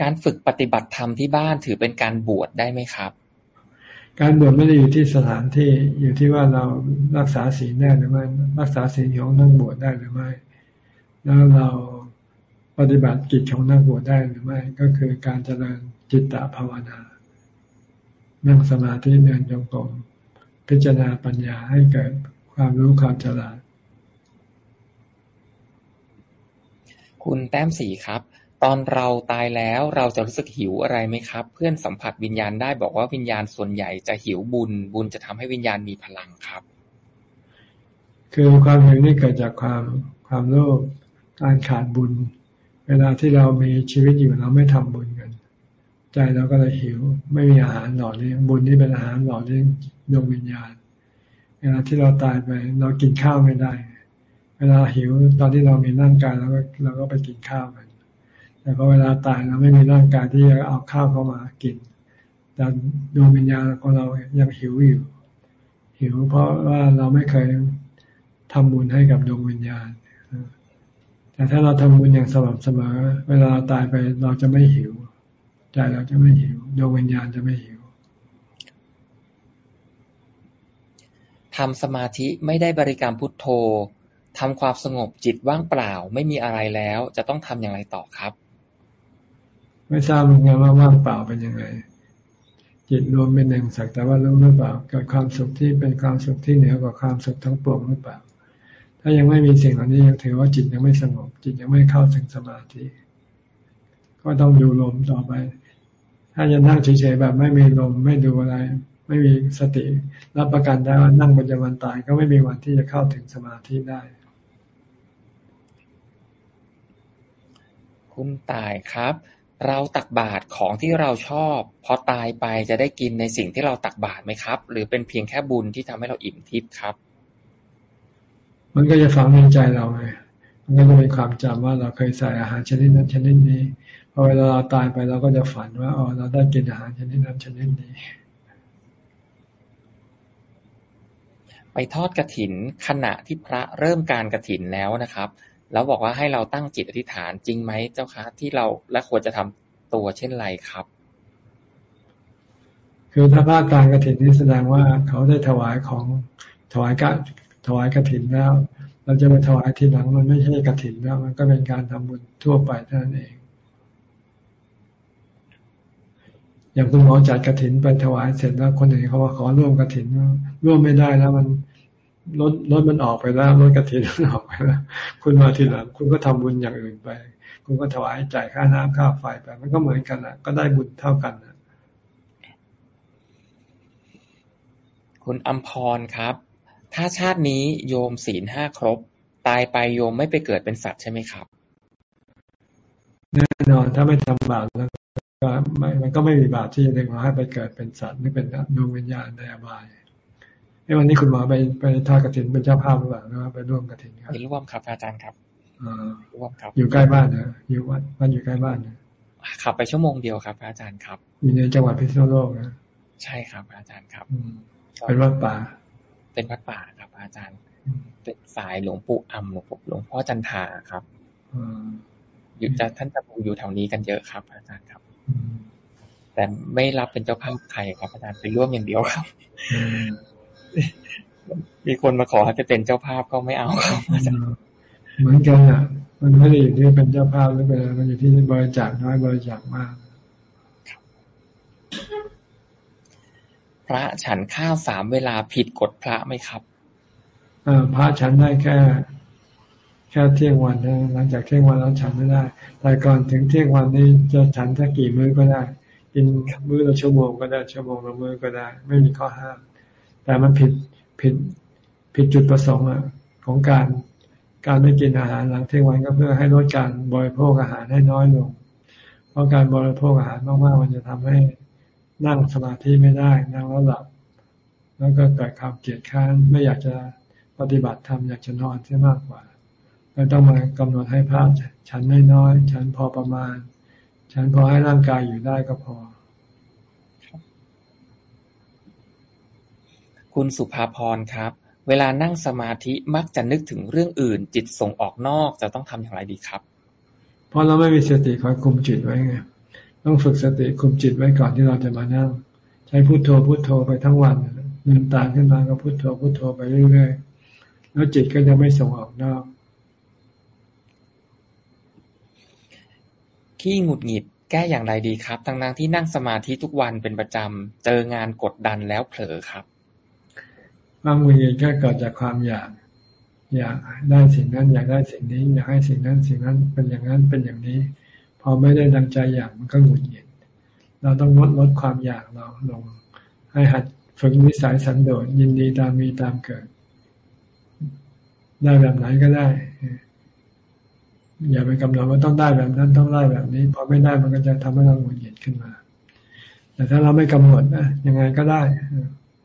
การฝึกปฏิบัติธรรมที่บ้านถือเป็นการบวชได้ไหมครับ การบวชไม่ได้อยู่ที่สถานที่อยู่ที่ว่าเรารักษาศีลได้หรือไม่รักษาศีลของนักบวชได้หรือไม่ แล้วเราปฏิบัติกิจของนักบวชได้หรือไม่ก็คือการเจริญจิตตภาวนา นั่งสมาธิเดินจงกรมพิจารณาปัญญาให้เกิดความรู้ความฉลาด คุณแต้มสีครับ ตอนเราตายแล้วเราจะรู้สึกหิวอะไรไหมครับ เพื่อนสัมผัสวิญญาณได้บอกว่าวิญญาณส่วนใหญ่จะหิวบุญ บุญจะทำให้วิญญาณมีพลังครับ คือความหิวนี่เกิดจากความความโลภ การขาดบุญ เวลาที่เรามีชีวิตอยู่เราไม่ทำบุญกัน ใจเราก็เลยหิว ไม่มีอาหารหล่อเลี้ยงบุญนี่เป็นอาหารหล่อเลี้ยงดวงวิญญาณ เวลาที่เราตายไป เรากินข้าวไม่ได้ เวลาหิวตอนที่เรามีร่างกายเราก็เราก็ไปกินข้าวกัน แต่พอเวลาตายเราไม่มีร่างกายที่จะเอาข้าวเข้ามากินแต่ดวงวิญญาณของเรายังหิวอยู่ หิวเพราะว่าเราไม่เคยทำบุญให้กับดวงวิญญาณ แต่ถ้าเราทำบุญอย่างสม่ำเสมอ เวลาเราตายไปเราจะไม่หิว ใจเราจะไม่หิวดวงวิญญาณจะไม่หิวทำสมาธิไม่ได้บริกรรมพุทโธทำความสงบจิตว่างเปล่า ไม่มีอะไรแล้ว จะต้องทำอย่างไรต่อครับ ไม่ทราบเหมือนกันว่าว่างเปล่าเป็นยังไง จิตรวมเป็นหนึ่งสักแต่ว่ารู้หรือเปล่าเกิดความสุขที่เป็นความสุขที่เหนือกว่าความสุขทั้งปวงหรือเปล่า ถ้ายังไม่มีสิ่งเหล่านี้ยังถือว่าจิตยังไม่สงบ จิตยังไม่เข้าถึงสมาธิ ก็ต้องดูลมต่อไป ถ้าจะนั่งเฉยๆแบบไม่มีลมไม่ดูอะไร ไม่มีสติ รับประกันได้ว่านั่งปัจจุบันตายก็ไม่มีวันที่จะเข้าถึงสมาธิได้ คุณตายครับ เราตักบาตรของที่เราชอบ พอตายไปจะได้กินในสิ่งที่เราตักบาตรไหมครับ หรือเป็นเพียงแค่บุญที่ทำให้เราอิ่มทิพย์ครับ มันก็จะฝังในใจเราไงมันก็จะเป็นความจำว่าเราเคยใส่อาหารชนิดนั้นชนิดนี้พอเวลาเราตายไปเราก็จะฝันว่าอ๋อเราได้กินอาหารชนิดนั้นชนิดนี้ ไปทอดกระถินขณะที่พระเริ่มการกระถินแล้วนะครับ แล้วบอกว่าให้เราตั้งจิตอธิษฐานจริงไหมเจ้าคะที่เราและควรจะทำตัวเช่นไรครับ คือถ้าพระการกระถินนี้แสดงว่าเขาได้ถวายของถวายก ถวายกระถินแล้ว เราจะไปถวายทีหลัง มันไม่ใช่กระถินแล้ว มันก็เป็นการทำบุญทั่วไปเท่านั้นเอง อย่างคุณหมอจัดกระถินไปถวายเสร็จแล้วคนอื่นเขาว่าขอร่วมกระถินร่วมไม่ได้แล้วมันรถรถมันออกไปแล้วรถกระถินมันออกไปแล้ว คุณมาทีหลัง คุณก็ทำบุญอย่างอื่นไป คุณก็ถวายจ่ายค่าน้ำค่าไฟไป มันก็เหมือนกันนะก็ได้บุญเท่ากันนะคุณอัมพรครับ ถ้าชาตินี้โยมศีลห้าครบ ตายไปโยมไม่ไปเกิดเป็นสัตว์ใช่ไหมครับ แน่นอนถ้าไม่ทำบาปแล้วก็ไม่มันก็ไม่มีบาปที่จะดึงเราให้ไปเกิดเป็นสัตว์หรือเป็นดวงวิญญาณในอบายไอ้วันนี้คุณหมอไปไปทอดกระถินเป็นเจ้าภาพหรือเปล่านะไปร่วมกระถินครับไปร่วมครับอาจารย์ครับร่วมครับ อยู่ใกล้บ้านเนอะอยู่วัดบ้านอยู่ใกล้บ้านเนอะขับไปชั่วโมงเดียวครับอาจารย์ครับ อยู่ในจังหวัดพิษณุโลกนะใช่ครับอาจารย์ครับเป็นวัดป่า เป็นวัดป่าครับ อาจารย์เป็นสายหลวงปู่อ่ำหลวงปู่หลวงพ่อจันทาครับอยู่จะท่านจะอยู่แถวนี้กันเยอะครับ อาจารย์ครับแต่ไม่รับเป็นเจ้าภาพใครครับอาจารย์ไปร่วมอย่างเดียวครับ มีคนมาขอให้ไปเป็นเจ้าภาพก็ไม่เอาครับอาจารย์เหมือนกันอะ มันไม่ได้อยู่ที่เป็นเจ้าภาพหรือเป็นมันอยู่ที่บริจาคน้อยบริจาคมาก พระฉันข้าวสามเวลาผิดกฎพระไหมครับอพระฉันได้แค่ แค่เที่ยงวันนะหลังจากเที่ยงวันแล้วฉันไม่ได้ แต่ก่อนถึงเที่ยงวันนี้จะฉันสักกี่มื้อก็ได้ กินมื้อละชั่วโมงก็ได้ชั่วโมงละมื้อก็ได้ ไม่มีข้อห้าม แต่มันผิดผิดผิดจุดประสงค์อะของการการไม่กินอาหารหลังเที่ยงวันก็เพื่อให้ลดการบริโภคอาหารให้น้อยลง เพราะการบริโภคอาหารมากๆมันจะทำให้ นั่งสมาธิไม่ได้ นั่งแล้วหลับ แล้วก็เกิดความเกลียดค้านไม่อยากจะปฏิบัติธรรมอยากจะนอนเสียมากกว่าเลยต้องมากำหนดให้พระฉันน้อยๆฉันพอประมาณ ฉันพอให้ร่างกายอยู่ได้ก็พอ คุณสุภาพรครับ เวลานั่งสมาธิมักจะนึกถึงเรื่องอื่น จิตส่งออกนอกจะต้องทำอย่างไรดีครับ เพราะเราไม่มีสติคอยคุมจิตไว้ไง ต้องฝึกสติคุมจิตไว้ก่อนที่เราจะมานั่ง ใช้พุโทโธพุโทโธไปทั้งวันลืมตาขึ้นมาก็พุโทโธพุโทโธไปเรื่อยๆแล้วจิตก็จะไม่ส่งออกนอกขี้หงุดหงิดแก้อย่างไรดีครับทั้งนั้นที่นั่งสมาธิทุกวันเป็นประจำ เจองานกดดันแล้วเผลอครับบางวันก็เกิดจากความอยากอยากได้สิ่งนั้นอยากได้สิ่งนี้ อยากให้สิ่งนั้นสิ่งนั้นเป็นอย่างนั้นเป็นอย่างนี้ พอไม่ได้ดังใจอยากมันก็หงุดหงิดเราต้องลดลดความอยากเราลง ให้หัดฝึกนิสัยสันโดษยินดีตามมีตามเกิด ได้แบบไหนก็ได้ อย่าไปกำหนดว่าต้องได้แบบนั้นต้องได้แบบนี้พอไม่ได้มันก็จะทำให้เราหงุดหงิดขึ้นมา แต่ถ้าเราไม่กำหนดนะยังไงก็ได้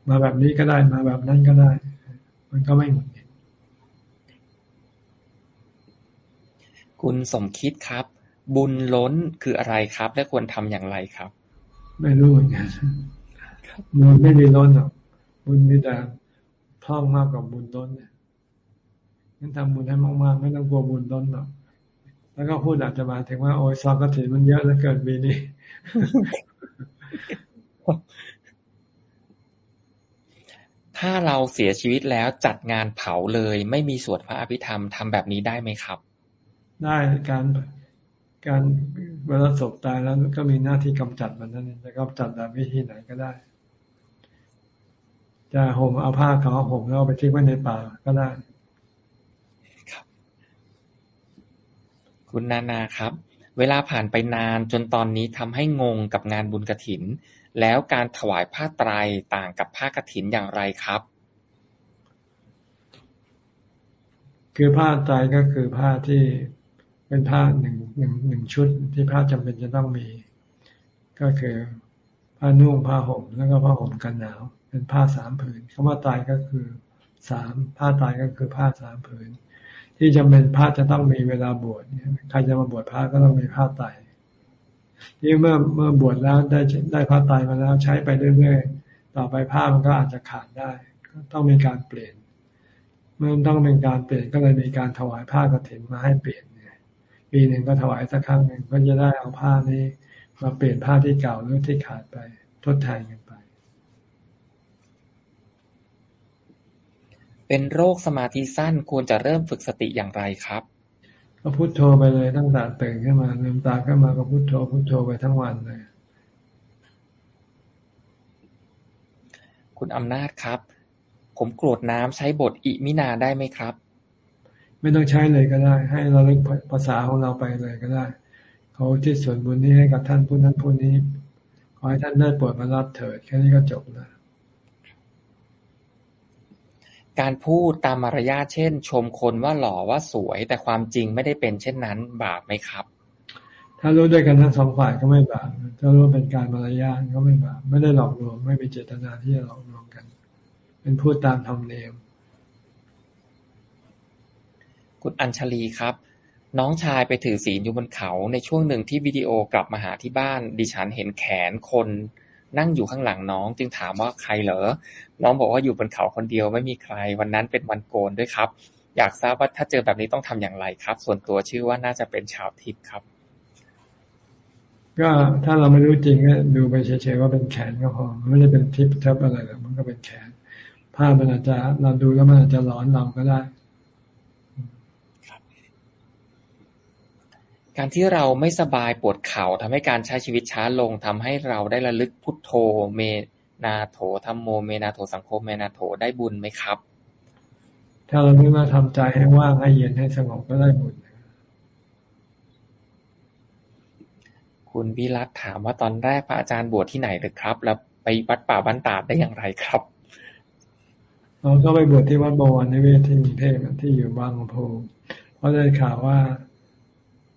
มาแบบนี้ก็ได้มาแบบนั้นก็ได้ มันก็ไม่หงุดหงิดคุณสมคิดครับ บุญล้นคืออะไรครับ และควรทำอย่างไรครับ ไม่รู้เหมือนกันบุญไม่มีล้นหรอกบุญมีแต่พร่องมากกว่าบุญล้นเนี่ยงั้นทำบุญให้มากๆไม่ต้องกลัวบุญล้นหรอกแล้วก็พูดอาจจะมาถึงว่าโอ้ยซองกระถิ่นมันเยอะแล้วเกินปีนี้ถ้าเราเสียชีวิตแล้วจัดงานเผาเลย ไม่มีสวดพระอภิธรรมทำแบบนี้ได้ไหมครับ ได้การ การเวลาศพตายแล้วก็มีหน้าที่กำจัดมันนั่นเองจะกำจัดแบบวิธีไหนก็ได้ จะห่มเอาผ้าเขาห่มแล้วไปทิ้งไว้ในป่าก็ได้คุณนานาครับ เวลาผ่านไปนานจนตอนนี้ทำให้งงกับงานบุญกระถิน แล้วการถวายผ้าไตรต่างกับผ้ากระถินอย่างไรครับ คือผ้าไตรก็คือผ้าที่ เป็นผ้าหนึ่งหนึ่งหนึ่งชุดที่ผ้าจำเป็นจะต้องมี ก็คือผ้านุ่งผ้าห่มแล้วก็ผ้าห่มกันหนาว เป็นผ้าสามผืนคำว่าไตรก็คือสามผ้าไตรก็คือผ้าสามผืน ที่จำเป็นพระจะต้องมีเวลาบวชใครจะมาบวชพระก็ต้องมีผ้าไตรที่เมื่อเมื่อบวชแล้วได้ได้ผ้าไตรมาแล้วใช้ไปเรื่อยๆต่อไปผ้ามันก็อาจจะขาดได้ต้องมีการเปลี่ยนเมื่อต้องเป็นการเปลี่ยนก็เลยมีการถวายผ้ากรถินมาให้เปลี่ยน ปีหนึ่งก็ถวายสักครั้งหนึ่งก็จะได้เอาผ้านี้ มาเปลี่ยนผ้าที่เก่าหรือที่ขาดไป ทดแทนกันเป็นโรคสมาธิสั้นควรจะเริ่มฝึกสติอย่างไรครับก็พุโทโธไปเลยตั้งแต่ตื่นขึ้นมาลืมตาขึ้นมาก็พุโทโธพุโทโธไปทั้งวันเลย คุณอำนาจครับ ผมโกรธน้ำใช้บทอิมินาได้ไหมครับ ไม่ต้องใช้เลยก็ได้ ให้เราเล่นภาษาของเราไปเลยก็ได้ เขาที่ส่วนบุญนี้ให้กับท่านผู้นั้นผู้นี้ ขอให้ท่านได้โปรดมารับเถิดแค่นี้ก็จบแล้วการพูดตามมารยาทเช่น ชมคนว่าหล่อว่าสวย แต่ความจริงไม่ได้เป็นเช่นนั้น บาปไหมครับ ถ้ารู้ด้วยกันทั้งสองฝ่ายก็ไม่บาปถ้ารู้ว่าเป็นการมารยาทก็ไม่บาปไม่ได้หลอกลวงไม่มีเจตนาที่จะหลอกลวงกัน เป็นพูดตามธรรมเนียม คุณอัญชลีครับ น้องชายไปถือศีลอยู่บนเขาในช่วงหนึ่งที่วิดีโอกลับมาหาที่บ้าน ดิฉันเห็นแขนคนนั่งอยู่ข้างหลังน้อง จึงถามว่าใครเหรอ น้องบอกว่าอยู่บนเขาคนเดียวไม่มีใคร วันนั้นเป็นวันโกนด้วยครับ อยากทราบว่าถ้าเจอแบบนี้ต้องทำอย่างไรครับ ส่วนตัวชื่อว่าน่าจะเป็นชาวทิพย์ครับ ก็ถ้าเราไม่รู้จริงก็ดูไปเฉยๆว่าเป็นแขนก็พอไม่ได้เป็นทิพย์ทับอะไรหรอกมันก็เป็นแขนภาพมันอาจจะเราดูแล้วมันอาจจะร้อนเราก็ได้ การที่เราไม่สบายปวดเข่าทำให้การใช้ชีวิตช้าลง ทำให้เราได้ระลึกพุทโธ เมนาโถธรรมโม เมนาโถสังโฆ เมนาโถได้บุญไหมครับ ถ้าเราไม่มาทำใจให้ว่างให้เย็นให้สงบก็ได้บุญคุณวิรัตถามว่าตอนแรกพระอาจารย์บวชที่ไหนหรือครับ แล้วไปวัดป่าบ้านตาดได้อย่างไรครับเราก็ไปบวชที่วัดบวรในเวทที่กรุงเทพที่อยู่บางลำพูเพราะได้ข่าวว่า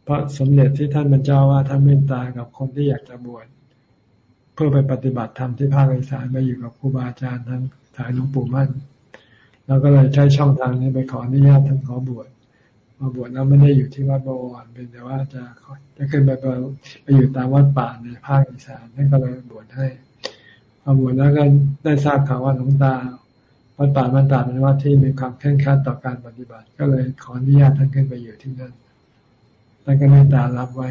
เพราะสมเด็จที่ท่านเป็นเจ้าว่าท่านเมตตากับคนที่อยากจะบวชเพื่อไปปฏิบัติธรรมที่ภาคอีสานไปอยู่กับครูบาอาจารย์ทั้งสายหลวงปู่มั่นเราก็เลยใช้ช่องทางนี้ไปขออนุญาตท่านขอบวชมาบวชแล้วไม่ได้อยู่ที่วัดบวรเป็นแต่ว่าจะจะขึ้นไปไปอยู่ตามวัดป่าในภาคอีสานท่านก็เลยบวชให้พอบวชแล้วก็ได้ทราบข่าวว่าหลวงตาวัดป่ามันตาเป็นวัดที่มีความเคร่งครัดต่อการปฏิบัติ ก็เลยขออนุญาตท่านขึ้นไปอยู่ที่นั่น ท่านก็เมตตารับไว้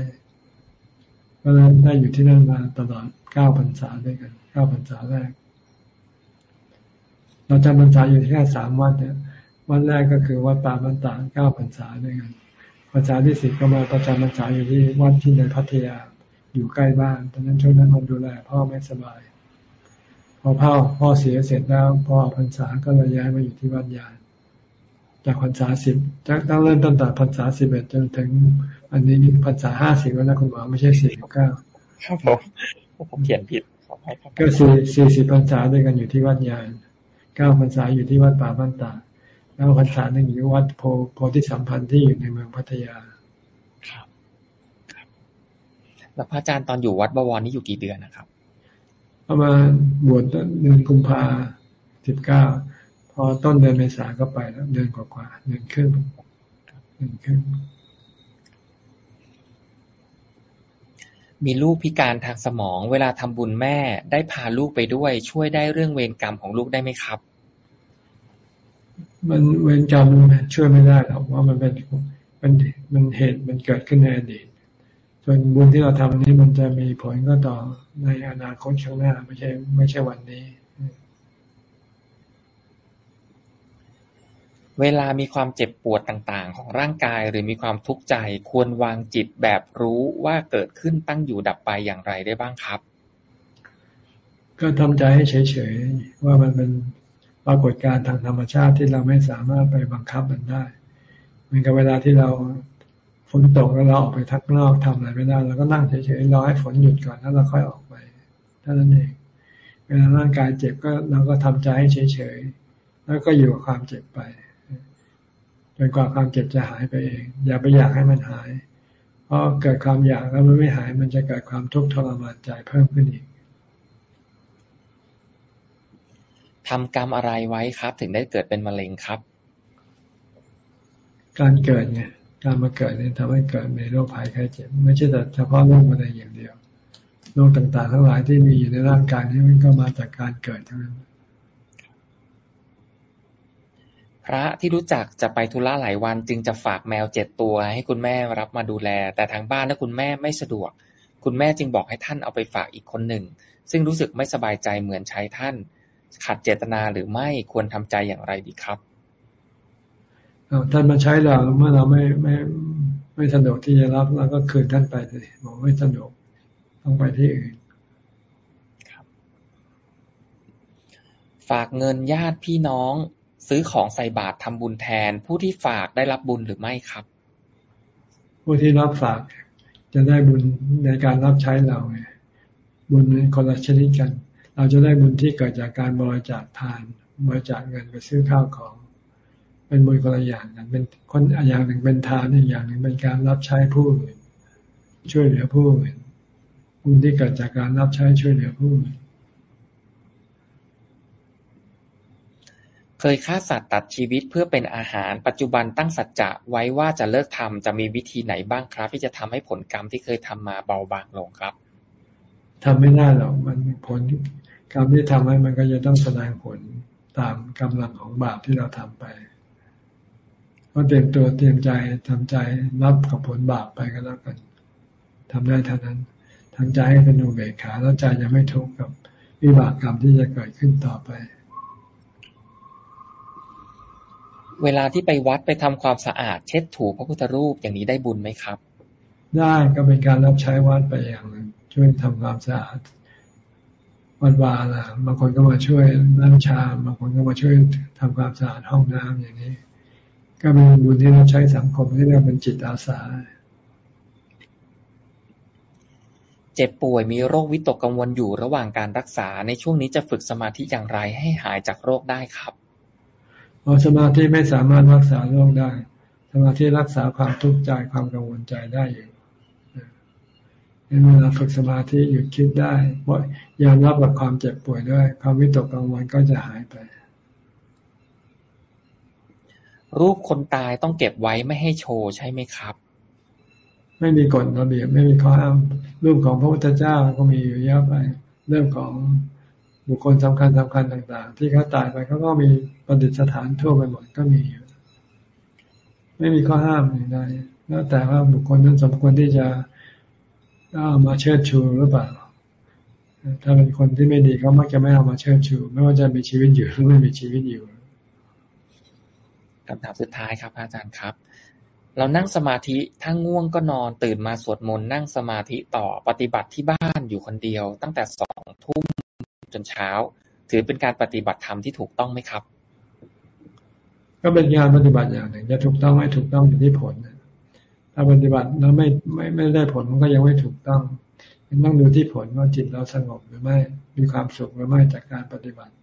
ก็เลยได้อยู่ที่นั่นมาตลอดเก้าพรรษาด้วยกันเก้าพรรษาแรก เราจำพรรษาอยู่ที่แค่สามวันเนี่ยวันแรกก็คือวัดป่ามันตาเก้าพรรษาด้วยกันพรรษาที่สิบก็มาประจำพรรษาอยู่ที่วัดที่ในพัทยาอยู่ใกล้บ้าน ตอนนั้นช่วงนั้นผมดูแลพ่อไม่สบาย พอพ่อพ่อเสียเสร็จแล้วพ่อพรรษาก็เลยย้ายมาอยู่ที่วัดยานจากพรรษาสิบจากตั้งเริ่มต้นแต่พรรษาสิบเอ็ดจนถึง อันนี้พรรษาห้าสิบแล้วนะคุณหมอไม่ใช่สี่สิบเก้าครับผมผมเขียนผิดก็สี่สี่สิบพรรษาด้วยกันอยู่ที่วัดยานเก้าพรรษาอยู่ที่วัดป่าบ้านตาแล้วพรรษาหนึ่งอยู่วัดโพโพธิสัมพันธ์ที่อยู่ในเมืองพัทยาครับแล้วพระอาจารย์ตอนอยู่วัดบวรนี่อยู่กี่เดือนนะครับ ประมาณบวชเดือนกุมภาสิบเก้าพอต้นเดือนเมษาก็ไปแล้วเดือนกว่าๆเดือนครึ่งเดือนครึ่ง มีลูกพิการทางสมอง เวลาทำบุญแม่ ได้พาลูกไปด้วย ช่วยได้เรื่องเวรกรรมของลูกได้ไหมครับ มันเวรกรรมช่วยไม่ได้หรอกว่ามันเป็นมันมันเหตุมันเกิดขึ้นในอดีตส่วนบุญที่เราทำนี้มันจะมีผลก็ต่อในอนาคตข้างหน้า ไม่ใช่ ไม่ใช่วันนี้ เวลามีความเจ็บปวดต่าง ๆ ของร่างกาย หรือมีความทุกข์ใจ ควรวางจิตแบบรู้ว่าเกิดขึ้นตั้งอยู่ดับไปอย่างไรได้บ้างครับ ก็ทำใจให้เฉยๆว่ามันเป็นปรากฏการณ์ทางธรรมชาติที่เราไม่สามารถไปบังคับมันได้เหมือนกับเวลาที่เราฝนตกแล้วเราออกไปทักนอกทำอะไรไม่ได้เราก็นั่งเฉยๆรอให้ฝนหยุดก่อนแล้วเราค่อยออกไปเท่านั้นเองเวลาร่างกายเจ็บก็เราก็ทำใจให้เฉยๆแล้วก็อยู่กับความเจ็บไป นกว่าความเจ็บจะหายไปเอง อย่าไปอยากให้มันหาย เพราะเกิดความอยากแล้วมันไม่หาย มันจะเกิดความทุกข์ทรมานใจเพิ่มขึ้นอีกทำกรรมอะไรไว้ครับ ถึงได้เกิดเป็นมะเร็งครับ การเกิดไงการมาเกิดเนี่ยทำให้เกิดในโรคภัยไข้เจ็บ ไม่ใช่แต่เฉพาะโรคมะเร็งอย่างเดียวโรคต่างๆ ทั้งหลายที่มีอยู่ในร่างกายนี้มันก็มาจากการเกิดทั้งนั้นพ ระที่รู้จักจะไปธุระหลายวัน จึงจะฝากแมวเจ็ดตัวให้คุณแม่รับมาดูแล แต่ทางบ้านและคุณแม่ไม่สะดวก คุณแม่จึงบอกให้ท่านเอาไปฝากอีกคนหนึ่ง ซึ่งรู้สึกไม่สบายใจเหมือนใช้ท่าน ขัดเจตนาหรือไม่ควรทำใจอย่างไรดีครับท่านมาใช้เราเมื่อเราไม่ไม่ไม่สะดวกที่จะรับเราก็คืนท่านไปเลยบอกไม่สะดวกต้องไปที่อื่นฝากเงินญาติพี่น้อง ซื้อของใส่บาตรทำบุญแทน ผู้ที่ฝากได้รับบุญหรือไม่ครับ ผู้ที่รับฝากจะได้บุญในการรับใช้เราไงบุญคนละชนิดกัน เราจะได้บุญที่เกิดจากการบริจาคทานบริจาคเงินไปซื้อข้าวของ เป็นบุญคนละอย่างกันเป็นคนอย่างหนึ่งเป็นทานอีกอย่างหนึ่งเป็นการรับใช้ผู้อื่นช่วยเหลือผู้อื่นบุญที่เกิดจากการรับใช้ช่วยเหลือผู้อื่น เคยฆ่าสัตว์ตัดชีวิตเพื่อเป็นอาหาร ปัจจุบันตั้งสัจจะไว้ว่าจะเลิกทำ จะมีวิธีไหนบ้างครับ ที่จะทำให้ผลกรรมที่เคยทำมาเบาบางลงครับทำไม่ได้หรอก มันผลกรรมที่ทำให้มันก็จะต้องแสดงผลตามกำลังของบาปที่เราทำไปก็เตรียมตัวเตรียมใจทำใจรับกับผลบาปไปก็แล้วกันทำได้เท่านั้นทำใจให้เป็นอุเบกขาแล้วใจจะไม่ทุกข์กับวิบากกรรมที่จะเกิดขึ้นต่อไป เวลาที่ไปวัดไปทำความสะอาด เช็ดถูพระพุทธรูปอย่างนี้ได้บุญไหมครับ ได้ก็เป็นการรับใช้วัดไปอย่างหนึ่งช่วยทำความสะอาดวัดวาละบางคนก็มาช่วยล้างชามบางคนก็มาช่วยทำความสะอาดห้องน้ำอย่างนี้ ก็เป็นบุญที่เราใช้สังคมที่เรียกเป็นจิตอาสา เจ็บป่วยมีโรควิตกกังวลอยู่ระหว่างการรักษาในช่วงนี้จะฝึกสมาธิอย่างไรให้หายจากโรคได้ครับ พอสมาธิไม่สามารถรักษาโรคได้สสมาธิรักษาความทุกข์ใจความกังวลใจได้อยู่เวลาฝึกสมาธิหยุดคิดได้ยอมรับกับความเจ็บป่วยด้วย ความวิตกกังวลก็จะหายไป รูปคนตายต้องเก็บไว้ไม่ให้โชว์ใช่ไหมครับ ไม่มีกฎระเบียบไม่มีข้อห้ามรูปของพระพุทธเจ้าก็มีอยู่เยอะไป เรื่องของบุคคลสำคัญสำคัญต่าง ๆ ที่เขาตายไปเขาก็มี ประดิษฐานทั่วไปหมดก็มีอยู่ ไม่มีข้อห้ามอย่างใดแล้วแต่ว่าบุคคลนั้นสมควรที่จะเอามาเชิดชูหรือเปล่า ถ้าเป็นคนที่ไม่ดีเขามักจะไม่เอามาเชิดชู ไม่ว่าจะมีชีวิตอยู่หรือไม่มีชีวิตอยู่คำถามสุดท้ายครับอาจารย์ครับเรานั่งสมาธิถ้าง่วงก็นอนตื่นมาสวดมนต์นั่งสมาธิต่อปฏิบัติที่บ้านอยู่คนเดียว ตั้งแต่สองทุ่มจนเช้า ถือเป็นการปฏิบัติธรรมที่ถูกต้องไหมครับ ก็เป็นงานปฏิบัติอย่างหนึ่ง จะถูกต้องไม่ถูกต้องอยู่ที่ผลถ้าปฏิบัติแล้วไม่ไม่ไม่ได้ผลมันก็ยังไม่ถูกต้องต้องดูที่ผลว่าจิตเราสงบหรือไม่ มีความสุขหรือไม่จากการปฏิบัติ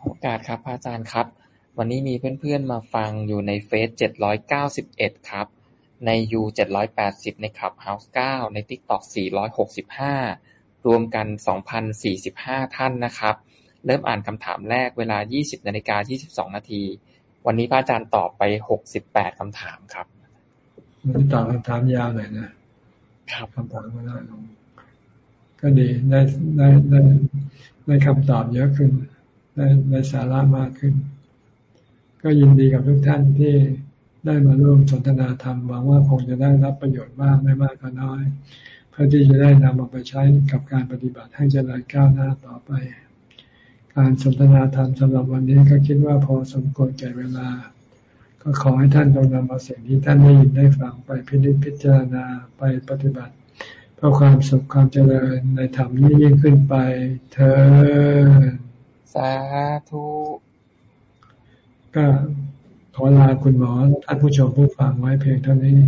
โอกาสครับอาจารย์ครับ วันนี้มีเพื่อนๆมาฟังอยู่ในเฟซเจ็ดร้อยเก้าสิบเอ็ดครับ ในยูเจ็ดร้อยแปดสิบใน Clubhouse เก้าใน TikTok สี่ร้อยหกสิบห้ารวมกันสองพันสี่สิบห้าท่านนะครับ เริ่มอ่านคำถามแรกเวลายี่สิบนาฬิกายี่สิบสองนาที วันนี้พระอาจารย์ตอบไปหกสิบแปดคำถามครับมันตอบคำถามยาวหน่อยนะครับคำถามก็ได้ลงก็ดีได้ได้ได้ได้คำตอบเยอะขึ้น ได้ได้สาระมากขึ้น ก็ยินดีกับทุกท่านที่ได้มาร่วมสนทนาธรรมหวังว่าคงจะได้รับประโยชน์มากไม่มากก็น้อย เพื่อที่จะได้นำมาไปใช้กับการปฏิบัติให้เจริญก้าวหน้าต่อไป การสนทนาธรรมสำหรับวันนี้ก็คิดว่าพอสมควรแก่เวลา ก็ขอให้ท่านจงนำเอาสิ่งที่ท่านได้ยินได้ฟังไปพิจิตพิจารณาไปปฏิบัติ เพื่อความสุขความเจริญในธรรมยิ่งยิ่งขึ้นไปเธอสาธุก็ขอลาคุณหมอท่านผู้ชมผู้ฟังไว้เพียงเท่านี้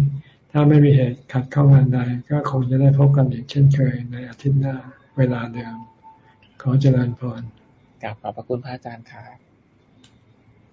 ถ้าไม่มีเหตุขัดข้องานใด ก็คงจะได้พบกันอีกเช่นเคยในอาทิตย์หน้าเวลาเดิม ขอเจริญพร กราบขอบพระคุณพระอาจารย์ครับ